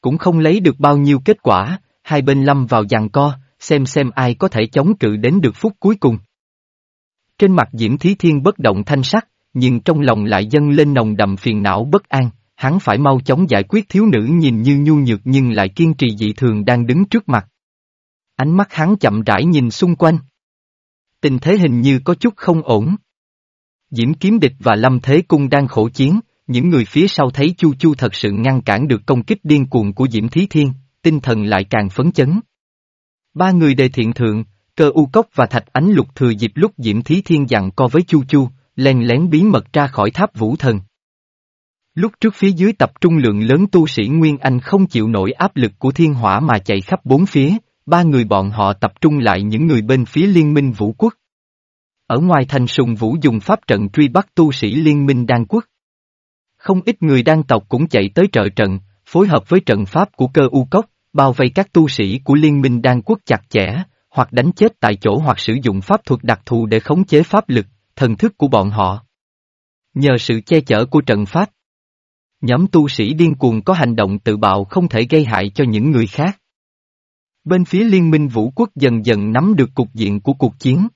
Cũng không lấy được bao nhiêu kết quả, hai bên lâm vào giằng co, xem xem ai có thể chống cự đến được phút cuối cùng. Trên mặt Diễm Thí Thiên bất động thanh sắc, nhưng trong lòng lại dâng lên nồng đậm phiền não bất an, hắn phải mau chóng giải quyết thiếu nữ nhìn như nhu nhược nhưng lại kiên trì dị thường đang đứng trước mặt. Ánh mắt hắn chậm rãi nhìn xung quanh. Tình thế hình như có chút không ổn. Diễm Kiếm Địch và Lâm Thế Cung đang khổ chiến, những người phía sau thấy Chu Chu thật sự ngăn cản được công kích điên cuồng của Diễm Thí Thiên, tinh thần lại càng phấn chấn. Ba người đề thiện thượng, cơ u cốc và thạch ánh lục thừa dịp lúc Diễm Thí Thiên dặn co với Chu Chu, len lén bí mật ra khỏi tháp vũ thần. Lúc trước phía dưới tập trung lượng lớn tu sĩ Nguyên Anh không chịu nổi áp lực của thiên hỏa mà chạy khắp bốn phía, ba người bọn họ tập trung lại những người bên phía liên minh vũ quốc. Ở ngoài thành sùng vũ dùng pháp trận truy bắt tu sĩ liên minh đan quốc. Không ít người đan tộc cũng chạy tới trợ trận, phối hợp với trận pháp của cơ u cốc, bao vây các tu sĩ của liên minh đan quốc chặt chẽ, hoặc đánh chết tại chỗ hoặc sử dụng pháp thuật đặc thù để khống chế pháp lực, thần thức của bọn họ. Nhờ sự che chở của trận pháp, nhóm tu sĩ điên cuồng có hành động tự bạo không thể gây hại cho những người khác. Bên phía liên minh vũ quốc dần dần nắm được cục diện của cuộc chiến.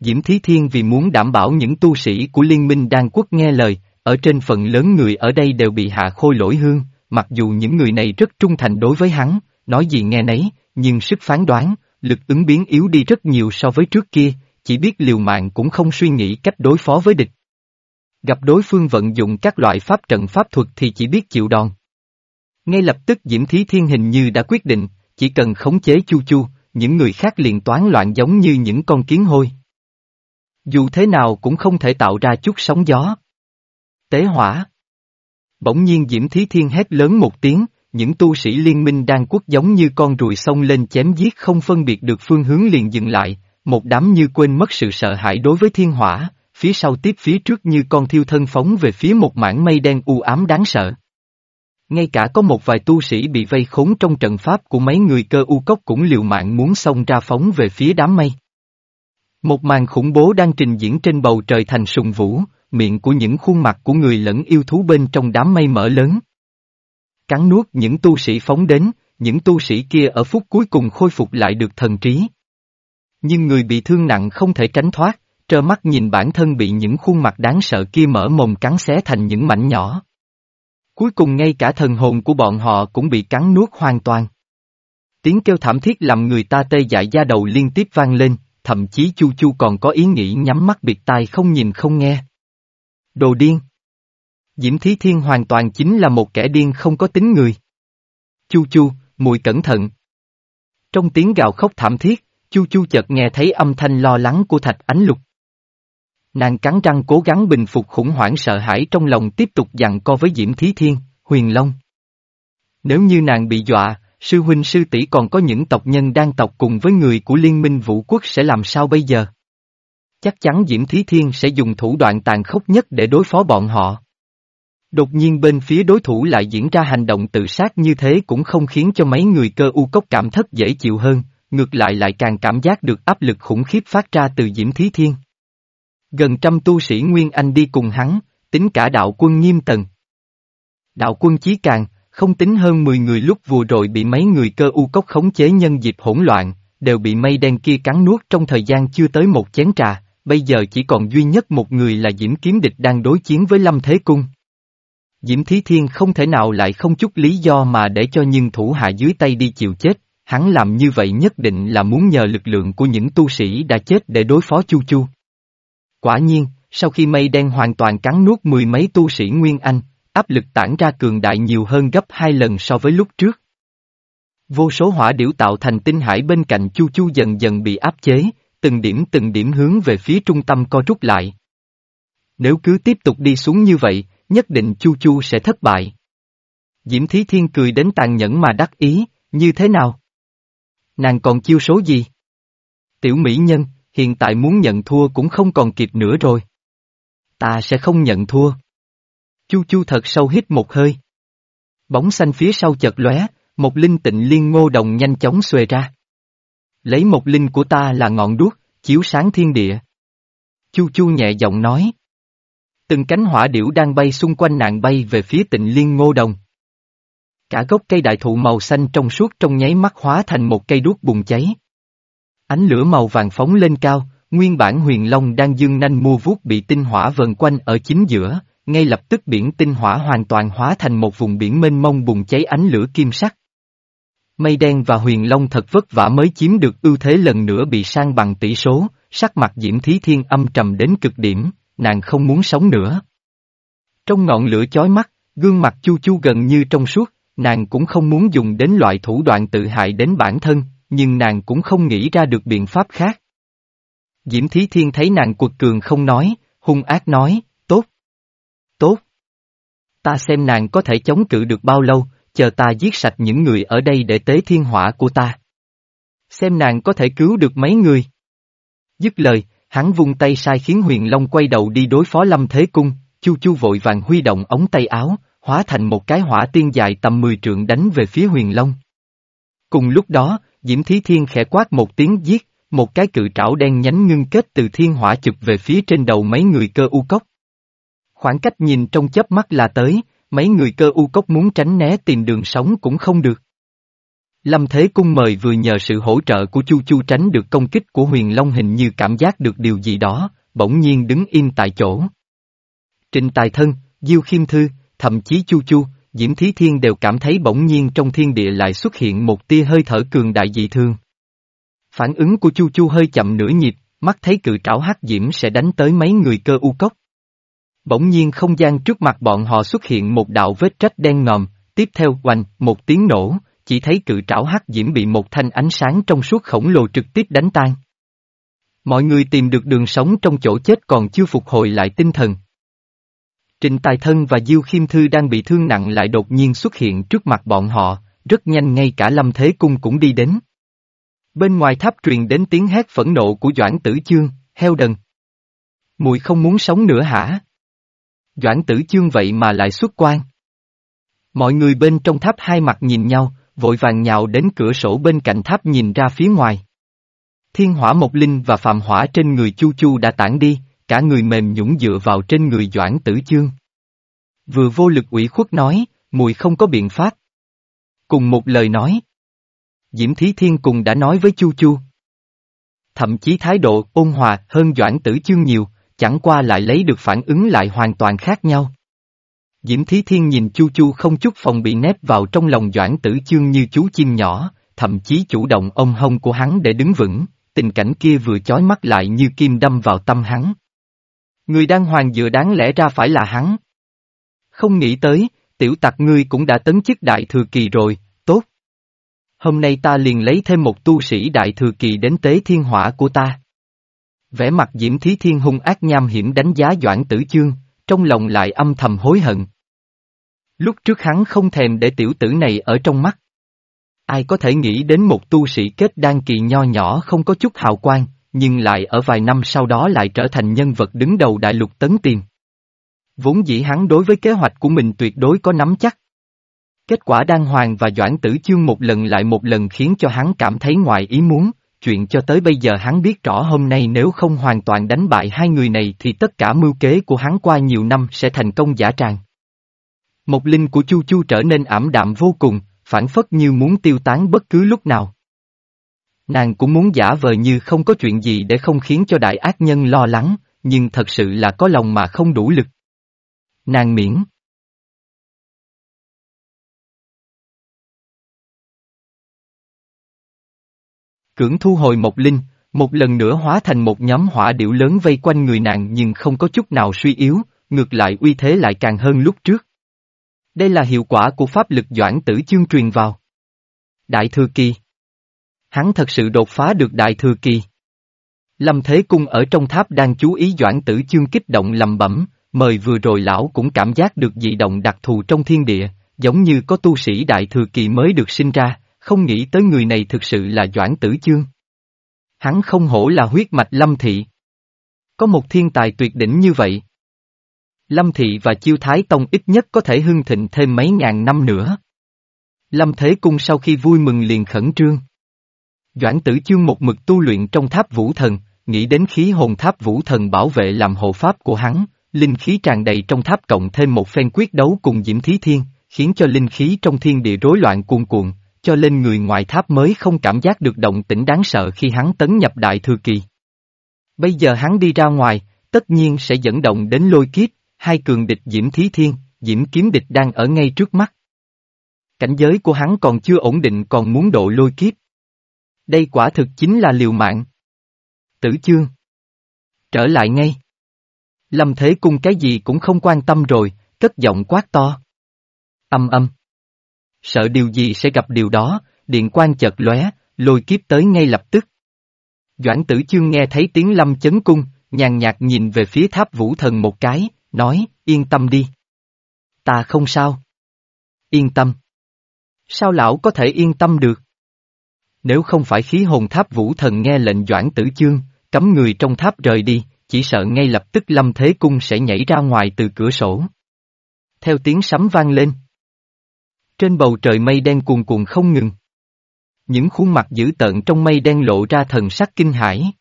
Diễm Thí Thiên vì muốn đảm bảo những tu sĩ của liên minh đan quốc nghe lời, ở trên phần lớn người ở đây đều bị hạ khôi lỗi hương, mặc dù những người này rất trung thành đối với hắn, nói gì nghe nấy, nhưng sức phán đoán, lực ứng biến yếu đi rất nhiều so với trước kia, chỉ biết liều mạng cũng không suy nghĩ cách đối phó với địch. Gặp đối phương vận dụng các loại pháp trận pháp thuật thì chỉ biết chịu đòn. Ngay lập tức Diễm Thí Thiên hình như đã quyết định, chỉ cần khống chế Chu Chu, những người khác liền toán loạn giống như những con kiến hôi. Dù thế nào cũng không thể tạo ra chút sóng gió. Tế hỏa Bỗng nhiên Diễm Thí Thiên hét lớn một tiếng, những tu sĩ liên minh đang quốc giống như con ruồi xông lên chém giết không phân biệt được phương hướng liền dừng lại, một đám như quên mất sự sợ hãi đối với thiên hỏa, phía sau tiếp phía trước như con thiêu thân phóng về phía một mảng mây đen u ám đáng sợ. Ngay cả có một vài tu sĩ bị vây khốn trong trận pháp của mấy người cơ u cốc cũng liều mạng muốn xông ra phóng về phía đám mây. Một màn khủng bố đang trình diễn trên bầu trời thành sùng vũ, miệng của những khuôn mặt của người lẫn yêu thú bên trong đám mây mở lớn. Cắn nuốt những tu sĩ phóng đến, những tu sĩ kia ở phút cuối cùng khôi phục lại được thần trí. Nhưng người bị thương nặng không thể tránh thoát, trơ mắt nhìn bản thân bị những khuôn mặt đáng sợ kia mở mồm cắn xé thành những mảnh nhỏ. Cuối cùng ngay cả thần hồn của bọn họ cũng bị cắn nuốt hoàn toàn. Tiếng kêu thảm thiết làm người ta tê dại da đầu liên tiếp vang lên, thậm chí Chu Chu còn có ý nghĩ nhắm mắt biệt tai không nhìn không nghe. Đồ điên! Diễm Thí Thiên hoàn toàn chính là một kẻ điên không có tính người. Chu Chu, mùi cẩn thận. Trong tiếng gào khóc thảm thiết, Chu Chu chợt nghe thấy âm thanh lo lắng của Thạch Ánh Lục. Nàng cắn răng cố gắng bình phục khủng hoảng sợ hãi trong lòng tiếp tục dặn co với Diễm Thí Thiên, Huyền Long. Nếu như nàng bị dọa, sư huynh sư tỷ còn có những tộc nhân đang tộc cùng với người của liên minh vũ quốc sẽ làm sao bây giờ? Chắc chắn Diễm Thí Thiên sẽ dùng thủ đoạn tàn khốc nhất để đối phó bọn họ. Đột nhiên bên phía đối thủ lại diễn ra hành động tự sát như thế cũng không khiến cho mấy người cơ u cốc cảm thất dễ chịu hơn, ngược lại lại càng cảm giác được áp lực khủng khiếp phát ra từ Diễm Thí Thiên. Gần trăm tu sĩ Nguyên Anh đi cùng hắn, tính cả đạo quân nghiêm tần. Đạo quân chí càng, không tính hơn 10 người lúc vừa rồi bị mấy người cơ u cốc khống chế nhân dịp hỗn loạn, đều bị mây đen kia cắn nuốt trong thời gian chưa tới một chén trà, bây giờ chỉ còn duy nhất một người là Diễm Kiếm Địch đang đối chiến với Lâm Thế Cung. Diễm Thí Thiên không thể nào lại không chút lý do mà để cho nhưng thủ hạ dưới tay đi chịu chết, hắn làm như vậy nhất định là muốn nhờ lực lượng của những tu sĩ đã chết để đối phó Chu Chu. Quả nhiên, sau khi mây đen hoàn toàn cắn nuốt mười mấy tu sĩ Nguyên Anh, áp lực tản ra cường đại nhiều hơn gấp hai lần so với lúc trước. Vô số hỏa điểu tạo thành tinh hải bên cạnh Chu Chu dần dần bị áp chế, từng điểm từng điểm hướng về phía trung tâm co rút lại. Nếu cứ tiếp tục đi xuống như vậy, nhất định Chu Chu sẽ thất bại. Diễm Thí Thiên cười đến tàn nhẫn mà đắc ý, như thế nào? Nàng còn chiêu số gì? Tiểu mỹ nhân, hiện tại muốn nhận thua cũng không còn kịp nữa rồi. Ta sẽ không nhận thua. Chu Chu thật sâu hít một hơi. Bóng xanh phía sau chợt lóe, một linh tịnh liên ngô đồng nhanh chóng xuề ra. Lấy một linh của ta là ngọn đuốc, chiếu sáng thiên địa. Chu Chu nhẹ giọng nói. Từng cánh hỏa điểu đang bay xung quanh nạn bay về phía tịnh liên ngô đồng. Cả gốc cây đại thụ màu xanh trong suốt trong nháy mắt hóa thành một cây đuốc bùng cháy. Ánh lửa màu vàng phóng lên cao, nguyên bản huyền long đang dương nanh mua vuốt bị tinh hỏa vần quanh ở chính giữa, ngay lập tức biển tinh hỏa hoàn toàn hóa thành một vùng biển mênh mông bùng cháy ánh lửa kim sắc. Mây đen và huyền long thật vất vả mới chiếm được ưu thế lần nữa bị sang bằng tỷ số, sắc mặt Diễm Thí Thiên âm trầm đến cực điểm, nàng không muốn sống nữa. Trong ngọn lửa chói mắt, gương mặt chu chu gần như trong suốt, nàng cũng không muốn dùng đến loại thủ đoạn tự hại đến bản thân, nhưng nàng cũng không nghĩ ra được biện pháp khác. Diễm Thí Thiên thấy nàng quật cường không nói, hung ác nói, tốt. Tốt. Ta xem nàng có thể chống cự được bao lâu, chờ ta giết sạch những người ở đây để tế thiên hỏa của ta. Xem nàng có thể cứu được mấy người. Dứt lời, hắn vung tay sai khiến huyền long quay đầu đi đối phó lâm thế cung, chu chu vội vàng huy động ống tay áo, hóa thành một cái hỏa tiên dài tầm 10 trượng đánh về phía huyền long. Cùng lúc đó, Diễm Thí Thiên khẽ quát một tiếng giết, một cái cự trảo đen nhánh ngưng kết từ thiên hỏa chụp về phía trên đầu mấy người cơ u cốc. Khoảng cách nhìn trong chớp mắt là tới, mấy người cơ u cốc muốn tránh né tìm đường sống cũng không được. Lâm Thế Cung mời vừa nhờ sự hỗ trợ của Chu Chu tránh được công kích của huyền Long hình như cảm giác được điều gì đó, bỗng nhiên đứng im tại chỗ. Trịnh Tài Thân, Diêu Khiêm Thư, thậm chí Chu Chu, Diễm Thí Thiên đều cảm thấy bỗng nhiên trong thiên địa lại xuất hiện một tia hơi thở cường đại dị thương. Phản ứng của Chu Chu hơi chậm nửa nhịp, mắt thấy cự trảo hắc diễm sẽ đánh tới mấy người cơ u cốc. Bỗng nhiên không gian trước mặt bọn họ xuất hiện một đạo vết trách đen ngòm, tiếp theo oanh, một tiếng nổ, chỉ thấy cự trảo hắc diễm bị một thanh ánh sáng trong suốt khổng lồ trực tiếp đánh tan. Mọi người tìm được đường sống trong chỗ chết còn chưa phục hồi lại tinh thần. Trịnh Tài Thân và Diêu Khiêm Thư đang bị thương nặng lại đột nhiên xuất hiện trước mặt bọn họ, rất nhanh ngay cả Lâm Thế Cung cũng đi đến. Bên ngoài tháp truyền đến tiếng hét phẫn nộ của Doãn Tử Chương, heo đần. Mùi không muốn sống nữa hả? Doãn Tử Chương vậy mà lại xuất quan. Mọi người bên trong tháp hai mặt nhìn nhau, vội vàng nhào đến cửa sổ bên cạnh tháp nhìn ra phía ngoài. Thiên hỏa Mộc Linh và Phạm hỏa trên người Chu Chu đã tản đi, cả người mềm nhũng dựa vào trên người Doãn Tử Chương. Vừa vô lực ủy khuất nói, mùi không có biện pháp. Cùng một lời nói. Diễm Thí Thiên cùng đã nói với Chu Chu. Thậm chí thái độ ôn hòa hơn Doãn Tử Chương nhiều, chẳng qua lại lấy được phản ứng lại hoàn toàn khác nhau. Diễm Thí Thiên nhìn Chu Chu không chút phòng bị nép vào trong lòng Doãn Tử Chương như chú chim nhỏ, thậm chí chủ động ôm hông của hắn để đứng vững, tình cảnh kia vừa chói mắt lại như kim đâm vào tâm hắn. Người đang hoàng dựa đáng lẽ ra phải là hắn. Không nghĩ tới, tiểu tặc ngươi cũng đã tấn chức đại thừa kỳ rồi, tốt. Hôm nay ta liền lấy thêm một tu sĩ đại thừa kỳ đến tế thiên hỏa của ta. Vẻ mặt Diễm Thí Thiên hung ác nham hiểm đánh giá Doãn Tử Chương, trong lòng lại âm thầm hối hận. Lúc trước hắn không thèm để tiểu tử này ở trong mắt. Ai có thể nghĩ đến một tu sĩ kết đan kỳ nho nhỏ không có chút hào quang, nhưng lại ở vài năm sau đó lại trở thành nhân vật đứng đầu đại lục tấn tiền. Vốn dĩ hắn đối với kế hoạch của mình tuyệt đối có nắm chắc. Kết quả Đan Hoàng và Doãn Tử Chương một lần lại một lần khiến cho hắn cảm thấy ngoài ý muốn, chuyện cho tới bây giờ hắn biết rõ hôm nay nếu không hoàn toàn đánh bại hai người này thì tất cả mưu kế của hắn qua nhiều năm sẽ thành công giả tràng. Một linh của Chu Chu trở nên ảm đạm vô cùng, phản phất như muốn tiêu tán bất cứ lúc nào. Nàng cũng muốn giả vờ như không có chuyện gì để không khiến cho đại ác nhân lo lắng, nhưng thật sự là có lòng mà không đủ lực. Nàng miễn. Cưỡng thu hồi một linh, một lần nữa hóa thành một nhóm hỏa điệu lớn vây quanh người nàng nhưng không có chút nào suy yếu, ngược lại uy thế lại càng hơn lúc trước. Đây là hiệu quả của pháp lực doãn tử chương truyền vào. Đại Thừa Kỳ. Hắn thật sự đột phá được Đại Thừa Kỳ. Lâm Thế Cung ở trong tháp đang chú ý Doãn Tử Chương kích động lầm bẩm, mời vừa rồi lão cũng cảm giác được dị động đặc thù trong thiên địa, giống như có tu sĩ Đại Thừa Kỳ mới được sinh ra, không nghĩ tới người này thực sự là Doãn Tử Chương. Hắn không hổ là huyết mạch Lâm Thị. Có một thiên tài tuyệt đỉnh như vậy. Lâm Thị và Chiêu Thái Tông ít nhất có thể hưng thịnh thêm mấy ngàn năm nữa. Lâm Thế Cung sau khi vui mừng liền khẩn trương. Doãn tử chương một mực tu luyện trong tháp vũ thần, nghĩ đến khí hồn tháp vũ thần bảo vệ làm hộ pháp của hắn, linh khí tràn đầy trong tháp cộng thêm một phen quyết đấu cùng Diễm Thí Thiên, khiến cho linh khí trong thiên địa rối loạn cuồn cuộn, cho nên người ngoài tháp mới không cảm giác được động tĩnh đáng sợ khi hắn tấn nhập đại thừa kỳ. Bây giờ hắn đi ra ngoài, tất nhiên sẽ dẫn động đến lôi kiếp, hai cường địch Diễm Thí Thiên, Diễm Kiếm Địch đang ở ngay trước mắt. Cảnh giới của hắn còn chưa ổn định còn muốn độ lôi kiếp. Đây quả thực chính là liều mạng. Tử chương. Trở lại ngay. Lâm Thế Cung cái gì cũng không quan tâm rồi, cất giọng quát to. Âm âm. Sợ điều gì sẽ gặp điều đó, điện quan chợt lóe, lôi kiếp tới ngay lập tức. Doãn tử chương nghe thấy tiếng lâm chấn cung, nhàn nhạt nhìn về phía tháp vũ thần một cái, nói, yên tâm đi. Ta không sao. Yên tâm. Sao lão có thể yên tâm được? Nếu không phải khí hồn tháp vũ thần nghe lệnh doãn tử chương, cấm người trong tháp rời đi, chỉ sợ ngay lập tức lâm thế cung sẽ nhảy ra ngoài từ cửa sổ. Theo tiếng sấm vang lên. Trên bầu trời mây đen cuồn cuộn không ngừng. Những khuôn mặt dữ tợn trong mây đen lộ ra thần sắc kinh hãi.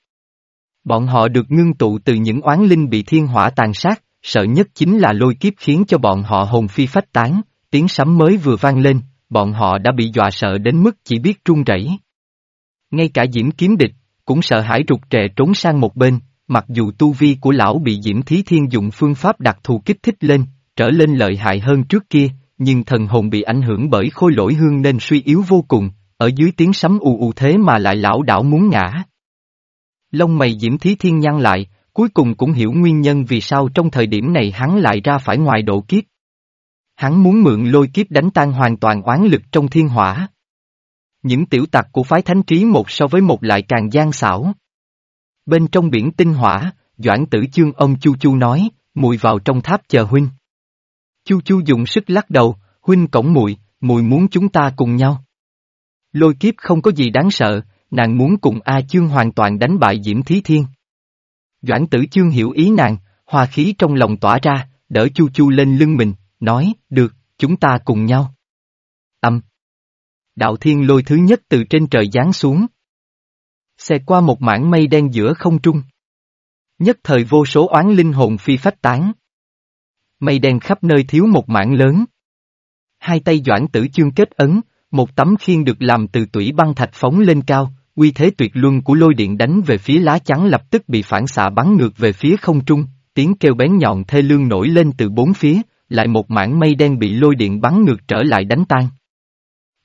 Bọn họ được ngưng tụ từ những oán linh bị thiên hỏa tàn sát, sợ nhất chính là lôi kiếp khiến cho bọn họ hồn phi phách tán, tiếng sấm mới vừa vang lên, bọn họ đã bị dọa sợ đến mức chỉ biết run rẩy. Ngay cả Diễm Kiếm Địch, cũng sợ hãi rụt rè trốn sang một bên, mặc dù tu vi của lão bị Diễm Thí Thiên dùng phương pháp đặc thù kích thích lên, trở lên lợi hại hơn trước kia, nhưng thần hồn bị ảnh hưởng bởi khôi lỗi hương nên suy yếu vô cùng, ở dưới tiếng sấm u u thế mà lại lão đảo muốn ngã. Lông mày Diễm Thí Thiên nhăn lại, cuối cùng cũng hiểu nguyên nhân vì sao trong thời điểm này hắn lại ra phải ngoài độ kiếp. Hắn muốn mượn lôi kiếp đánh tan hoàn toàn oán lực trong thiên hỏa. Những tiểu tặc của phái thánh trí một so với một lại càng gian xảo. Bên trong biển tinh hỏa, Doãn tử chương ông Chu Chu nói, mùi vào trong tháp chờ huynh. Chu Chu dùng sức lắc đầu, huynh cổng mùi, mùi muốn chúng ta cùng nhau. Lôi kiếp không có gì đáng sợ, nàng muốn cùng A Chương hoàn toàn đánh bại Diễm Thí Thiên. Doãn tử chương hiểu ý nàng, hòa khí trong lòng tỏa ra, đỡ Chu Chu lên lưng mình, nói, được, chúng ta cùng nhau. Âm. Đạo thiên lôi thứ nhất từ trên trời giáng xuống. Xe qua một mảng mây đen giữa không trung. Nhất thời vô số oán linh hồn phi phách tán. Mây đen khắp nơi thiếu một mảng lớn. Hai tay doãn tử chương kết ấn, một tấm khiên được làm từ tủy băng thạch phóng lên cao, uy thế tuyệt luân của lôi điện đánh về phía lá chắn lập tức bị phản xạ bắn ngược về phía không trung, tiếng kêu bén nhọn thê lương nổi lên từ bốn phía, lại một mảng mây đen bị lôi điện bắn ngược trở lại đánh tan.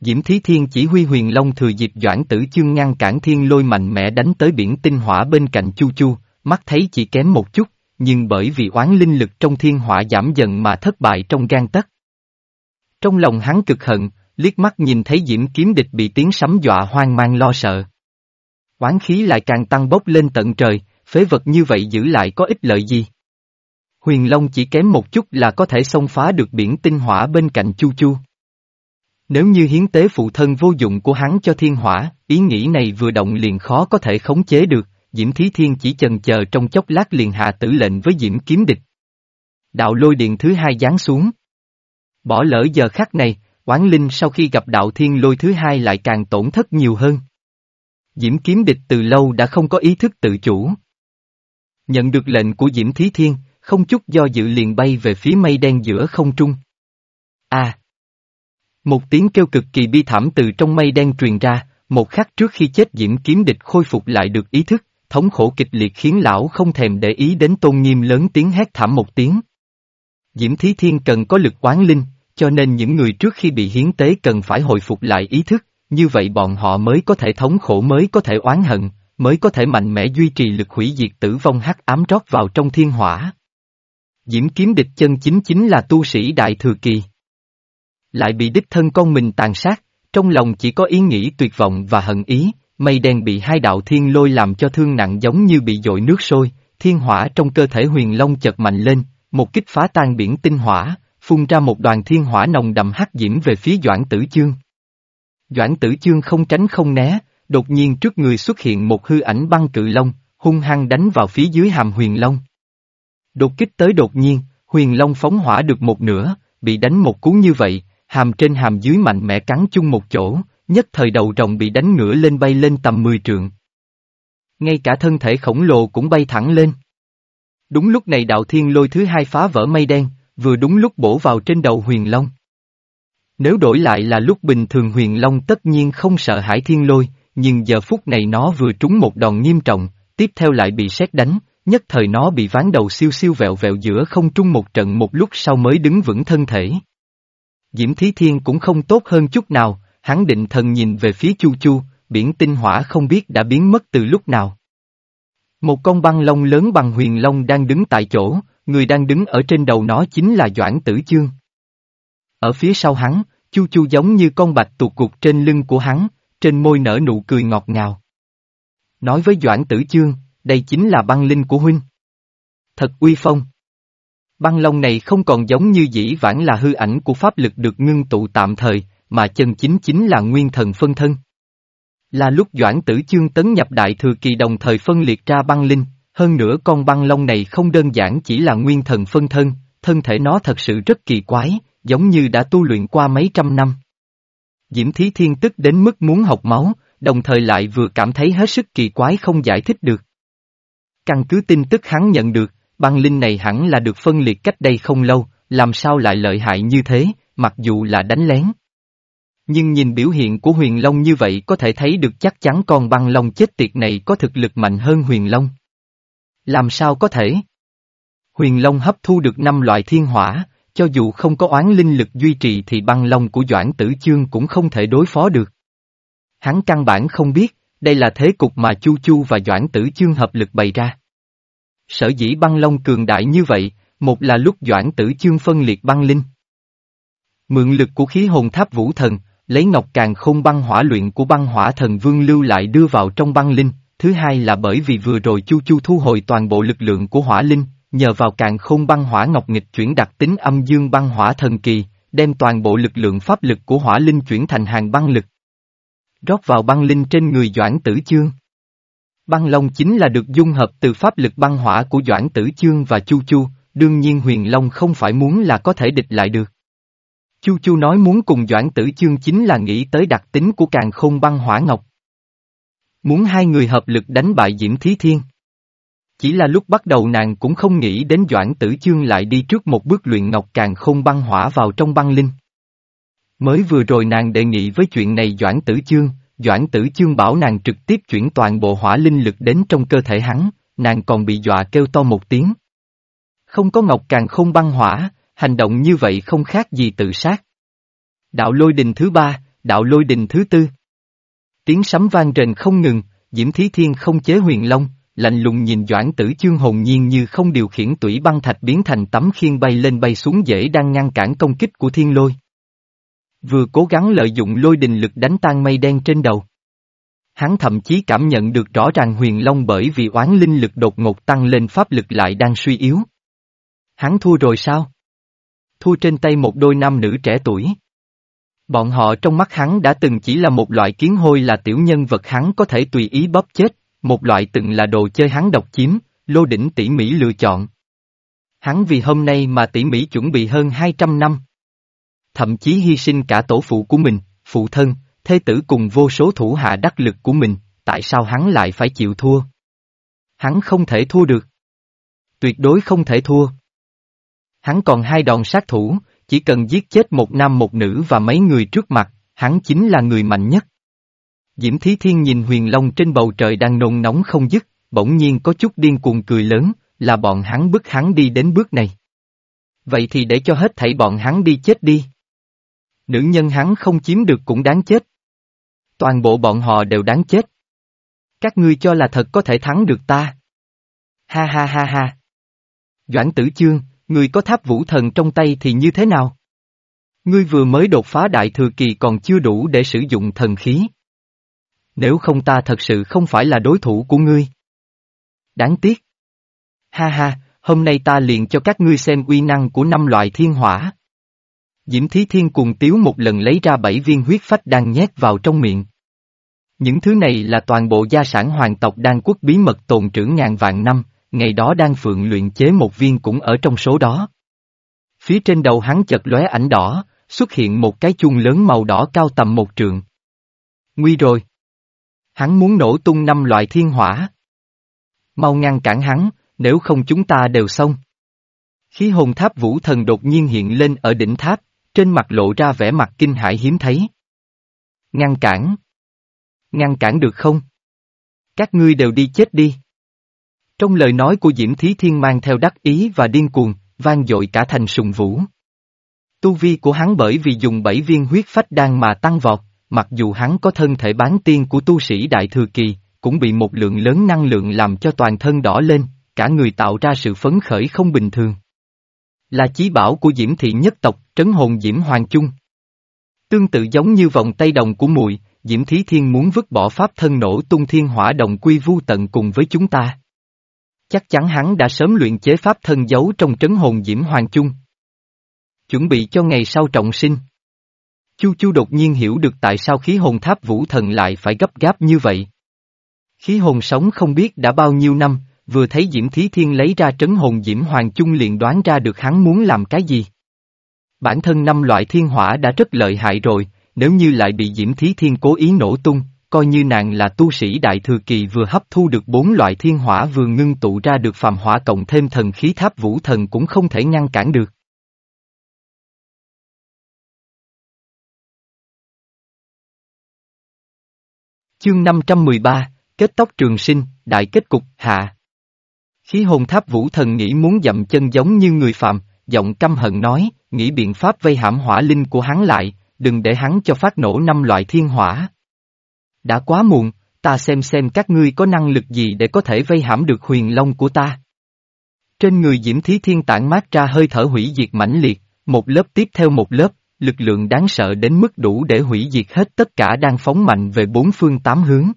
Diễm Thí Thiên chỉ huy huyền long thừa dịp doãn tử chương ngăn cản thiên lôi mạnh mẽ đánh tới biển tinh hỏa bên cạnh Chu Chu, mắt thấy chỉ kém một chút, nhưng bởi vì oán linh lực trong thiên hỏa giảm dần mà thất bại trong gan tất. Trong lòng hắn cực hận, liếc mắt nhìn thấy Diễm kiếm địch bị tiếng sấm dọa hoang mang lo sợ. Oán khí lại càng tăng bốc lên tận trời, phế vật như vậy giữ lại có ích lợi gì? Huyền Long chỉ kém một chút là có thể xông phá được biển tinh hỏa bên cạnh Chu Chu. Nếu như hiến tế phụ thân vô dụng của hắn cho thiên hỏa, ý nghĩ này vừa động liền khó có thể khống chế được, Diễm Thí Thiên chỉ chần chờ trong chốc lát liền hạ tử lệnh với Diễm Kiếm Địch. Đạo lôi điện thứ hai giáng xuống. Bỏ lỡ giờ khắc này, oán linh sau khi gặp đạo thiên lôi thứ hai lại càng tổn thất nhiều hơn. Diễm Kiếm Địch từ lâu đã không có ý thức tự chủ. Nhận được lệnh của Diễm Thí Thiên, không chút do dự liền bay về phía mây đen giữa không trung. A. À! Một tiếng kêu cực kỳ bi thảm từ trong mây đen truyền ra, một khắc trước khi chết Diễm Kiếm Địch khôi phục lại được ý thức, thống khổ kịch liệt khiến lão không thèm để ý đến tôn nghiêm lớn tiếng hét thảm một tiếng. Diễm Thí Thiên cần có lực quán linh, cho nên những người trước khi bị hiến tế cần phải hồi phục lại ý thức, như vậy bọn họ mới có thể thống khổ mới có thể oán hận, mới có thể mạnh mẽ duy trì lực hủy diệt tử vong hắc ám rót vào trong thiên hỏa. Diễm kiếm địch chân chính chính là tu sĩ đại thừa kỳ. Lại bị đích thân con mình tàn sát, trong lòng chỉ có ý nghĩ tuyệt vọng và hận ý, mây đen bị hai đạo thiên lôi làm cho thương nặng giống như bị dội nước sôi, thiên hỏa trong cơ thể huyền long chật mạnh lên, một kích phá tan biển tinh hỏa, phun ra một đoàn thiên hỏa nồng đậm hắc diễm về phía Doãn Tử Chương. Doãn Tử Chương không tránh không né, đột nhiên trước người xuất hiện một hư ảnh băng cự long, hung hăng đánh vào phía dưới hàm huyền long. Đột kích tới đột nhiên, huyền long phóng hỏa được một nửa, bị đánh một cú như vậy, hàm trên hàm dưới mạnh mẽ cắn chung một chỗ, nhất thời đầu rồng bị đánh ngửa lên bay lên tầm 10 trượng. Ngay cả thân thể khổng lồ cũng bay thẳng lên. Đúng lúc này đạo thiên lôi thứ hai phá vỡ mây đen, vừa đúng lúc bổ vào trên đầu huyền long. Nếu đổi lại là lúc bình thường huyền long tất nhiên không sợ hãi thiên lôi, nhưng giờ phút này nó vừa trúng một đòn nghiêm trọng, tiếp theo lại bị sét đánh, nhất thời nó bị ván đầu siêu siêu vẹo vẹo giữa không trung một trận một lúc sau mới đứng vững thân thể. Diễm Thí Thiên cũng không tốt hơn chút nào, hắn định thần nhìn về phía Chu Chu, biển tinh hỏa không biết đã biến mất từ lúc nào. Một con băng long lớn bằng huyền long đang đứng tại chỗ, người đang đứng ở trên đầu nó chính là Doãn Tử Chương. Ở phía sau hắn, Chu Chu giống như con bạch tuột cục trên lưng của hắn, trên môi nở nụ cười ngọt ngào. Nói với Doãn Tử Chương, đây chính là băng linh của huynh. Thật uy phong. Băng long này không còn giống như dĩ vãng là hư ảnh của pháp lực được ngưng tụ tạm thời, mà chân chính chính là nguyên thần phân thân. Là lúc Doãn Tử Chương tấn nhập đại thừa kỳ đồng thời phân liệt ra băng linh, hơn nữa con băng long này không đơn giản chỉ là nguyên thần phân thân, thân thể nó thật sự rất kỳ quái, giống như đã tu luyện qua mấy trăm năm. Diễm Thí Thiên tức đến mức muốn học máu, đồng thời lại vừa cảm thấy hết sức kỳ quái không giải thích được. Căn cứ tin tức hắn nhận được, băng linh này hẳn là được phân liệt cách đây không lâu, làm sao lại lợi hại như thế, mặc dù là đánh lén. Nhưng nhìn biểu hiện của huyền long như vậy có thể thấy được chắc chắn con băng long chết tiệt này có thực lực mạnh hơn huyền long. Làm sao có thể? Huyền long hấp thu được năm loại thiên hỏa, cho dù không có oán linh lực duy trì thì băng long của Doãn Tử Chương cũng không thể đối phó được. Hắn căn bản không biết, đây là thế cục mà Chu Chu và Doãn Tử Chương hợp lực bày ra. Sở dĩ băng long cường đại như vậy, một là lúc Doãn Tử Chương phân liệt băng linh. Mượn lực của khí hồn tháp vũ thần, lấy ngọc càng không băng hỏa luyện của băng hỏa thần vương lưu lại đưa vào trong băng linh, thứ hai là bởi vì vừa rồi Chu Chu thu hồi toàn bộ lực lượng của hỏa linh, nhờ vào càng không băng hỏa ngọc nghịch chuyển đặc tính âm dương băng hỏa thần kỳ, đem toàn bộ lực lượng pháp lực của hỏa linh chuyển thành hàng băng lực. Rót vào băng linh trên người Doãn Tử Chương. Băng Long chính là được dung hợp từ pháp lực băng hỏa của Doãn Tử Chương và Chu Chu, đương nhiên Huyền Long không phải muốn là có thể địch lại được. Chu Chu nói muốn cùng Doãn Tử Chương chính là nghĩ tới đặc tính của càng không băng hỏa ngọc. Muốn hai người hợp lực đánh bại Diễm Thí Thiên. Chỉ là lúc bắt đầu nàng cũng không nghĩ đến Doãn Tử Chương lại đi trước một bước luyện ngọc càng không băng hỏa vào trong băng linh. Mới vừa rồi nàng đề nghị với chuyện này Doãn Tử Chương, Doãn Tử Chương bảo nàng trực tiếp chuyển toàn bộ hỏa linh lực đến trong cơ thể hắn, nàng còn bị dọa kêu to một tiếng. Không có ngọc càng không băng hỏa, hành động như vậy không khác gì tự sát. Đạo lôi đình thứ ba, đạo lôi đình thứ tư. Tiếng sấm vang rền không ngừng, Diễm Thí Thiên không chế huyền long, lạnh lùng nhìn Doãn Tử Chương hồn nhiên như không điều khiển tủy băng thạch biến thành tấm khiên bay lên bay xuống dễ đang ngăn cản công kích của thiên lôi. Vừa cố gắng lợi dụng lôi đình lực đánh tan mây đen trên đầu. Hắn thậm chí cảm nhận được rõ ràng huyền long bởi vì oán linh lực đột ngột tăng lên pháp lực lại đang suy yếu. Hắn thua rồi sao? Thua trên tay một đôi nam nữ trẻ tuổi. Bọn họ trong mắt hắn đã từng chỉ là một loại kiến hôi là tiểu nhân vật hắn có thể tùy ý bóp chết, một loại từng là đồ chơi hắn độc chiếm, lô đỉnh tỉ mỉ lựa chọn. Hắn vì hôm nay mà tỉ mỉ chuẩn bị hơn 200 năm. Thậm chí hy sinh cả tổ phụ của mình, phụ thân, thê tử cùng vô số thủ hạ đắc lực của mình, tại sao hắn lại phải chịu thua? Hắn không thể thua được. Tuyệt đối không thể thua. Hắn còn hai đòn sát thủ, chỉ cần giết chết một nam một nữ và mấy người trước mặt, hắn chính là người mạnh nhất. Diễm Thí Thiên nhìn huyền long trên bầu trời đang nôn nóng không dứt, bỗng nhiên có chút điên cuồng cười lớn, là bọn hắn bức hắn đi đến bước này. Vậy thì để cho hết thảy bọn hắn đi chết đi. Nữ nhân hắn không chiếm được cũng đáng chết. Toàn bộ bọn họ đều đáng chết. Các ngươi cho là thật có thể thắng được ta. Ha ha ha ha. Doãn tử chương, người có tháp vũ thần trong tay thì như thế nào? Ngươi vừa mới đột phá đại thừa kỳ còn chưa đủ để sử dụng thần khí. Nếu không ta thật sự không phải là đối thủ của ngươi. Đáng tiếc. Ha ha, hôm nay ta liền cho các ngươi xem uy năng của năm loại thiên hỏa. Diễm Thí Thiên cùng tiếu một lần lấy ra bảy viên huyết phách đang nhét vào trong miệng. Những thứ này là toàn bộ gia sản hoàng tộc đan quốc bí mật tồn trữ ngàn vạn năm, ngày đó đang phượng luyện chế một viên cũng ở trong số đó. Phía trên đầu hắn chật lóe ảnh đỏ, xuất hiện một cái chuông lớn màu đỏ cao tầm một trượng. Nguy rồi! Hắn muốn nổ tung năm loại thiên hỏa. Mau ngăn cản hắn, nếu không chúng ta đều xong. Khí hồn tháp vũ thần đột nhiên hiện lên ở đỉnh tháp, trên mặt lộ ra vẻ mặt kinh hãi hiếm thấy. Ngăn cản. Ngăn cản được không? Các ngươi đều đi chết đi. Trong lời nói của Diễm Thí Thiên mang theo đắc ý và điên cuồng, vang dội cả thành sùng vũ. Tu vi của hắn bởi vì dùng bảy viên huyết phách đan mà tăng vọt, mặc dù hắn có thân thể bán tiên của tu sĩ Đại Thừa Kỳ, cũng bị một lượng lớn năng lượng làm cho toàn thân đỏ lên, cả người tạo ra sự phấn khởi không bình thường. Là chí bảo của Diễm Thị nhất tộc, trấn hồn Diễm Hoàng Chung. Tương tự giống như vòng tay đồng của muội, Diễm Thí Thiên muốn vứt bỏ pháp thân nổ tung thiên hỏa đồng quy vu tận cùng với chúng ta. Chắc chắn hắn đã sớm luyện chế pháp thân giấu trong trấn hồn Diễm Hoàng Chung. Chuẩn bị cho ngày sau trọng sinh. Chu Chu đột nhiên hiểu được tại sao khí hồn tháp vũ thần lại phải gấp gáp như vậy. Khí hồn sống không biết đã bao nhiêu năm, vừa thấy Diễm Thí Thiên lấy ra trấn hồn Diễm Hoàng Chung liền đoán ra được hắn muốn làm cái gì. Bản thân năm loại thiên hỏa đã rất lợi hại rồi, nếu như lại bị Diễm Thí Thiên cố ý nổ tung, coi như nàng là tu sĩ đại thừa kỳ vừa hấp thu được bốn loại thiên hỏa vừa ngưng tụ ra được phàm hỏa cộng thêm thần khí tháp vũ thần cũng không thể ngăn cản được. Chương 513, Kết tóc trường sinh, đại kết cục, hạ. Khí hồn tháp vũ thần nghĩ muốn dậm chân giống như người phạm, giọng căm hận nói, nghĩ biện pháp vây hãm hỏa linh của hắn lại, đừng để hắn cho phát nổ năm loại thiên hỏa. Đã quá muộn, ta xem xem các ngươi có năng lực gì để có thể vây hãm được huyền long của ta. Trên người Diễm Thí Thiên tản mát ra hơi thở hủy diệt mãnh liệt, một lớp tiếp theo một lớp, lực lượng đáng sợ đến mức đủ để hủy diệt hết tất cả đang phóng mạnh về bốn phương tám hướng.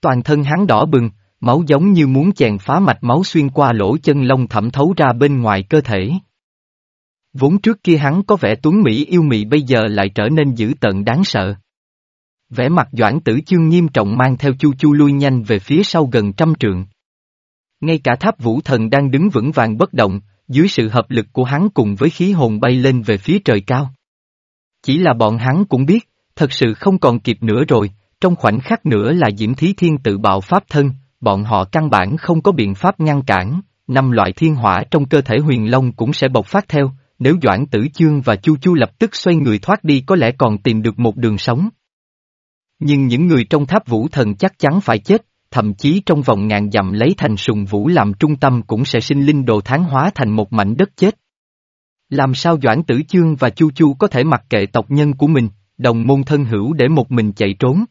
Toàn thân hắn đỏ bừng, máu giống như muốn chèn phá mạch máu xuyên qua lỗ chân lông thẩm thấu ra bên ngoài cơ thể. Vốn trước kia hắn có vẻ tuấn Mỹ yêu mị bây giờ lại trở nên dữ tợn đáng sợ. Vẻ mặt doãn tử chương nghiêm trọng mang theo chu chu lui nhanh về phía sau gần trăm trượng. Ngay cả tháp vũ thần đang đứng vững vàng bất động, dưới sự hợp lực của hắn cùng với khí hồn bay lên về phía trời cao. Chỉ là bọn hắn cũng biết, thật sự không còn kịp nữa rồi, trong khoảnh khắc nữa là Diễm Thí Thiên tự bạo pháp thân, bọn họ căn bản không có biện pháp ngăn cản, năm loại thiên hỏa trong cơ thể huyền long cũng sẽ bộc phát theo, nếu Doãn Tử Chương và Chu Chu lập tức xoay người thoát đi có lẽ còn tìm được một đường sống. Nhưng những người trong tháp vũ thần chắc chắn phải chết, thậm chí trong vòng ngàn dặm lấy thành sùng vũ làm trung tâm cũng sẽ sinh linh đồ tháng hóa thành một mảnh đất chết. Làm sao Doãn Tử Chương và Chu Chu có thể mặc kệ tộc nhân của mình, đồng môn thân hữu để một mình chạy trốn?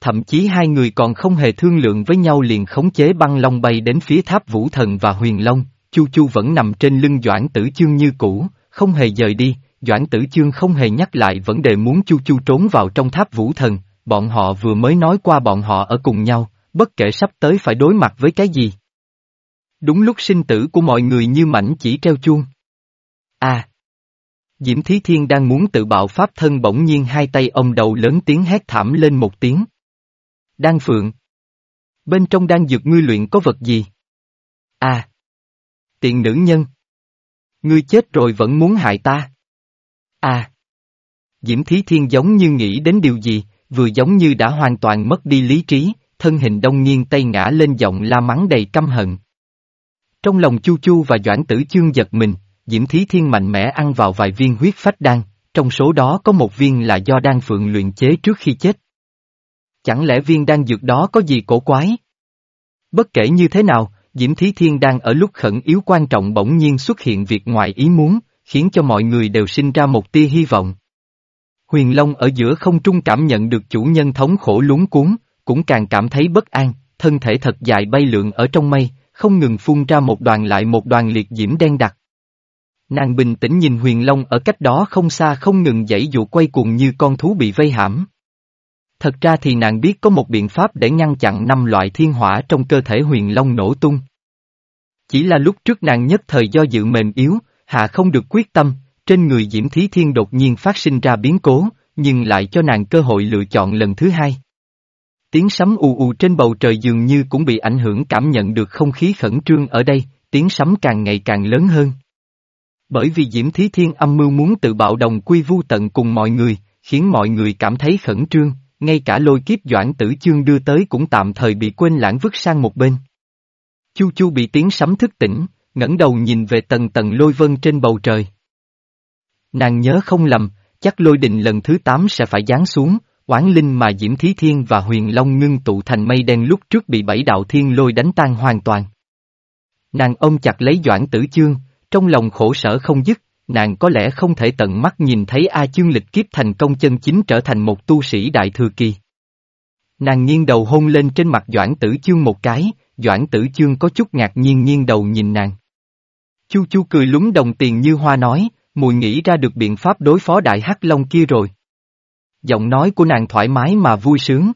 Thậm chí hai người còn không hề thương lượng với nhau liền khống chế băng long bay đến phía tháp vũ thần và huyền long, Chu Chu vẫn nằm trên lưng Doãn Tử Chương như cũ, không hề rời đi, Doãn Tử Chương không hề nhắc lại vấn đề muốn Chu Chu trốn vào trong tháp vũ thần, bọn họ vừa mới nói qua bọn họ ở cùng nhau, bất kể sắp tới phải đối mặt với cái gì. Đúng lúc sinh tử của mọi người như mảnh chỉ treo chuông. À! Diễm Thí Thiên đang muốn tự bạo pháp thân bỗng nhiên hai tay ông đầu lớn tiếng hét thảm lên một tiếng. Đan Phượng! Bên trong đan dược ngươi luyện có vật gì? À! Tiện nữ nhân! Ngươi chết rồi vẫn muốn hại ta! À! Diễm Thí Thiên giống như nghĩ đến điều gì, vừa giống như đã hoàn toàn mất đi lý trí, thân hình đông nghiêng tay ngã lên giọng la mắng đầy căm hận. Trong lòng Chu Chu và Doãn Tử Chương giật mình, Diễm Thí Thiên mạnh mẽ ăn vào vài viên huyết phách đan, trong số đó có một viên là do đan phượng luyện chế trước khi chết. Chẳng lẽ viên đan dược đó có gì cổ quái? Bất kể như thế nào, Diễm Thí Thiên đang ở lúc khẩn yếu quan trọng bỗng nhiên xuất hiện việc ngoài ý muốn, khiến cho mọi người đều sinh ra một tia hy vọng. Huyền Long ở giữa không trung cảm nhận được chủ nhân thống khổ lúng cuốn, cũng càng cảm thấy bất an, thân thể thật dài bay lượn ở trong mây, không ngừng phun ra một đoàn lại một đoàn liệt diễm đen đặc. Nàng bình tĩnh nhìn huyền long ở cách đó không xa không ngừng dãy dụ quay cuồng như con thú bị vây hãm. Thật ra thì nàng biết có một biện pháp để ngăn chặn năm loại thiên hỏa trong cơ thể huyền long nổ tung. Chỉ là lúc trước nàng nhất thời do dự mềm yếu, hạ không được quyết tâm, trên người Diễm Thí Thiên đột nhiên phát sinh ra biến cố, nhưng lại cho nàng cơ hội lựa chọn lần thứ hai. Tiếng sấm ù ù trên bầu trời dường như cũng bị ảnh hưởng cảm nhận được không khí khẩn trương ở đây, tiếng sấm càng ngày càng lớn hơn. Bởi vì Diễm Thí Thiên âm mưu muốn tự bạo đồng quy vu tận cùng mọi người, khiến mọi người cảm thấy khẩn trương, ngay cả lôi kiếp doãn tử chương đưa tới cũng tạm thời bị quên lãng vứt sang một bên. Chu Chu bị tiếng sấm thức tỉnh, ngẩng đầu nhìn về tầng tầng lôi vân trên bầu trời. Nàng nhớ không lầm, chắc lôi đình lần thứ 8 sẽ phải giáng xuống, oán linh mà Diễm Thí Thiên và Huyền Long ngưng tụ thành mây đen lúc trước bị bảy đạo thiên lôi đánh tan hoàn toàn. Nàng ôm chặt lấy Doãn Tử Chương, trong lòng khổ sở không dứt, nàng có lẽ không thể tận mắt nhìn thấy A Chương lịch kiếp thành công chân chính trở thành một tu sĩ đại thừa kỳ. Nàng nghiêng đầu hôn lên trên mặt Doãn Tử Chương một cái, Doãn Tử Chương có chút ngạc nhiên nghiêng đầu nhìn nàng. Chu Chu cười lúng đồng tiền như hoa nói, mùi nghĩ ra được biện pháp đối phó đại hắc long kia rồi. Giọng nói của nàng thoải mái mà vui sướng.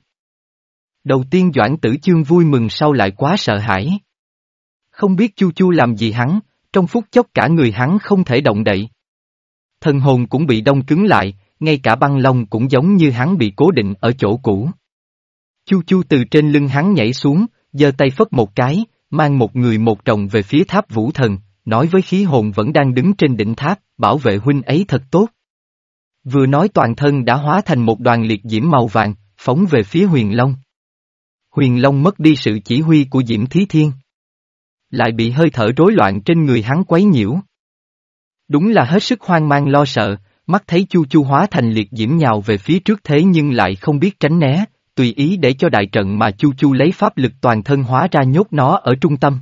Đầu tiên Doãn Tử Chương vui mừng sau lại quá sợ hãi. Không biết Chu Chu làm gì hắn, trong phút chốc cả người hắn không thể động đậy. Thần hồn cũng bị đông cứng lại, ngay cả băng long cũng giống như hắn bị cố định ở chỗ cũ. Chu Chu từ trên lưng hắn nhảy xuống, giơ tay phất một cái, mang một người một chồng về phía tháp vũ thần, nói với khí hồn vẫn đang đứng trên đỉnh tháp, bảo vệ huynh ấy thật tốt. Vừa nói toàn thân đã hóa thành một đoàn liệt diễm màu vàng, phóng về phía huyền long. Huyền long mất đi sự chỉ huy của diễm thí thiên. Lại bị hơi thở rối loạn trên người hắn quấy nhiễu. Đúng là hết sức hoang mang lo sợ, mắt thấy chu chu hóa thành liệt diễm nhào về phía trước thế nhưng lại không biết tránh né, tùy ý để cho đại trận mà chu chu lấy pháp lực toàn thân hóa ra nhốt nó ở trung tâm.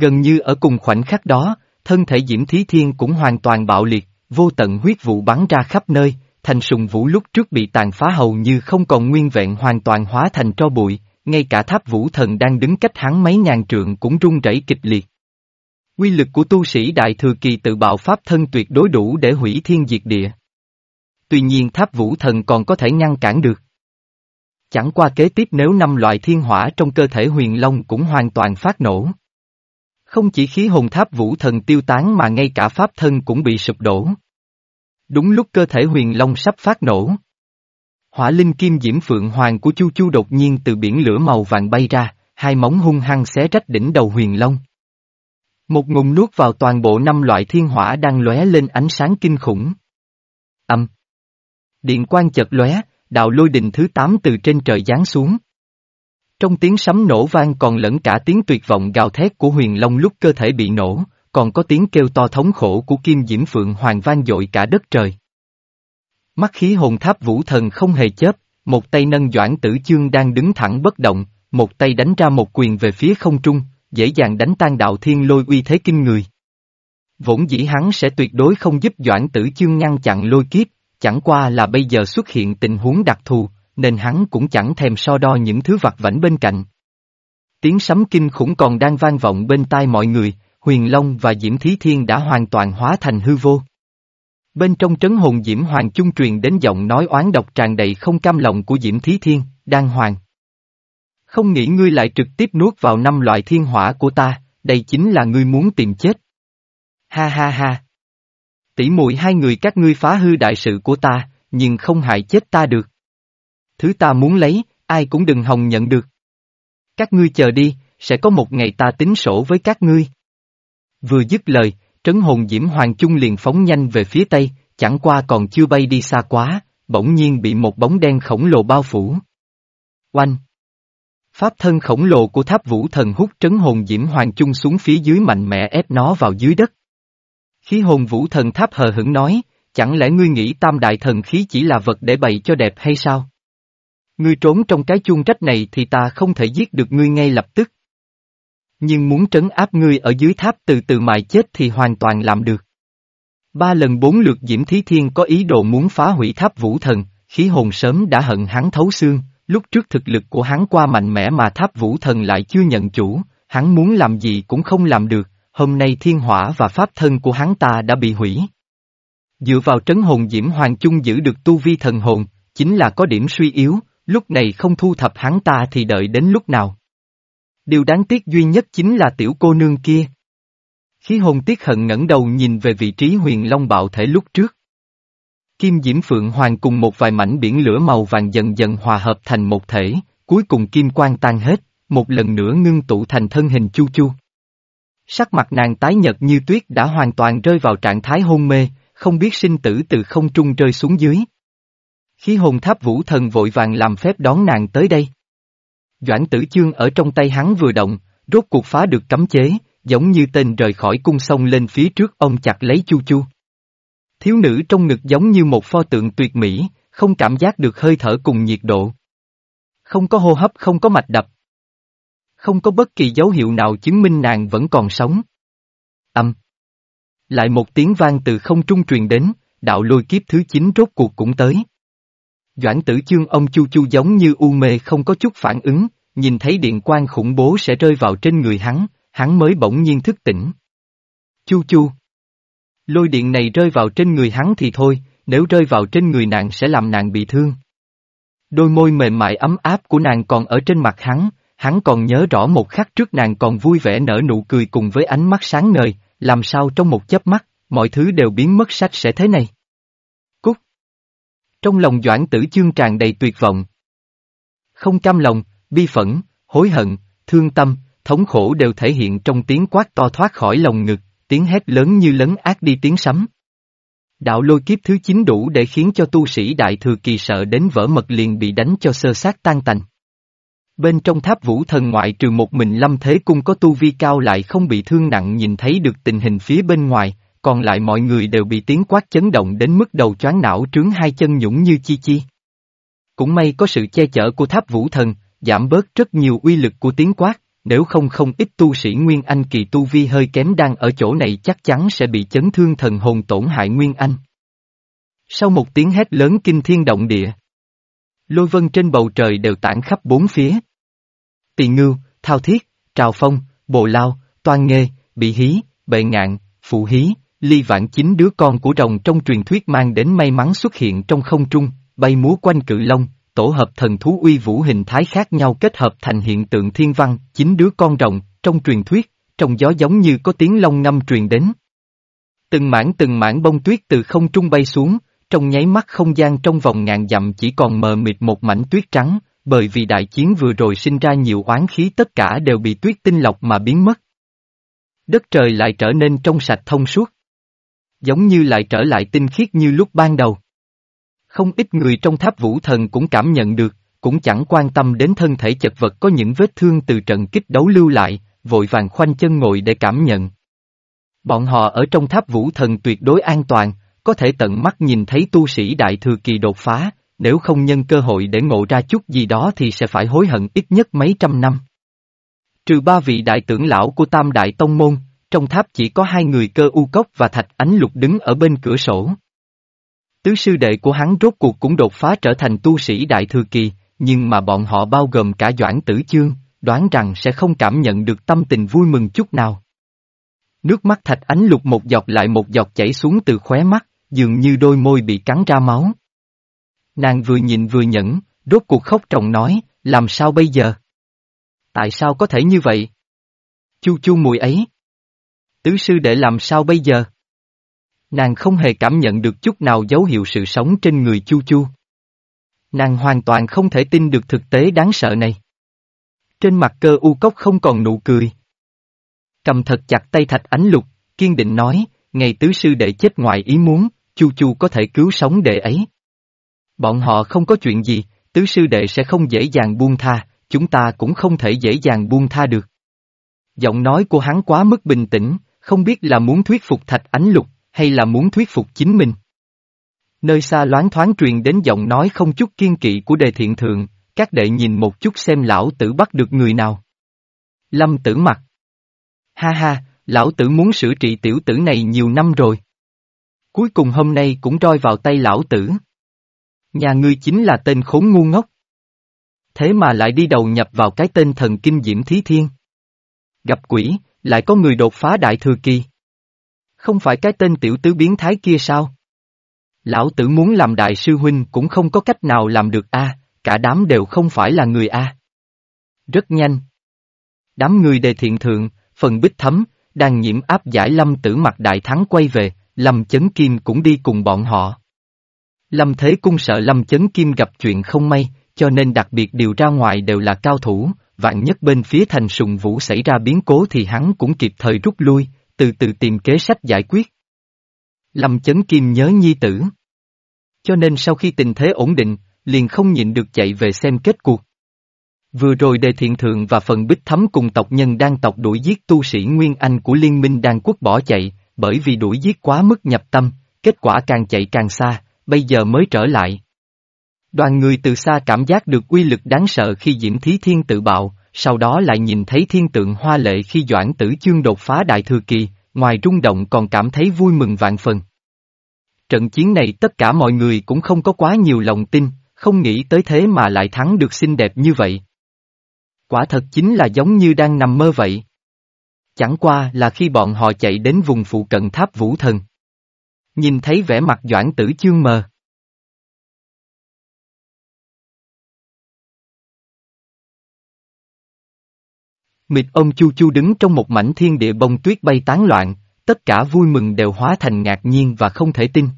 Gần như ở cùng khoảnh khắc đó, thân thể Diễm Thí Thiên cũng hoàn toàn bạo liệt, vô tận huyết vụ bắn ra khắp nơi, thành sùng vũ lúc trước bị tàn phá hầu như không còn nguyên vẹn hoàn toàn hóa thành tro bụi, ngay cả tháp vũ thần đang đứng cách hắn mấy ngàn trượng cũng rung rẩy kịch liệt. Quy lực của tu sĩ đại thừa kỳ tự bạo pháp thân tuyệt đối đủ để hủy thiên diệt địa. Tuy nhiên tháp vũ thần còn có thể ngăn cản được. Chẳng qua kế tiếp nếu năm loại thiên hỏa trong cơ thể huyền long cũng hoàn toàn phát nổ. Không chỉ khí hồn tháp vũ thần tiêu tán mà ngay cả pháp thân cũng bị sụp đổ. Đúng lúc cơ thể huyền long sắp phát nổ. Hỏa linh kim diễm phượng hoàng của Chu Chu đột nhiên từ biển lửa màu vàng bay ra, hai móng hung hăng xé rách đỉnh đầu huyền long. Một ngụm nuốt vào toàn bộ năm loại thiên hỏa đang lóe lên ánh sáng kinh khủng. Âm. Điện quang chợt lóe, đạo lôi đình thứ tám từ trên trời giáng xuống. Trong tiếng sấm nổ vang còn lẫn cả tiếng tuyệt vọng gào thét của huyền long lúc cơ thể bị nổ, còn có tiếng kêu to thống khổ của kim diễm phượng hoàng vang dội cả đất trời. Mắt khí hồn tháp vũ thần không hề chớp, một tay nâng doãn tử chương đang đứng thẳng bất động, một tay đánh ra một quyền về phía không trung, dễ dàng đánh tan đạo thiên lôi uy thế kinh người. Vốn dĩ hắn sẽ tuyệt đối không giúp doãn tử chương ngăn chặn lôi kiếp, chẳng qua là bây giờ xuất hiện tình huống đặc thù, nên hắn cũng chẳng thèm so đo những thứ vặt vảnh bên cạnh. Tiếng sấm kinh khủng còn đang vang vọng bên tai mọi người, Huyền Long và Diễm Thí Thiên đã hoàn toàn hóa thành hư vô. Bên trong trấn hồn Diễm Hoàng Trung truyền đến giọng nói oán độc tràn đầy không cam lòng của Diễm Thí Thiên, đang hoàng. Không nghĩ ngươi lại trực tiếp nuốt vào năm loại thiên hỏa của ta, đây chính là ngươi muốn tìm chết. Ha ha ha. Tỷ muội hai người các ngươi phá hư đại sự của ta, nhưng không hại chết ta được. Thứ ta muốn lấy, ai cũng đừng hòng nhận được. Các ngươi chờ đi, sẽ có một ngày ta tính sổ với các ngươi. Vừa dứt lời, trấn hồn diễm hoàng trung liền phóng nhanh về phía tây, chẳng qua còn chưa bay đi xa quá, bỗng nhiên bị một bóng đen khổng lồ bao phủ. Oanh! Pháp thân khổng lồ của tháp vũ thần hút trấn hồn diễm hoàng trung xuống phía dưới mạnh mẽ ép nó vào dưới đất. Khí hồn vũ thần tháp hờ hững nói, chẳng lẽ ngươi nghĩ tam đại thần khí chỉ là vật để bày cho đẹp hay sao? Ngươi trốn trong cái chuông trách này thì ta không thể giết được ngươi ngay lập tức. Nhưng muốn trấn áp ngươi ở dưới tháp từ từ mài chết thì hoàn toàn làm được. Ba lần bốn lượt Diễm Thí Thiên có ý đồ muốn phá hủy tháp vũ thần, khí hồn sớm đã hận hắn thấu xương, lúc trước thực lực của hắn qua mạnh mẽ mà tháp vũ thần lại chưa nhận chủ, hắn muốn làm gì cũng không làm được, hôm nay thiên hỏa và pháp thân của hắn ta đã bị hủy. Dựa vào trấn hồn diễm hoàng chung giữ được tu vi thần hồn, chính là có điểm suy yếu, lúc này không thu thập hắn ta thì đợi đến lúc nào. Điều đáng tiếc duy nhất chính là tiểu cô nương kia. Khí hồn tiếc hận ngẩng đầu nhìn về vị trí huyền long bạo thể lúc trước. Kim Diễm Phượng Hoàng cùng một vài mảnh biển lửa màu vàng dần dần hòa hợp thành một thể, cuối cùng kim quang tan hết, một lần nữa ngưng tụ thành thân hình chu chu. Sắc mặt nàng tái nhật như tuyết đã hoàn toàn rơi vào trạng thái hôn mê, không biết sinh tử từ không trung rơi xuống dưới. Khí hồn tháp vũ thần vội vàng làm phép đón nàng tới đây. Doãn tử chương ở trong tay hắn vừa động, rốt cuộc phá được cấm chế, giống như tên rời khỏi cung sông lên phía trước ông chặt lấy chu chu. Thiếu nữ trong ngực giống như một pho tượng tuyệt mỹ, không cảm giác được hơi thở cùng nhiệt độ. Không có hô hấp không có mạch đập. Không có bất kỳ dấu hiệu nào chứng minh nàng vẫn còn sống. Âm. Lại một tiếng vang từ không trung truyền đến, đạo lôi kiếp thứ 9 rốt cuộc cũng tới. Doãn tử chương ông chu chu giống như u mê không có chút phản ứng, nhìn thấy điện quang khủng bố sẽ rơi vào trên người hắn, hắn mới bỗng nhiên thức tỉnh. Chu chu. Lôi điện này rơi vào trên người hắn thì thôi, nếu rơi vào trên người nàng sẽ làm nàng bị thương. Đôi môi mềm mại ấm áp của nàng còn ở trên mặt hắn, hắn còn nhớ rõ một khắc trước nàng còn vui vẻ nở nụ cười cùng với ánh mắt sáng ngời, làm sao trong một chớp mắt, mọi thứ đều biến mất sạch sẽ thế này. Trong lòng Doãn Tử Chương tràn đầy tuyệt vọng. Không cam lòng, bi phẫn, hối hận, thương tâm, thống khổ đều thể hiện trong tiếng quát to thoát khỏi lòng ngực, tiếng hét lớn như lấn ác đi tiếng sấm. Đạo lôi kiếp thứ 9 đủ để khiến cho tu sĩ đại thừa kỳ sợ đến vỡ mật liền bị đánh cho sơ sát tan tành. Bên trong tháp vũ thần ngoại trừ một mình lâm thế cung có tu vi cao lại không bị thương nặng nhìn thấy được tình hình phía bên ngoài, còn lại mọi người đều bị tiếng quát chấn động đến mức đầu choáng não trướng hai chân nhũng như chi chi. Cũng may có sự che chở của tháp vũ thần, giảm bớt rất nhiều uy lực của tiếng quát, nếu không không ít tu sĩ Nguyên Anh kỳ tu vi hơi kém đang ở chỗ này chắc chắn sẽ bị chấn thương thần hồn tổn hại Nguyên Anh. Sau một tiếng hét lớn kinh thiên động địa, lôi vân trên bầu trời đều tản khắp bốn phía. Tỳ ngưu, thao thiết, trào phong, bồ lao, toan nghê, bị hí, bệ ngạn, phụ hí, ly vãn chính đứa con của rồng trong truyền thuyết mang đến may mắn xuất hiện trong không trung, bay múa quanh cự long, tổ hợp thần thú uy vũ hình thái khác nhau kết hợp thành hiện tượng thiên văn, chính đứa con rồng, trong truyền thuyết, trong gió giống như có tiếng long ngâm truyền đến. Từng mảng từng mảng bông tuyết từ không trung bay xuống, trong nháy mắt không gian trong vòng ngàn dặm chỉ còn mờ mịt một mảnh tuyết trắng, bởi vì đại chiến vừa rồi sinh ra nhiều oán khí tất cả đều bị tuyết tinh lọc mà biến mất. Đất trời lại trở nên trong sạch thông suốt. Giống như lại trở lại tinh khiết như lúc ban đầu. Không ít người trong tháp vũ thần cũng cảm nhận được, cũng chẳng quan tâm đến thân thể chật vật có những vết thương từ trận kích đấu lưu lại, vội vàng khoanh chân ngồi để cảm nhận. Bọn họ ở trong tháp vũ thần tuyệt đối an toàn, có thể tận mắt nhìn thấy tu sĩ đại thừa kỳ đột phá, nếu không nhân cơ hội để ngộ ra chút gì đó thì sẽ phải hối hận ít nhất mấy trăm năm. Trừ ba vị đại trưởng lão của Tam Đại Tông Môn, trong tháp chỉ có hai người cơ u cốc và thạch ánh lục đứng ở bên cửa sổ. Tứ sư đệ của hắn rốt cuộc cũng đột phá trở thành tu sĩ đại thừa kỳ, nhưng mà bọn họ bao gồm cả Doãn Tử Chương, đoán rằng sẽ không cảm nhận được tâm tình vui mừng chút nào. Nước mắt thạch ánh lục một giọt lại một giọt chảy xuống từ khóe mắt, dường như đôi môi bị cắn ra máu. Nàng vừa nhìn vừa nhẫn, rốt cuộc khóc trọng nói, làm sao bây giờ? Tại sao có thể như vậy? Chu chu mùi ấy. Tứ sư đệ làm sao bây giờ? Nàng không hề cảm nhận được chút nào dấu hiệu sự sống trên người Chu Chu. Nàng hoàn toàn không thể tin được thực tế đáng sợ này. Trên mặt cơ u cốc không còn nụ cười. Cầm thật chặt tay thạch ánh lục, kiên định nói, ngày tứ sư đệ chết ngoài ý muốn, Chu Chu có thể cứu sống đệ ấy. Bọn họ không có chuyện gì, tứ sư đệ sẽ không dễ dàng buông tha, chúng ta cũng không thể dễ dàng buông tha được. Giọng nói của hắn quá mức bình tĩnh, không biết là muốn thuyết phục thạch ánh lục, hay là muốn thuyết phục chính mình. Nơi xa loáng thoáng truyền đến giọng nói không chút kiên kỵ của đề thiện thượng, các đệ nhìn một chút xem lão tử bắt được người nào. Lâm tử mặt. Ha ha, lão tử muốn sửa trị tiểu tử này nhiều năm rồi. Cuối cùng hôm nay cũng roi vào tay lão tử. Nhà ngươi chính là tên khốn ngu ngốc. Thế mà lại đi đầu nhập vào cái tên thần kinh diễm thí thiên. Gặp quỷ, lại có người đột phá đại thừa kỳ. Không phải cái tên tiểu tứ biến thái kia sao? Lão tử muốn làm đại sư huynh cũng không có cách nào làm được a, cả đám đều không phải là người a. Rất nhanh. Đám người đề thiện thượng, phần bích thấm, đang nhiễm áp giải lâm tử mặt đại thắng quay về, lâm chấn kim cũng đi cùng bọn họ. Lâm Thế Cung sợ Lâm Chấn Kim gặp chuyện không may, cho nên đặc biệt điều ra ngoài đều là cao thủ, vạn nhất bên phía thành sùng vũ xảy ra biến cố thì hắn cũng kịp thời rút lui, từ từ tìm kế sách giải quyết. Lâm Chấn Kim nhớ nhi tử. Cho nên sau khi tình thế ổn định, liền không nhịn được chạy về xem kết cuộc. Vừa rồi đề thiện thượng và phần bích thấm cùng tộc nhân đang tộc đuổi giết tu sĩ Nguyên Anh của Liên minh đan quốc bỏ chạy, bởi vì đuổi giết quá mức nhập tâm, kết quả càng chạy càng xa, bây giờ mới trở lại. Đoàn người từ xa cảm giác được uy lực đáng sợ khi Diễm Thí Thiên tự bạo, sau đó lại nhìn thấy thiên tượng hoa lệ khi Doãn Tử Chương đột phá đại thừa kỳ, ngoài rung động còn cảm thấy vui mừng vạn phần. Trận chiến này tất cả mọi người cũng không có quá nhiều lòng tin, không nghĩ tới thế mà lại thắng được xinh đẹp như vậy. Quả thật chính là giống như đang nằm mơ vậy. Chẳng qua là khi bọn họ chạy đến vùng phụ cận tháp vũ thần. Nhìn thấy vẻ mặt Doãn Tử Chương mờ. Mịt ông Chu Chu đứng trong một mảnh thiên địa bông tuyết bay tán loạn, tất cả vui mừng đều hóa thành ngạc nhiên và không thể tin.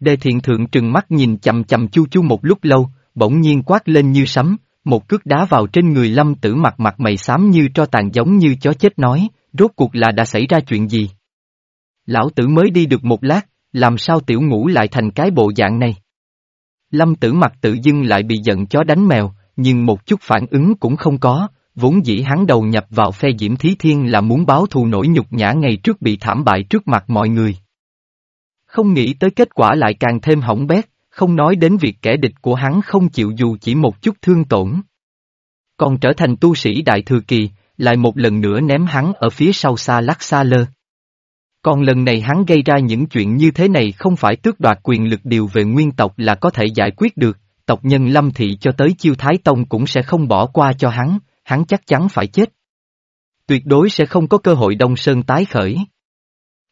Đề thiện thượng trừng mắt nhìn chầm chầm Chu Chu một lúc lâu, bỗng nhiên quát lên như sấm, một cước đá vào trên người lâm tử mặt mặt mày xám như cho tàn giống như chó chết nói, rốt cuộc là đã xảy ra chuyện gì? Lão tử mới đi được một lát, làm sao tiểu ngũ lại thành cái bộ dạng này? Lâm tử mặt tự dưng lại bị giận chó đánh mèo, nhưng một chút phản ứng cũng không có, vốn dĩ hắn đầu nhập vào phe diễm thí thiên là muốn báo thù nổi nhục nhã ngày trước bị thảm bại trước mặt mọi người. Không nghĩ tới kết quả lại càng thêm hỏng bét, không nói đến việc kẻ địch của hắn không chịu dù chỉ một chút thương tổn. Còn trở thành tu sĩ đại thừa kỳ, lại một lần nữa ném hắn ở phía sau xa lắc xa lơ. Còn lần này hắn gây ra những chuyện như thế này không phải tước đoạt quyền lực điều về nguyên tộc là có thể giải quyết được, tộc nhân lâm thị cho tới chiêu thái tông cũng sẽ không bỏ qua cho hắn, hắn chắc chắn phải chết. Tuyệt đối sẽ không có cơ hội đông sơn tái khởi.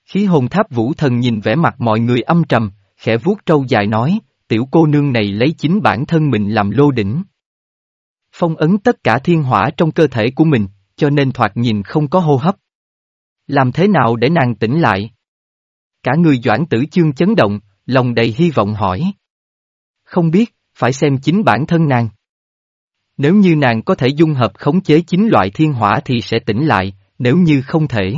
Khí hồn tháp vũ thần nhìn vẻ mặt mọi người âm trầm, khẽ vuốt trâu dài nói, tiểu cô nương này lấy chính bản thân mình làm lô đỉnh. Phong ấn tất cả thiên hỏa trong cơ thể của mình, cho nên thoạt nhìn không có hô hấp. Làm thế nào để nàng tỉnh lại? Cả người doãn tử chương chấn động, lòng đầy hy vọng hỏi. Không biết, phải xem chính bản thân nàng. Nếu như nàng có thể dung hợp khống chế chính loại thiên hỏa thì sẽ tỉnh lại, nếu như không thể.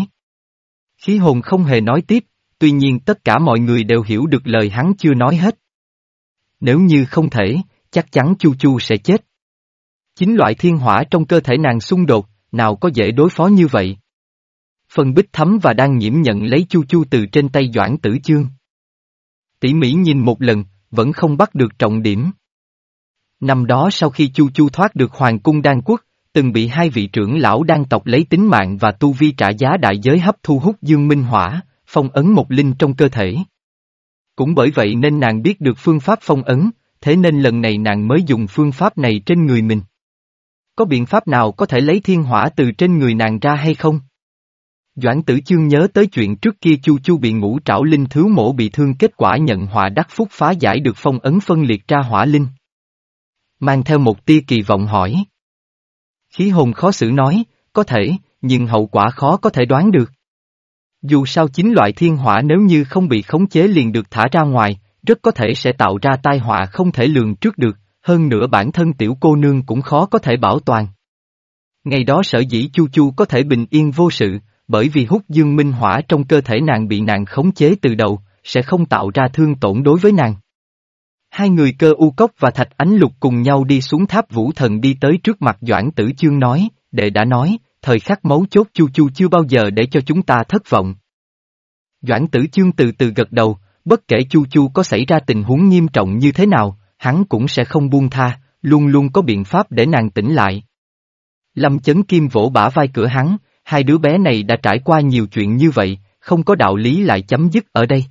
Khí hồn không hề nói tiếp, tuy nhiên tất cả mọi người đều hiểu được lời hắn chưa nói hết. Nếu như không thể, chắc chắn Chu Chu sẽ chết. Chính loại thiên hỏa trong cơ thể nàng xung đột, nào có dễ đối phó như vậy. Phần bích thấm và đang nhiễm nhận lấy Chu Chu từ trên tay Doãn Tử Chương. Tỉ mỉ nhìn một lần, vẫn không bắt được trọng điểm. Năm đó sau khi Chu Chu thoát được Hoàng cung Đan Quốc, từng bị hai vị trưởng lão đan tộc lấy tính mạng và tu vi trả giá đại giới hấp thu hút dương minh hỏa, phong ấn một linh trong cơ thể. Cũng bởi vậy nên nàng biết được phương pháp phong ấn, thế nên lần này nàng mới dùng phương pháp này trên người mình. Có biện pháp nào có thể lấy thiên hỏa từ trên người nàng ra hay không? Doãn tử chương nhớ tới chuyện trước kia chu chu bị ngũ trảo linh thứ mổ bị thương kết quả nhận họa đắc phúc phá giải được phong ấn phân liệt ra hỏa linh. Mang theo một tia kỳ vọng hỏi. Khí hồn khó xử nói, có thể, nhưng hậu quả khó có thể đoán được. Dù sao chính loại thiên hỏa nếu như không bị khống chế liền được thả ra ngoài, rất có thể sẽ tạo ra tai họa không thể lường trước được, hơn nữa bản thân tiểu cô nương cũng khó có thể bảo toàn. Ngày đó sở dĩ Chu Chu có thể bình yên vô sự, bởi vì hút dương minh hỏa trong cơ thể nàng bị nàng khống chế từ đầu, sẽ không tạo ra thương tổn đối với nàng. Hai người cơ u cốc và thạch ánh lục cùng nhau đi xuống tháp vũ thần đi tới trước mặt Doãn Tử Chương nói, đệ đã nói, thời khắc mấu chốt chu chu chưa bao giờ để cho chúng ta thất vọng. Doãn Tử Chương từ từ gật đầu, bất kể chu chu có xảy ra tình huống nghiêm trọng như thế nào, hắn cũng sẽ không buông tha, luôn luôn có biện pháp để nàng tỉnh lại. Lâm chấn kim vỗ bả vai cửa hắn, hai đứa bé này đã trải qua nhiều chuyện như vậy, không có đạo lý lại chấm dứt ở đây.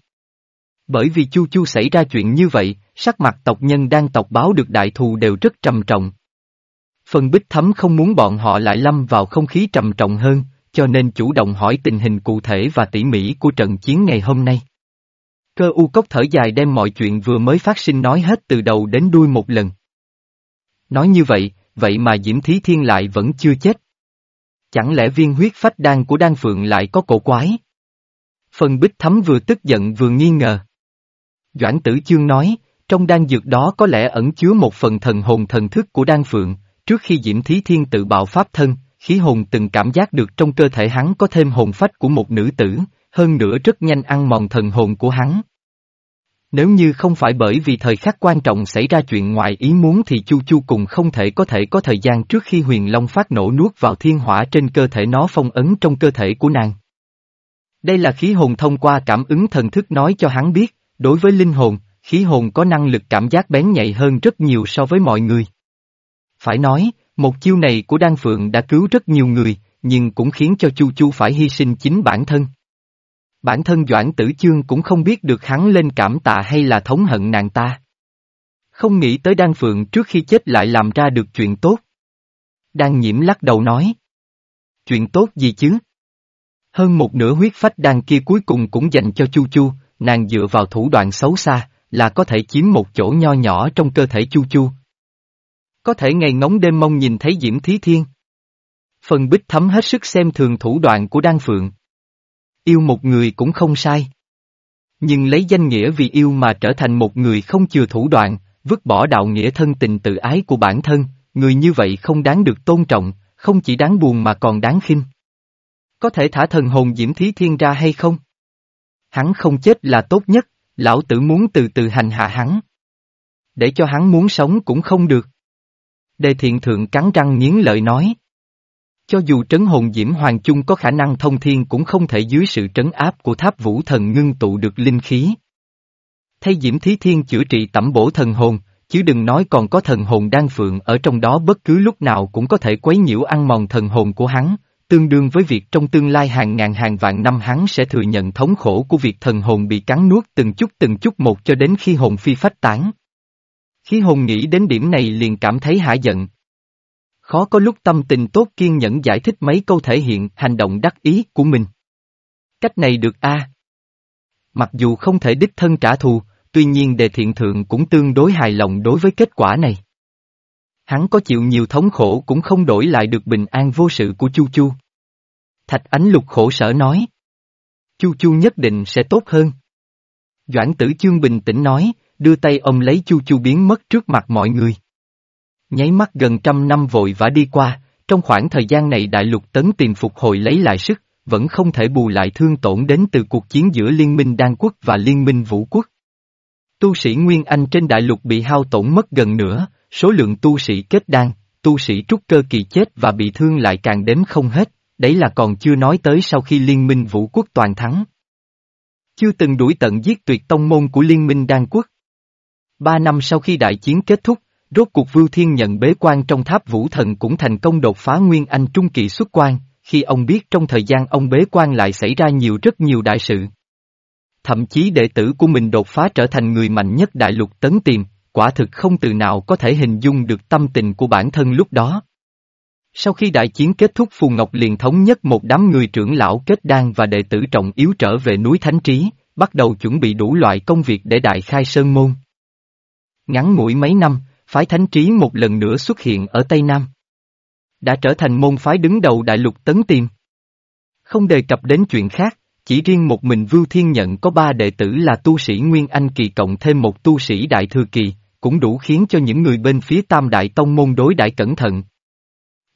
Bởi vì Chu Chu xảy ra chuyện như vậy, sắc mặt tộc nhân đang tộc báo được đại thù đều rất trầm trọng. Phần bích thấm không muốn bọn họ lại lâm vào không khí trầm trọng hơn, cho nên chủ động hỏi tình hình cụ thể và tỉ mỉ của trận chiến ngày hôm nay. Cơ u cốc thở dài đem mọi chuyện vừa mới phát sinh nói hết từ đầu đến đuôi một lần. Nói như vậy, vậy mà Diễm Thí Thiên lại vẫn chưa chết. Chẳng lẽ viên huyết phách đan của đan phượng lại có cổ quái? Phần bích thấm vừa tức giận vừa nghi ngờ. Doãn tử chương nói, trong đan dược đó có lẽ ẩn chứa một phần thần hồn thần thức của đan phượng, trước khi Diễm Thí Thiên tự bạo pháp thân, khí hồn từng cảm giác được trong cơ thể hắn có thêm hồn phách của một nữ tử, hơn nữa rất nhanh ăn mòn thần hồn của hắn. Nếu như không phải bởi vì thời khắc quan trọng xảy ra chuyện ngoài ý muốn thì Chu Chu cùng không thể có thể có thời gian trước khi huyền long phát nổ nuốt vào thiên hỏa trên cơ thể nó phong ấn trong cơ thể của nàng. Đây là khí hồn thông qua cảm ứng thần thức nói cho hắn biết, đối với linh hồn, khí hồn có năng lực cảm giác bén nhạy hơn rất nhiều so với mọi người. Phải nói, một chiêu này của Đan Phượng đã cứu rất nhiều người, nhưng cũng khiến cho Chu Chu phải hy sinh chính bản thân. Bản thân Doãn Tử Chương cũng không biết được hắn lên cảm tạ hay là thống hận nàng ta. Không nghĩ tới Đan Phượng trước khi chết lại làm ra được chuyện tốt. Đan nhiễm lắc đầu nói. Chuyện tốt gì chứ? Hơn một nửa huyết phách đan kia cuối cùng cũng dành cho Chu Chu, nàng dựa vào thủ đoạn xấu xa, là có thể chiếm một chỗ nho nhỏ trong cơ thể Chu Chu. Có thể ngày ngóng đêm mong nhìn thấy Diễm Thí Thiên. Phần bích thấm hết sức xem thường thủ đoạn của Đan Phượng. Yêu một người cũng không sai. Nhưng lấy danh nghĩa vì yêu mà trở thành một người không chừa thủ đoạn, vứt bỏ đạo nghĩa thân tình tự ái của bản thân, người như vậy không đáng được tôn trọng, không chỉ đáng buồn mà còn đáng khinh. Có thể thả thần hồn Diễm Thí Thiên ra hay không? Hắn không chết là tốt nhất, lão tử muốn từ từ hành hạ hắn. Để cho hắn muốn sống cũng không được. Đề thiện thượng cắn răng nghiến lợi nói. Cho dù trấn hồn Diễm Hoàng Chung có khả năng thông thiên cũng không thể dưới sự trấn áp của tháp vũ thần ngưng tụ được linh khí. Thay Diễm Thí Thiên chữa trị tẩm bổ thần hồn, chứ đừng nói còn có thần hồn đan phượng ở trong đó bất cứ lúc nào cũng có thể quấy nhiễu ăn mòn thần hồn của hắn, tương đương với việc trong tương lai hàng ngàn hàng vạn năm hắn sẽ thừa nhận thống khổ của việc thần hồn bị cắn nuốt từng chút từng chút một cho đến khi hồn phi phách tán. Khi hồn nghĩ đến điểm này liền cảm thấy hả giận. Khó có lúc tâm tình tốt kiên nhẫn giải thích mấy câu thể hiện hành động đắc ý của mình. Cách này được a. Mặc dù không thể đích thân trả thù, tuy nhiên đề thiện thượng cũng tương đối hài lòng đối với kết quả này. Hắn có chịu nhiều thống khổ cũng không đổi lại được bình an vô sự của Chu Chu. Thạch Ánh Lục khổ sở nói. Chu Chu nhất định sẽ tốt hơn. Doãn tử chương bình tĩnh nói, đưa tay ông lấy Chu Chu biến mất trước mặt mọi người. Nháy mắt gần trăm năm vội vã đi qua, trong khoảng thời gian này đại lục tấn tiền phục hồi lấy lại sức, vẫn không thể bù lại thương tổn đến từ cuộc chiến giữa Liên minh Đan Quốc và Liên minh Vũ Quốc. Tu sĩ Nguyên Anh trên đại lục bị hao tổn mất gần nữa, số lượng tu sĩ kết đan, tu sĩ trúc cơ kỳ chết và bị thương lại càng đếm không hết, đấy là còn chưa nói tới sau khi liên minh vũ quốc toàn thắng. Chưa từng đuổi tận giết tuyệt tông môn của liên minh đan quốc. Ba năm sau khi đại chiến kết thúc, rốt cuộc Vưu Thiên nhận bế quan trong tháp vũ thần cũng thành công đột phá Nguyên Anh Trung Kỳ xuất quan, khi ông biết trong thời gian ông bế quan lại xảy ra nhiều rất nhiều đại sự. Thậm chí đệ tử của mình đột phá trở thành người mạnh nhất đại lục tấn tiềm, quả thực không từ nào có thể hình dung được tâm tình của bản thân lúc đó. Sau khi đại chiến kết thúc Phù Ngọc liền thống nhất một đám người trưởng lão kết đan và đệ tử trọng yếu trở về núi Thánh Trí, bắt đầu chuẩn bị đủ loại công việc để đại khai sơn môn. Ngắn ngủi mấy năm, phái Thánh Trí một lần nữa xuất hiện ở Tây Nam. Đã trở thành môn phái đứng đầu đại lục tấn tiềm. Không đề cập đến chuyện khác, chỉ riêng một mình Vưu Thiên Nhận có ba đệ tử là tu sĩ Nguyên Anh Kỳ cộng thêm một tu sĩ Đại Thừa Kỳ, cũng đủ khiến cho những người bên phía Tam Đại Tông môn đối đại cẩn thận.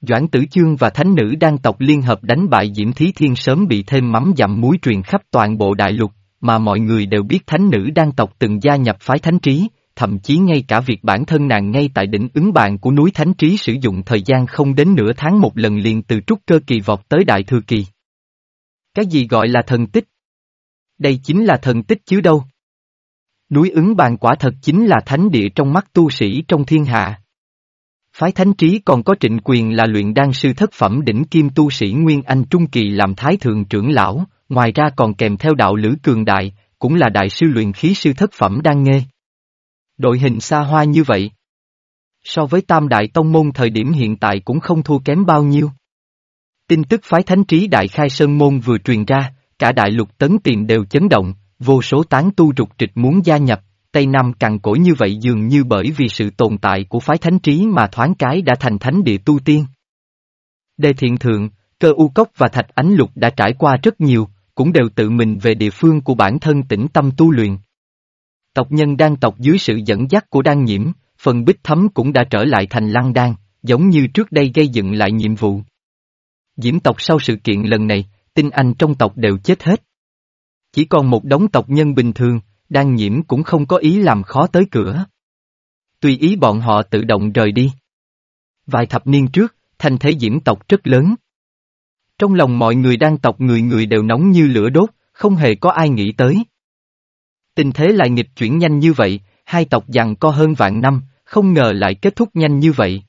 Doãn Tử Chương và Thánh Nữ đang tộc liên hợp đánh bại Diễm Thí Thiên sớm bị thêm mắm dặm muối truyền khắp toàn bộ đại lục, mà mọi người đều biết Thánh Nữ đang tộc từng gia nhập phái Thánh Trí, thậm chí ngay cả việc bản thân nàng ngay tại đỉnh ứng bàn của núi Thánh Trí sử dụng thời gian không đến nửa tháng một lần liền từ trúc cơ kỳ vọt tới đại thừa kỳ. Cái gì gọi là thần tích? Đây chính là thần tích chứ đâu. Núi ứng bàn quả thật chính là thánh địa trong mắt tu sĩ trong thiên hạ. Phái thánh trí còn có trịnh quyền là luyện đan sư thất phẩm đỉnh kim tu sĩ Nguyên Anh Trung Kỳ làm thái thượng trưởng lão, ngoài ra còn kèm theo đạo lữ cường đại, cũng là đại sư luyện khí sư thất phẩm đan nghe. Đội hình xa hoa như vậy. So với tam đại tông môn thời điểm hiện tại cũng không thua kém bao nhiêu. Tin tức phái thánh trí đại khai sơn môn vừa truyền ra, cả đại lục tấn tiền đều chấn động, vô số tán tu rục trịch muốn gia nhập, Tây Nam cằn cỗi như vậy dường như bởi vì sự tồn tại của phái thánh trí mà thoáng cái đã thành thánh địa tu tiên. Đề thiện thượng, cơ u cốc và thạch ánh lục đã trải qua rất nhiều, cũng đều tự mình về địa phương của bản thân tĩnh tâm tu luyện. Tộc nhân đang tộc dưới sự dẫn dắt của đan nhiễm, phần bích thấm cũng đã trở lại thành lăng đan, giống như trước đây gây dựng lại nhiệm vụ. Diễm tộc sau sự kiện lần này, tinh anh trong tộc đều chết hết. Chỉ còn một đống tộc nhân bình thường, đang nhiễm cũng không có ý làm khó tới cửa. Tùy ý bọn họ tự động rời đi. Vài thập niên trước, thành thế diễm tộc rất lớn. Trong lòng mọi người đang tộc người người đều nóng như lửa đốt, không hề có ai nghĩ tới. Tình thế lại nghịch chuyển nhanh như vậy, hai tộc giằng co hơn vạn năm, không ngờ lại kết thúc nhanh như vậy.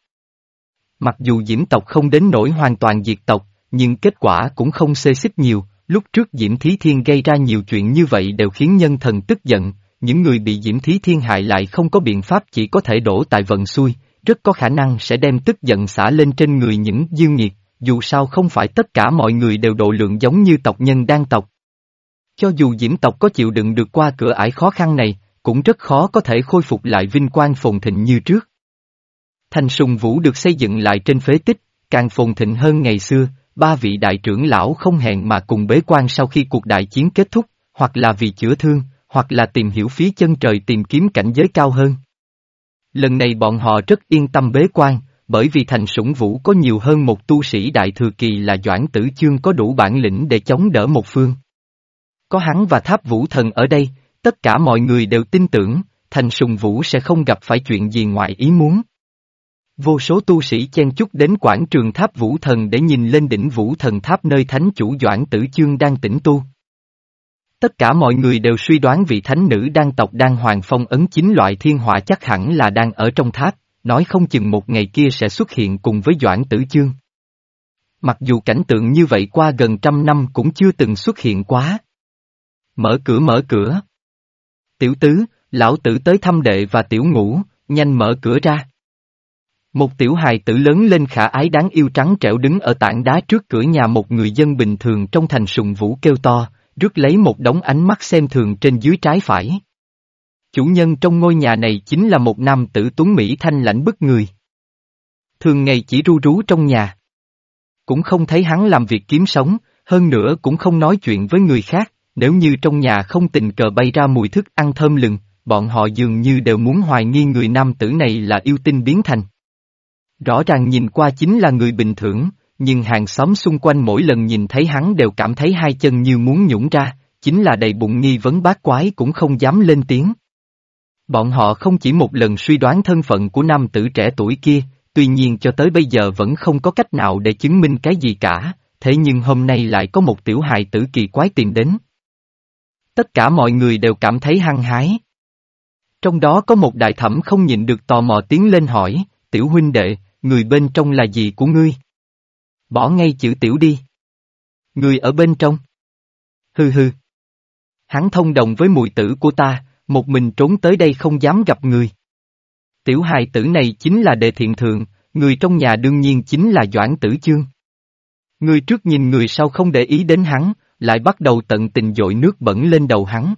Mặc dù diễm tộc không đến nỗi hoàn toàn diệt tộc, nhưng kết quả cũng không xê xích nhiều, lúc trước Diễm Thí Thiên gây ra nhiều chuyện như vậy đều khiến nhân thần tức giận, những người bị Diễm Thí Thiên hại lại không có biện pháp chỉ có thể đổ tại vận xuôi, rất có khả năng sẽ đem tức giận xả lên trên người những dương nghiệt, dù sao không phải tất cả mọi người đều độ lượng giống như tộc nhân đang tộc. Cho dù Diễm tộc có chịu đựng được qua cửa ải khó khăn này, cũng rất khó có thể khôi phục lại vinh quang phồn thịnh như trước. Thành sùng vũ được xây dựng lại trên phế tích, càng phồn thịnh hơn ngày xưa, ba vị đại trưởng lão không hẹn mà cùng bế quan sau khi cuộc đại chiến kết thúc, hoặc là vì chữa thương, hoặc là tìm hiểu phía chân trời tìm kiếm cảnh giới cao hơn. Lần này bọn họ rất yên tâm bế quan, bởi vì thành sủng vũ có nhiều hơn một tu sĩ đại thừa kỳ là Doãn Tử Chương có đủ bản lĩnh để chống đỡ một phương. Có hắn và tháp vũ thần ở đây, tất cả mọi người đều tin tưởng, thành sùng vũ sẽ không gặp phải chuyện gì ngoài ý muốn. Vô số tu sĩ chen chúc đến quảng trường tháp vũ thần để nhìn lên đỉnh vũ thần tháp nơi thánh chủ Doãn Tử Chương đang tĩnh tu. Tất cả mọi người đều suy đoán vị thánh nữ đang tộc đang hoàng phong ấn chính loại thiên hỏa chắc hẳn là đang ở trong tháp, nói không chừng một ngày kia sẽ xuất hiện cùng với Doãn Tử Chương. Mặc dù cảnh tượng như vậy qua gần trăm năm cũng chưa từng xuất hiện quá. Mở cửa mở cửa. Tiểu tứ, lão tử tới thăm đệ và tiểu ngũ, nhanh mở cửa ra. Một tiểu hài tử lớn lên khả ái đáng yêu trắng trẻo đứng ở tảng đá trước cửa nhà một người dân bình thường trong thành sùng vũ kêu to, rước lấy một đống ánh mắt xem thường trên dưới trái phải. Chủ nhân trong ngôi nhà này chính là một nam tử tuấn Mỹ thanh lãnh bức người. Thường ngày chỉ ru rú trong nhà. Cũng không thấy hắn làm việc kiếm sống, hơn nữa cũng không nói chuyện với người khác, nếu như trong nhà không tình cờ bay ra mùi thức ăn thơm lừng, bọn họ dường như đều muốn hoài nghi người nam tử này là yêu tinh biến thành. Rõ ràng nhìn qua chính là người bình thường, nhưng hàng xóm xung quanh mỗi lần nhìn thấy hắn đều cảm thấy hai chân như muốn nhũng ra, chính là đầy bụng nghi vấn bát quái cũng không dám lên tiếng. Bọn họ không chỉ một lần suy đoán thân phận của nam tử trẻ tuổi kia, tuy nhiên cho tới bây giờ vẫn không có cách nào để chứng minh cái gì cả, thế nhưng hôm nay lại có một tiểu hài tử kỳ quái tìm đến. Tất cả mọi người đều cảm thấy hăng hái. Trong đó có một đại thẩm không nhịn được tò mò tiến lên hỏi, tiểu huynh đệ, người bên trong là gì của ngươi? Bỏ ngay chữ tiểu đi. Người ở bên trong. Hừ hừ. Hắn thông đồng với mùi tử của ta, một mình trốn tới đây không dám gặp người. Tiểu hài tử này chính là đệ thiện thượng, người trong nhà đương nhiên chính là Doãn Tử Chương. Người trước nhìn người sau không để ý đến hắn, lại bắt đầu tận tình dội nước bẩn lên đầu hắn.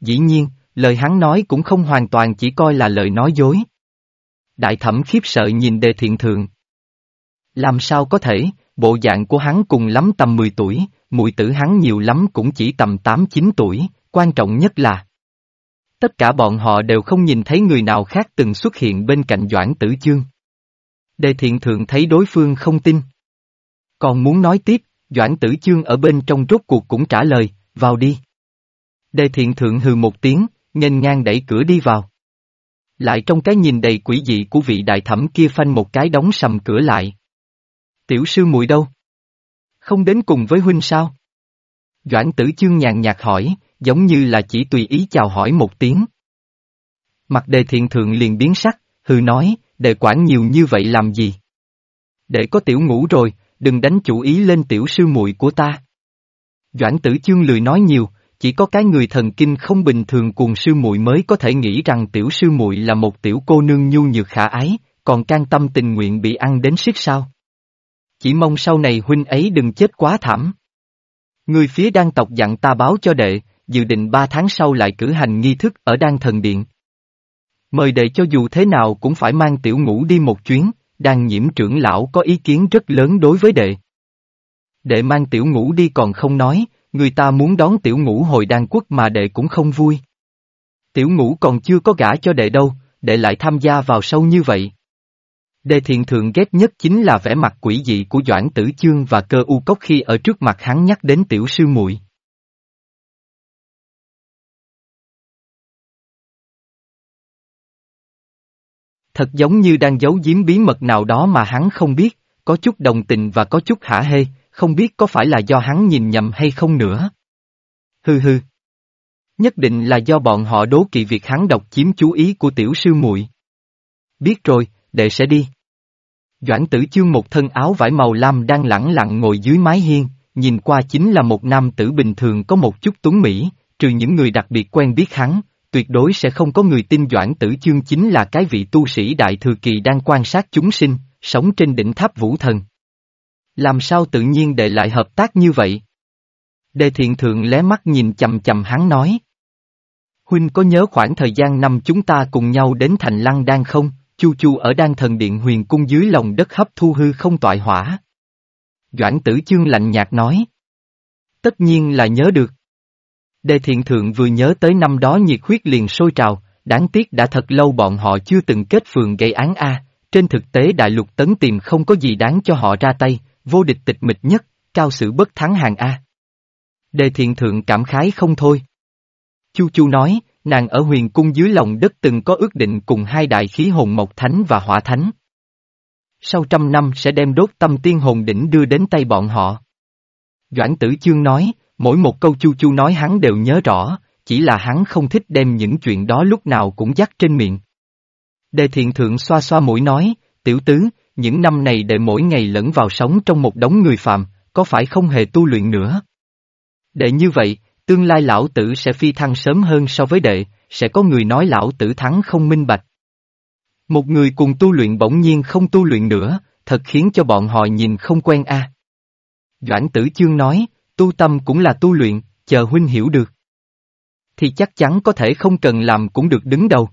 Dĩ nhiên, lời hắn nói cũng không hoàn toàn chỉ coi là lời nói dối. Đại thẩm khiếp sợ nhìn đề thiện thượng. Làm sao có thể, bộ dạng của hắn cùng lắm tầm 10 tuổi, mùi tử hắn nhiều lắm cũng chỉ tầm 8-9 tuổi, quan trọng nhất là Tất cả bọn họ đều không nhìn thấy người nào khác từng xuất hiện bên cạnh Doãn Tử Chương. Đề thiện thượng thấy đối phương không tin. Còn muốn nói tiếp, Doãn Tử Chương ở bên trong rốt cuộc cũng trả lời, vào đi. Đề thiện thượng hừ một tiếng, nghênh ngang đẩy cửa đi vào. Lại trong cái nhìn đầy quỷ dị của vị đại thẩm kia phanh một cái đóng sầm cửa lại. Tiểu sư muội đâu? Không đến cùng với huynh sao? Doãn tử chương nhàn nhạt hỏi, giống như là chỉ tùy ý chào hỏi một tiếng. Mặt đề thiện thượng liền biến sắc, hư nói, đệ quản nhiều như vậy làm gì? Đệ có tiểu ngủ rồi, đừng đánh chủ ý lên tiểu sư muội của ta. Doãn tử chương lười nói nhiều, chỉ có cái người thần kinh không bình thường cuồng sư muội mới có thể nghĩ rằng tiểu sư muội là một tiểu cô nương nhu nhược khả ái, còn can tâm tình nguyện bị ăn đến siết sao. chỉ mong sau này huynh ấy đừng chết quá thảm. Người phía đan tộc dặn ta báo cho đệ, dự định ba tháng sau lại cử hành nghi thức ở đan thần điện. Mời đệ cho dù thế nào cũng phải mang tiểu ngũ đi một chuyến, đan nhiễm trưởng lão có ý kiến rất lớn đối với đệ. Đệ mang tiểu ngũ đi còn không nói, người ta muốn đón tiểu ngũ hồi đan quốc mà đệ cũng không vui. Tiểu ngũ còn chưa có gả cho đệ đâu, đệ lại tham gia vào sâu như vậy. Đề thiện thượng ghét nhất chính là vẻ mặt quỷ dị của Doãn Tử Chương và cơ u cốc khi ở trước mặt hắn nhắc đến tiểu sư muội. Thật giống như đang giấu giếm bí mật nào đó mà hắn không biết, có chút đồng tình và có chút hả hê, không biết có phải là do hắn nhìn nhầm hay không nữa. Hừ hừ. Nhất định là do bọn họ đố kỵ việc hắn độc chiếm chú ý của tiểu sư muội. Biết rồi, đệ sẽ đi. Doãn tử chương một thân áo vải màu lam đang lẳng lặng ngồi dưới mái hiên, nhìn qua chính là một nam tử bình thường có một chút tuấn Mỹ, trừ những người đặc biệt quen biết hắn, tuyệt đối sẽ không có người tin Doãn tử chương chính là cái vị tu sĩ đại thừa kỳ đang quan sát chúng sinh, sống trên đỉnh tháp vũ thần. Làm sao tự nhiên để lại hợp tác như vậy? Đề thiện thượng lé mắt nhìn chầm chầm hắn nói. Huynh có nhớ khoảng thời gian năm chúng ta cùng nhau đến thành lăng đan không, chu chu ở đan thần điện huyền cung dưới lòng đất hấp thu hư không tọa hỏa. Doãn tử chương lạnh nhạt nói. Tất nhiên là nhớ được. Đề thiện thượng vừa nhớ tới năm đó nhiệt huyết liền sôi trào, đáng tiếc đã thật lâu bọn họ chưa từng kết phường gây án A, trên thực tế đại lục tấn tìm không có gì đáng cho họ ra tay, vô địch tịch mịch nhất, cao sử bất thắng hàng A. Đề thiện thượng cảm khái không thôi. Chu Chu nói, nàng ở huyền cung dưới lòng đất từng có ước định cùng hai đại khí hồn Mộc Thánh và Hỏa Thánh. Sau trăm năm sẽ đem đốt tâm tiên hồn đỉnh đưa đến tay bọn họ. Doãn tử chương nói, mỗi một câu Chu Chu nói hắn đều nhớ rõ, chỉ là hắn không thích đem những chuyện đó lúc nào cũng dắt trên miệng. Đề thiện thượng xoa xoa mũi nói, tiểu tứ, những năm này đệ mỗi ngày lẫn vào sống trong một đống người phạm, có phải không hề tu luyện nữa? Đệ như vậy, tương lai lão tử sẽ phi thăng sớm hơn so với đệ, sẽ có người nói lão tử thắng không minh bạch. Một người cùng tu luyện bỗng nhiên không tu luyện nữa, thật khiến cho bọn họ nhìn không quen a. Doãn tử chương nói, tu tâm cũng là tu luyện, chờ huynh hiểu được. Thì chắc chắn có thể không cần làm cũng được đứng đầu.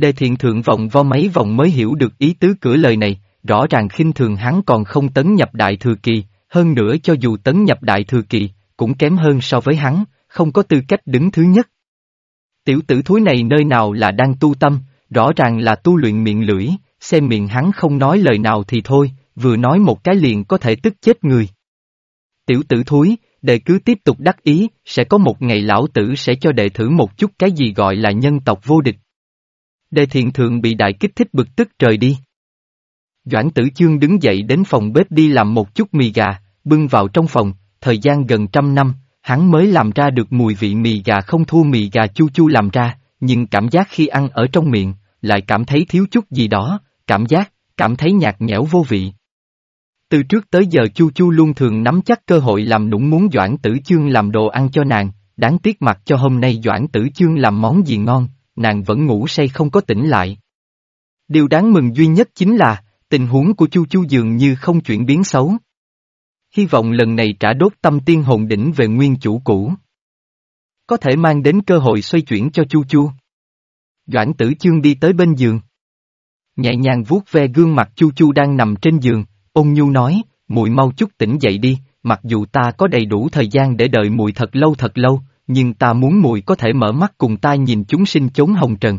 Đề thiện thượng vọng vo mấy vòng mới hiểu được ý tứ cửa lời này, rõ ràng khinh thường hắn còn không tấn nhập đại thừa kỳ, hơn nữa cho dù tấn nhập đại thừa kỳ, cũng kém hơn so với hắn, không có tư cách đứng thứ nhất. Tiểu tử thúi này nơi nào là đang tu tâm, rõ ràng là tu luyện miệng lưỡi, xem miệng hắn không nói lời nào thì thôi, vừa nói một cái liền có thể tức chết người. Tiểu tử thúi, đệ cứ tiếp tục đắc ý, sẽ có một ngày lão tử sẽ cho đệ thử một chút cái gì gọi là nhân tộc vô địch. Đề thiện thượng bị đại kích thích bực tức trời đi. Doãn tử chương đứng dậy đến phòng bếp đi làm một chút mì gà, bưng vào trong phòng, thời gian gần trăm năm, hắn mới làm ra được mùi vị mì gà không thua mì gà chu chu làm ra, nhưng cảm giác khi ăn ở trong miệng, lại cảm thấy thiếu chút gì đó, cảm giác, cảm thấy nhạt nhẽo vô vị. Từ trước tới giờ Chu Chu luôn thường nắm chắc cơ hội làm nũng muốn Doãn Tử Chương làm đồ ăn cho nàng, đáng tiếc mặt cho hôm nay Doãn Tử Chương làm món gì ngon, nàng vẫn ngủ say không có tỉnh lại. Điều đáng mừng duy nhất chính là, tình huống của Chu Chu dường như không chuyển biến xấu. Hy vọng lần này trả đốt tâm tiên hồn đỉnh về nguyên chủ cũ. Có thể mang đến cơ hội xoay chuyển cho Chu Chu. Doãn tử chương đi tới bên giường. Nhẹ nhàng vuốt ve gương mặt Chu Chu đang nằm trên giường, ôn nhu nói, muội mau chút tỉnh dậy đi, mặc dù ta có đầy đủ thời gian để đợi muội thật lâu thật lâu, nhưng ta muốn muội có thể mở mắt cùng ta nhìn chúng sinh chốn hồng trần.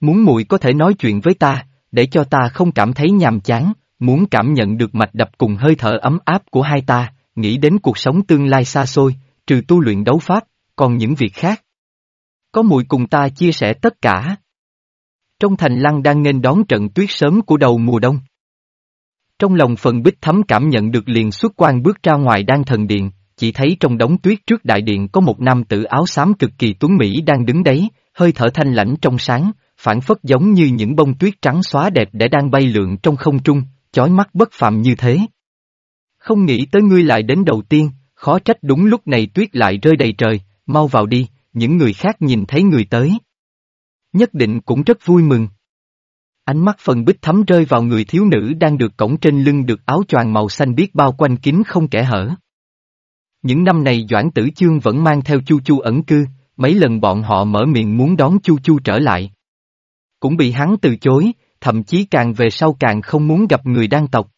Muốn muội có thể nói chuyện với ta, để cho ta không cảm thấy nhàm chán, muốn cảm nhận được mạch đập cùng hơi thở ấm áp của hai ta, nghĩ đến cuộc sống tương lai xa xôi, trừ tu luyện đấu pháp, còn những việc khác. Có muội cùng ta chia sẻ tất cả. Trong thành lăng đang nghênh đón trận tuyết sớm của đầu mùa đông. Trong lòng phần bích thấm cảm nhận được liền xuất quan bước ra ngoài đang thần điện, chỉ thấy trong đống tuyết trước đại điện có một nam tử áo xám cực kỳ tuấn Mỹ đang đứng đấy, hơi thở thanh lãnh trong sáng, phản phất giống như những bông tuyết trắng xóa đẹp để đang bay lượn trong không trung, chói mắt bất phạm như thế. Không nghĩ tới ngươi lại đến đầu tiên, khó trách đúng lúc này tuyết lại rơi đầy trời, mau vào đi, những người khác nhìn thấy người tới. Nhất định cũng rất vui mừng. Ánh mắt phần bích thấm rơi vào người thiếu nữ đang được cổng trên lưng được áo choàng màu xanh biết bao quanh kín không kẻ hở. Những năm này Doãn Tử Chương vẫn mang theo Chu Chu ẩn cư, mấy lần bọn họ mở miệng muốn đón Chu Chu trở lại. Cũng bị hắn từ chối, thậm chí càng về sau càng không muốn gặp người đang tộc.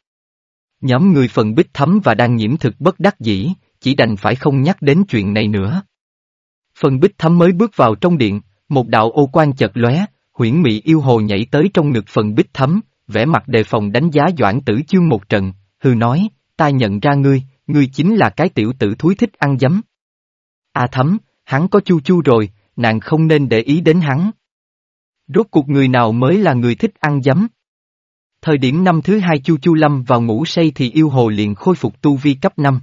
Nhóm người phần bích thấm và đang nhiễm thực bất đắc dĩ, chỉ đành phải không nhắc đến chuyện này nữa. Phần bích thấm mới bước vào trong điện, một đạo ô quan chật lóe, huyễn mị yêu hồ nhảy tới trong ngực phần bích thấm, vẻ mặt đề phòng đánh giá Doãn Tử Chương một trận, hư nói, ta nhận ra ngươi, ngươi chính là cái tiểu tử thúi thích ăn dấm. A à thấm, hắn có chu chu rồi, nàng không nên để ý đến hắn. Rốt cuộc người nào mới là người thích ăn dấm? Thời điểm năm thứ hai Chu Chu Lâm vào ngủ say thì yêu hồ liền khôi phục tu vi cấp 5.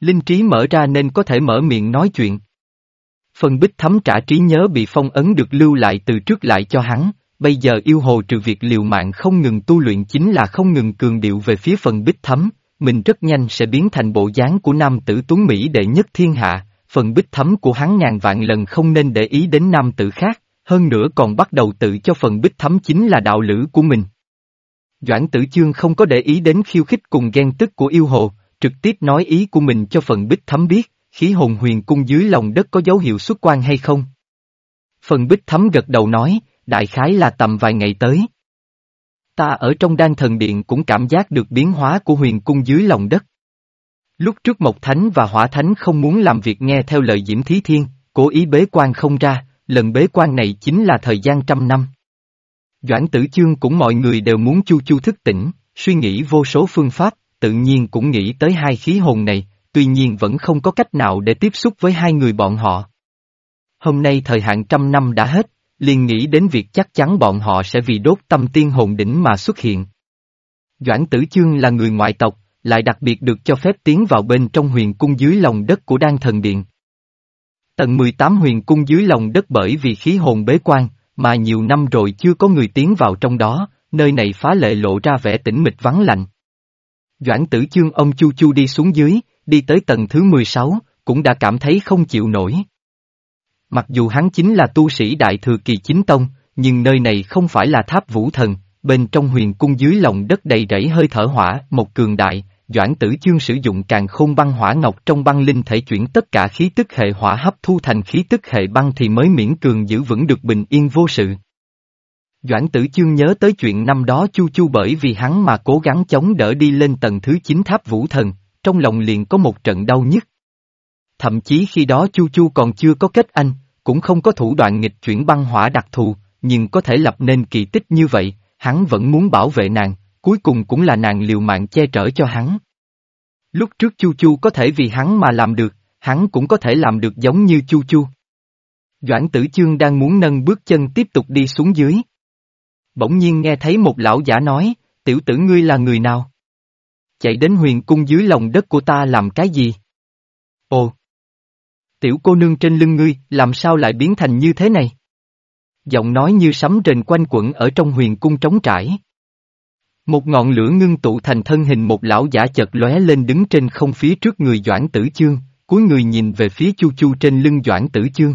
Linh trí mở ra nên có thể mở miệng nói chuyện. Phần bích thấm trả trí nhớ bị phong ấn được lưu lại từ trước lại cho hắn, bây giờ yêu hồ trừ việc liều mạng không ngừng tu luyện chính là không ngừng cường điệu về phía phần bích thấm, mình rất nhanh sẽ biến thành bộ dáng của nam tử tuấn Mỹ đệ nhất thiên hạ, phần bích thấm của hắn ngàn vạn lần không nên để ý đến nam tử khác, hơn nữa còn bắt đầu tự cho phần bích thấm chính là đạo lữ của mình. Doãn tử chương không có để ý đến khiêu khích cùng ghen tức của yêu hồ, trực tiếp nói ý của mình cho phần bích thấm biết, khí hồn huyền cung dưới lòng đất có dấu hiệu xuất quan hay không. Phần bích thấm gật đầu nói, đại khái là tầm vài ngày tới. Ta ở trong đan thần điện cũng cảm giác được biến hóa của huyền cung dưới lòng đất. Lúc trước Mộc Thánh và Hỏa Thánh không muốn làm việc nghe theo lời Diễm Thí Thiên, cố ý bế quan không ra, lần bế quan này chính là thời gian trăm năm. Doãn tử chương cũng mọi người đều muốn chu chu thức tỉnh, suy nghĩ vô số phương pháp, tự nhiên cũng nghĩ tới hai khí hồn này, tuy nhiên vẫn không có cách nào để tiếp xúc với hai người bọn họ. Hôm nay thời hạn trăm năm đã hết, liền nghĩ đến việc chắc chắn bọn họ sẽ vì đốt tâm tiên hồn đỉnh mà xuất hiện. Doãn tử chương là người ngoại tộc, lại đặc biệt được cho phép tiến vào bên trong huyền cung dưới lòng đất của đan thần điện. Tầng 18 huyền cung dưới lòng đất bởi vì khí hồn bế quan, mà nhiều năm rồi chưa có người tiến vào trong đó, nơi này phá lệ lộ ra vẻ tĩnh mịch vắng lạnh. Doãn tử chương ông Chu Chu đi xuống dưới, đi tới tầng thứ 16, cũng đã cảm thấy không chịu nổi. Mặc dù hắn chính là tu sĩ đại thừa kỳ chính tông, nhưng nơi này không phải là tháp vũ thần, bên trong huyền cung dưới lòng đất đầy rẫy hơi thở hỏa, một cường đại, Doãn tử chương sử dụng càng khôn băng hỏa ngọc trong băng linh thể chuyển tất cả khí tức hệ hỏa hấp thu thành khí tức hệ băng thì mới miễn cường giữ vững được bình yên vô sự. Doãn tử chương nhớ tới chuyện năm đó chu chu bởi vì hắn mà cố gắng chống đỡ đi lên tầng thứ 9 tháp vũ thần, trong lòng liền có một trận đau nhức. Thậm chí khi đó chu chu còn chưa có kết anh, cũng không có thủ đoạn nghịch chuyển băng hỏa đặc thù, nhưng có thể lập nên kỳ tích như vậy, hắn vẫn muốn bảo vệ nàng, cuối cùng cũng là nàng liều mạng che chở cho hắn. Lúc trước Chu Chu có thể vì hắn mà làm được, hắn cũng có thể làm được giống như Chu Chu. Doãn tử chương đang muốn nâng bước chân tiếp tục đi xuống dưới. Bỗng nhiên nghe thấy một lão giả nói, tiểu tử ngươi là người nào? Chạy đến huyền cung dưới lòng đất của ta làm cái gì? Ồ! Tiểu cô nương trên lưng ngươi, làm sao lại biến thành như thế này? Giọng nói như sấm rền quanh quẩn ở trong huyền cung trống trải. Một ngọn lửa ngưng tụ thành thân hình một lão giả chợt lóe lên đứng trên không phía trước người Doãn Tử Chương, cuối người nhìn về phía Chu Chu trên lưng Doãn Tử Chương.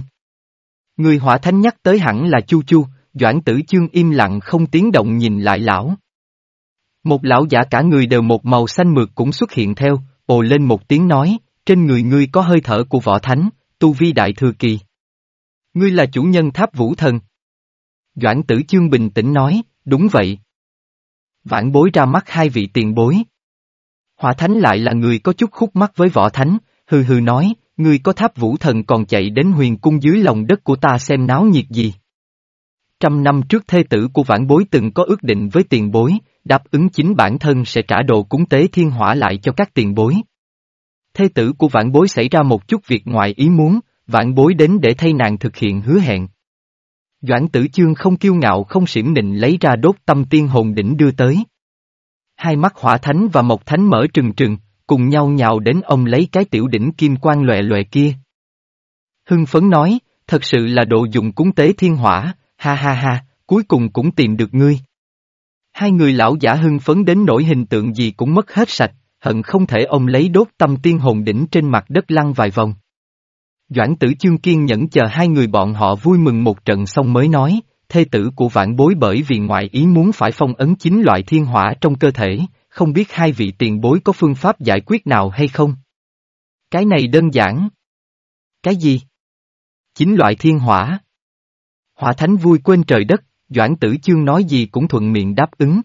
Người hỏa thánh nhắc tới hẳn là Chu Chu, Doãn Tử Chương im lặng không tiếng động nhìn lại lão. Một lão giả cả người đều một màu xanh mượt cũng xuất hiện theo, ồ lên một tiếng nói, trên người ngươi có hơi thở của võ thánh, tu vi đại thừa kỳ. Ngươi là chủ nhân tháp vũ thần. Doãn tử chương bình tĩnh nói, đúng vậy. Vãn bối ra mắt hai vị tiền bối. Hỏa thánh lại là người có chút khúc mắt với võ thánh, hừ hừ nói, ngươi có tháp vũ thần còn chạy đến huyền cung dưới lòng đất của ta xem náo nhiệt gì. Trăm năm trước thê tử của vãn bối từng có ước định với tiền bối, đáp ứng chính bản thân sẽ trả đồ cúng tế thiên hỏa lại cho các tiền bối. Thê tử của vãn bối xảy ra một chút việc ngoài ý muốn, vãn bối đến để thay nàng thực hiện hứa hẹn. Doãn tử chương không kiêu ngạo không xỉm nịnh lấy ra đốt tâm tiên hồn đỉnh đưa tới. Hai mắt hỏa thánh và mộc thánh mở trừng trừng, cùng nhau nhào đến ông lấy cái tiểu đỉnh kim quan lòe lòe kia. Hưng phấn nói, thật sự là độ dùng cúng tế thiên hỏa, ha ha ha, cuối cùng cũng tìm được ngươi. Hai người lão giả hưng phấn đến nỗi hình tượng gì cũng mất hết sạch, hận không thể ông lấy đốt tâm tiên hồn đỉnh trên mặt đất lăn vài vòng. Doãn tử chương kiên nhẫn chờ hai người bọn họ vui mừng một trận xong mới nói, thê tử của vãn bối bởi vì ngoại ý muốn phải phong ấn chính loại thiên hỏa trong cơ thể, không biết hai vị tiền bối có phương pháp giải quyết nào hay không? Cái này đơn giản. Cái gì? Chính loại thiên hỏa. Hỏa thánh vui quên trời đất, Doãn Tử Chương nói gì cũng thuận miệng đáp ứng.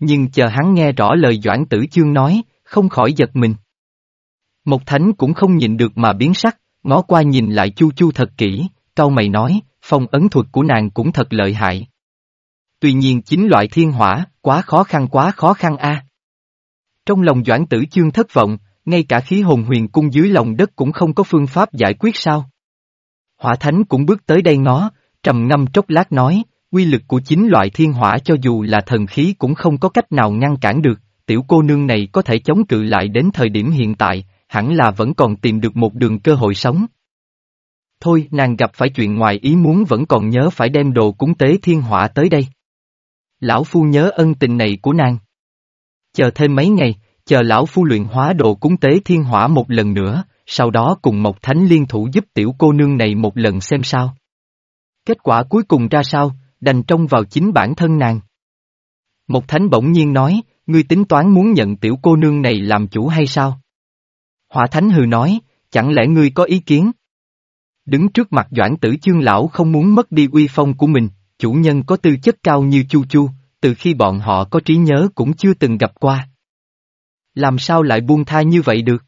Nhưng chờ hắn nghe rõ lời Doãn Tử Chương nói, không khỏi giật mình. Một thánh cũng không nhìn được mà biến sắc, ngó qua nhìn lại Chu Chu thật kỹ, cau mày nói, phong ấn thuật của nàng cũng thật lợi hại. Tuy nhiên chính loại thiên hỏa, quá khó khăn quá khó khăn a. Trong lòng Doãn Tử Chương thất vọng, ngay cả khí hồn huyền cung dưới lòng đất cũng không có phương pháp giải quyết sao. Hỏa Thánh cũng bước tới đây ngó, trầm ngâm chốc lát nói, quy lực của chính loại thiên hỏa cho dù là thần khí cũng không có cách nào ngăn cản được, tiểu cô nương này có thể chống cự lại đến thời điểm hiện tại, hẳn là vẫn còn tìm được một đường cơ hội sống. Thôi, nàng gặp phải chuyện ngoài ý muốn vẫn còn nhớ phải đem đồ cúng tế thiên hỏa tới đây. Lão Phu nhớ ân tình này của nàng. Chờ thêm mấy ngày, chờ Lão Phu luyện hóa đồ cúng tế thiên hỏa một lần nữa, sau đó cùng Mộc Thánh liên thủ giúp tiểu cô nương này một lần xem sao. Kết quả cuối cùng ra sao, đành trông vào chính bản thân nàng. Một Thánh bỗng nhiên nói, ngươi tính toán muốn nhận tiểu cô nương này làm chủ hay sao? Hỏa Thánh hừ nói, chẳng lẽ ngươi có ý kiến? Đứng trước mặt Doãn Tử Chương Lão không muốn mất đi uy phong của mình, chủ nhân có tư chất cao như Chu Chu, từ khi bọn họ có trí nhớ cũng chưa từng gặp qua. Làm sao lại buông tha như vậy được?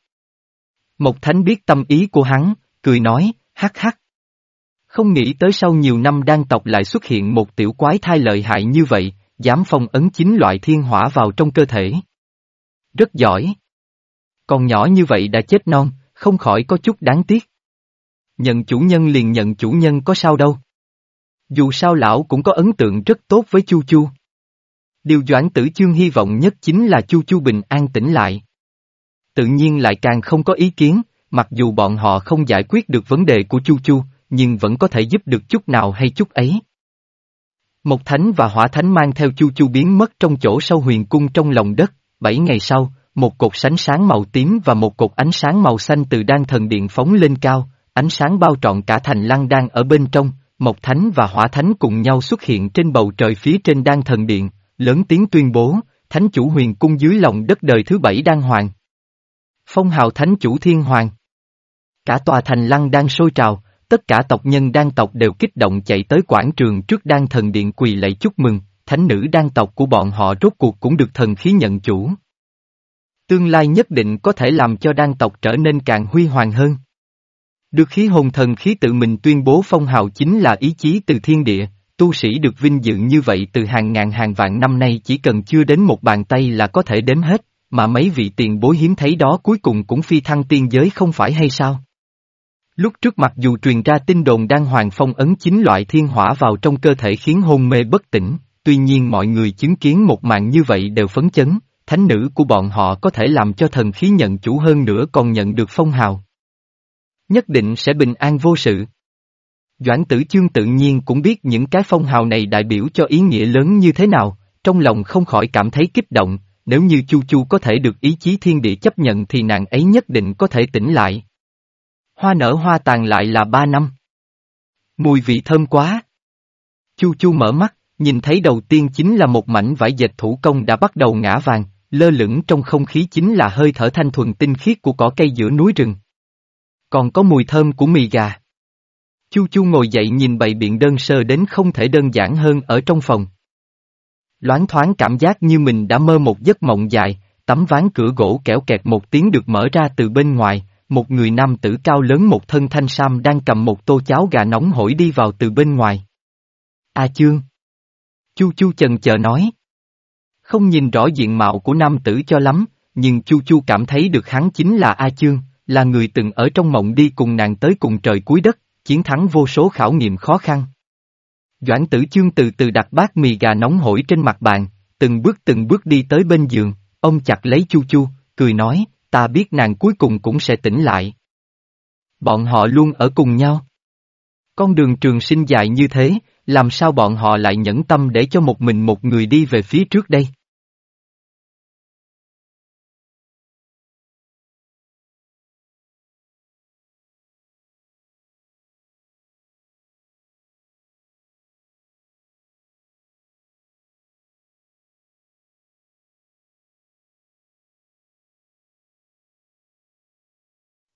Mộc Thánh biết tâm ý của hắn, cười nói, hắc hắc. Không nghĩ tới sau nhiều năm đan tộc lại xuất hiện một tiểu quái thai lợi hại như vậy, dám phong ấn chính loại thiên hỏa vào trong cơ thể. Rất giỏi. Còn nhỏ như vậy đã chết non, không khỏi có chút đáng tiếc. Nhận chủ nhân liền nhận chủ nhân có sao đâu. Dù sao lão cũng có ấn tượng rất tốt với Chu Chu. Điều Doãn Tử Chương hy vọng nhất chính là Chu Chu bình an tỉnh lại. Tự nhiên lại càng không có ý kiến, mặc dù bọn họ không giải quyết được vấn đề của Chu Chu, nhưng vẫn có thể giúp được chút nào hay chút ấy. Mộc thánh và hỏa thánh mang theo Chu Chu biến mất trong chỗ sâu huyền cung trong lòng đất, bảy ngày sau, một cột sánh sáng màu tím và một cột ánh sáng màu xanh từ đan thần điện phóng lên cao, ánh sáng bao trọn cả thành lăng đang ở bên trong, Mộc Thánh và Hỏa Thánh cùng nhau xuất hiện trên bầu trời phía trên đan thần điện, lớn tiếng tuyên bố, Thánh chủ huyền cung dưới lòng đất đời thứ bảy đan hoàng. Phong hào Thánh chủ thiên hoàng. Cả tòa thành lăng đang sôi trào, tất cả tộc nhân đan tộc đều kích động chạy tới quảng trường trước đan thần điện quỳ lạy chúc mừng, thánh nữ đan tộc của bọn họ rốt cuộc cũng được thần khí nhận chủ. Tương lai nhất định có thể làm cho đan tộc trở nên càng huy hoàng hơn. Được khí hồn thần khí tự mình tuyên bố phong hào chính là ý chí từ thiên địa, tu sĩ được vinh dự như vậy từ hàng ngàn hàng vạn năm nay chỉ cần chưa đến một bàn tay là có thể đếm hết, mà mấy vị tiền bối hiếm thấy đó cuối cùng cũng phi thăng tiên giới không phải hay sao? Lúc trước mặc dù truyền ra tin đồn đang hoàng phong ấn chính loại thiên hỏa vào trong cơ thể khiến hôn mê bất tỉnh, tuy nhiên mọi người chứng kiến một mạng như vậy đều phấn chấn, thánh nữ của bọn họ có thể làm cho thần khí nhận chủ hơn nữa còn nhận được phong hào nhất định sẽ bình an vô sự. Doãn tử chương tự nhiên cũng biết những cái phong hào này đại biểu cho ý nghĩa lớn như thế nào, trong lòng không khỏi cảm thấy kích động, nếu như Chu Chu có thể được ý chí thiên địa chấp nhận thì nàng ấy nhất định có thể tỉnh lại. Hoa nở hoa tàn lại là ba năm. Mùi vị thơm quá. Chu Chu mở mắt, nhìn thấy đầu tiên chính là một mảnh vải dệt thủ công đã bắt đầu ngã vàng, lơ lửng trong không khí chính là hơi thở thanh thuần tinh khiết của cỏ cây giữa núi rừng. Còn có mùi thơm của mì gà. Chu Chu ngồi dậy nhìn bầy biện đơn sơ đến không thể đơn giản hơn ở trong phòng. Loáng thoáng cảm giác như mình đã mơ một giấc mộng dài, tấm ván cửa gỗ kéo kẹt một tiếng được mở ra từ bên ngoài, một người nam tử cao lớn một thân thanh sam đang cầm một tô cháo gà nóng hổi đi vào từ bên ngoài. A chương. Chu Chu chần chờ nói. Không nhìn rõ diện mạo của nam tử cho lắm, nhưng Chu Chu cảm thấy được hắn chính là A chương, là người từng ở trong mộng đi cùng nàng tới cùng trời cuối đất, chiến thắng vô số khảo nghiệm khó khăn. Doãn tử chương từ từ đặt bát mì gà nóng hổi trên mặt bàn, từng bước từng bước đi tới bên giường, ông chặt lấy chu chu, cười nói, ta biết nàng cuối cùng cũng sẽ tỉnh lại. Bọn họ luôn ở cùng nhau. Con đường trường sinh dài như thế, làm sao bọn họ lại nhẫn tâm để cho một mình một người đi về phía trước đây?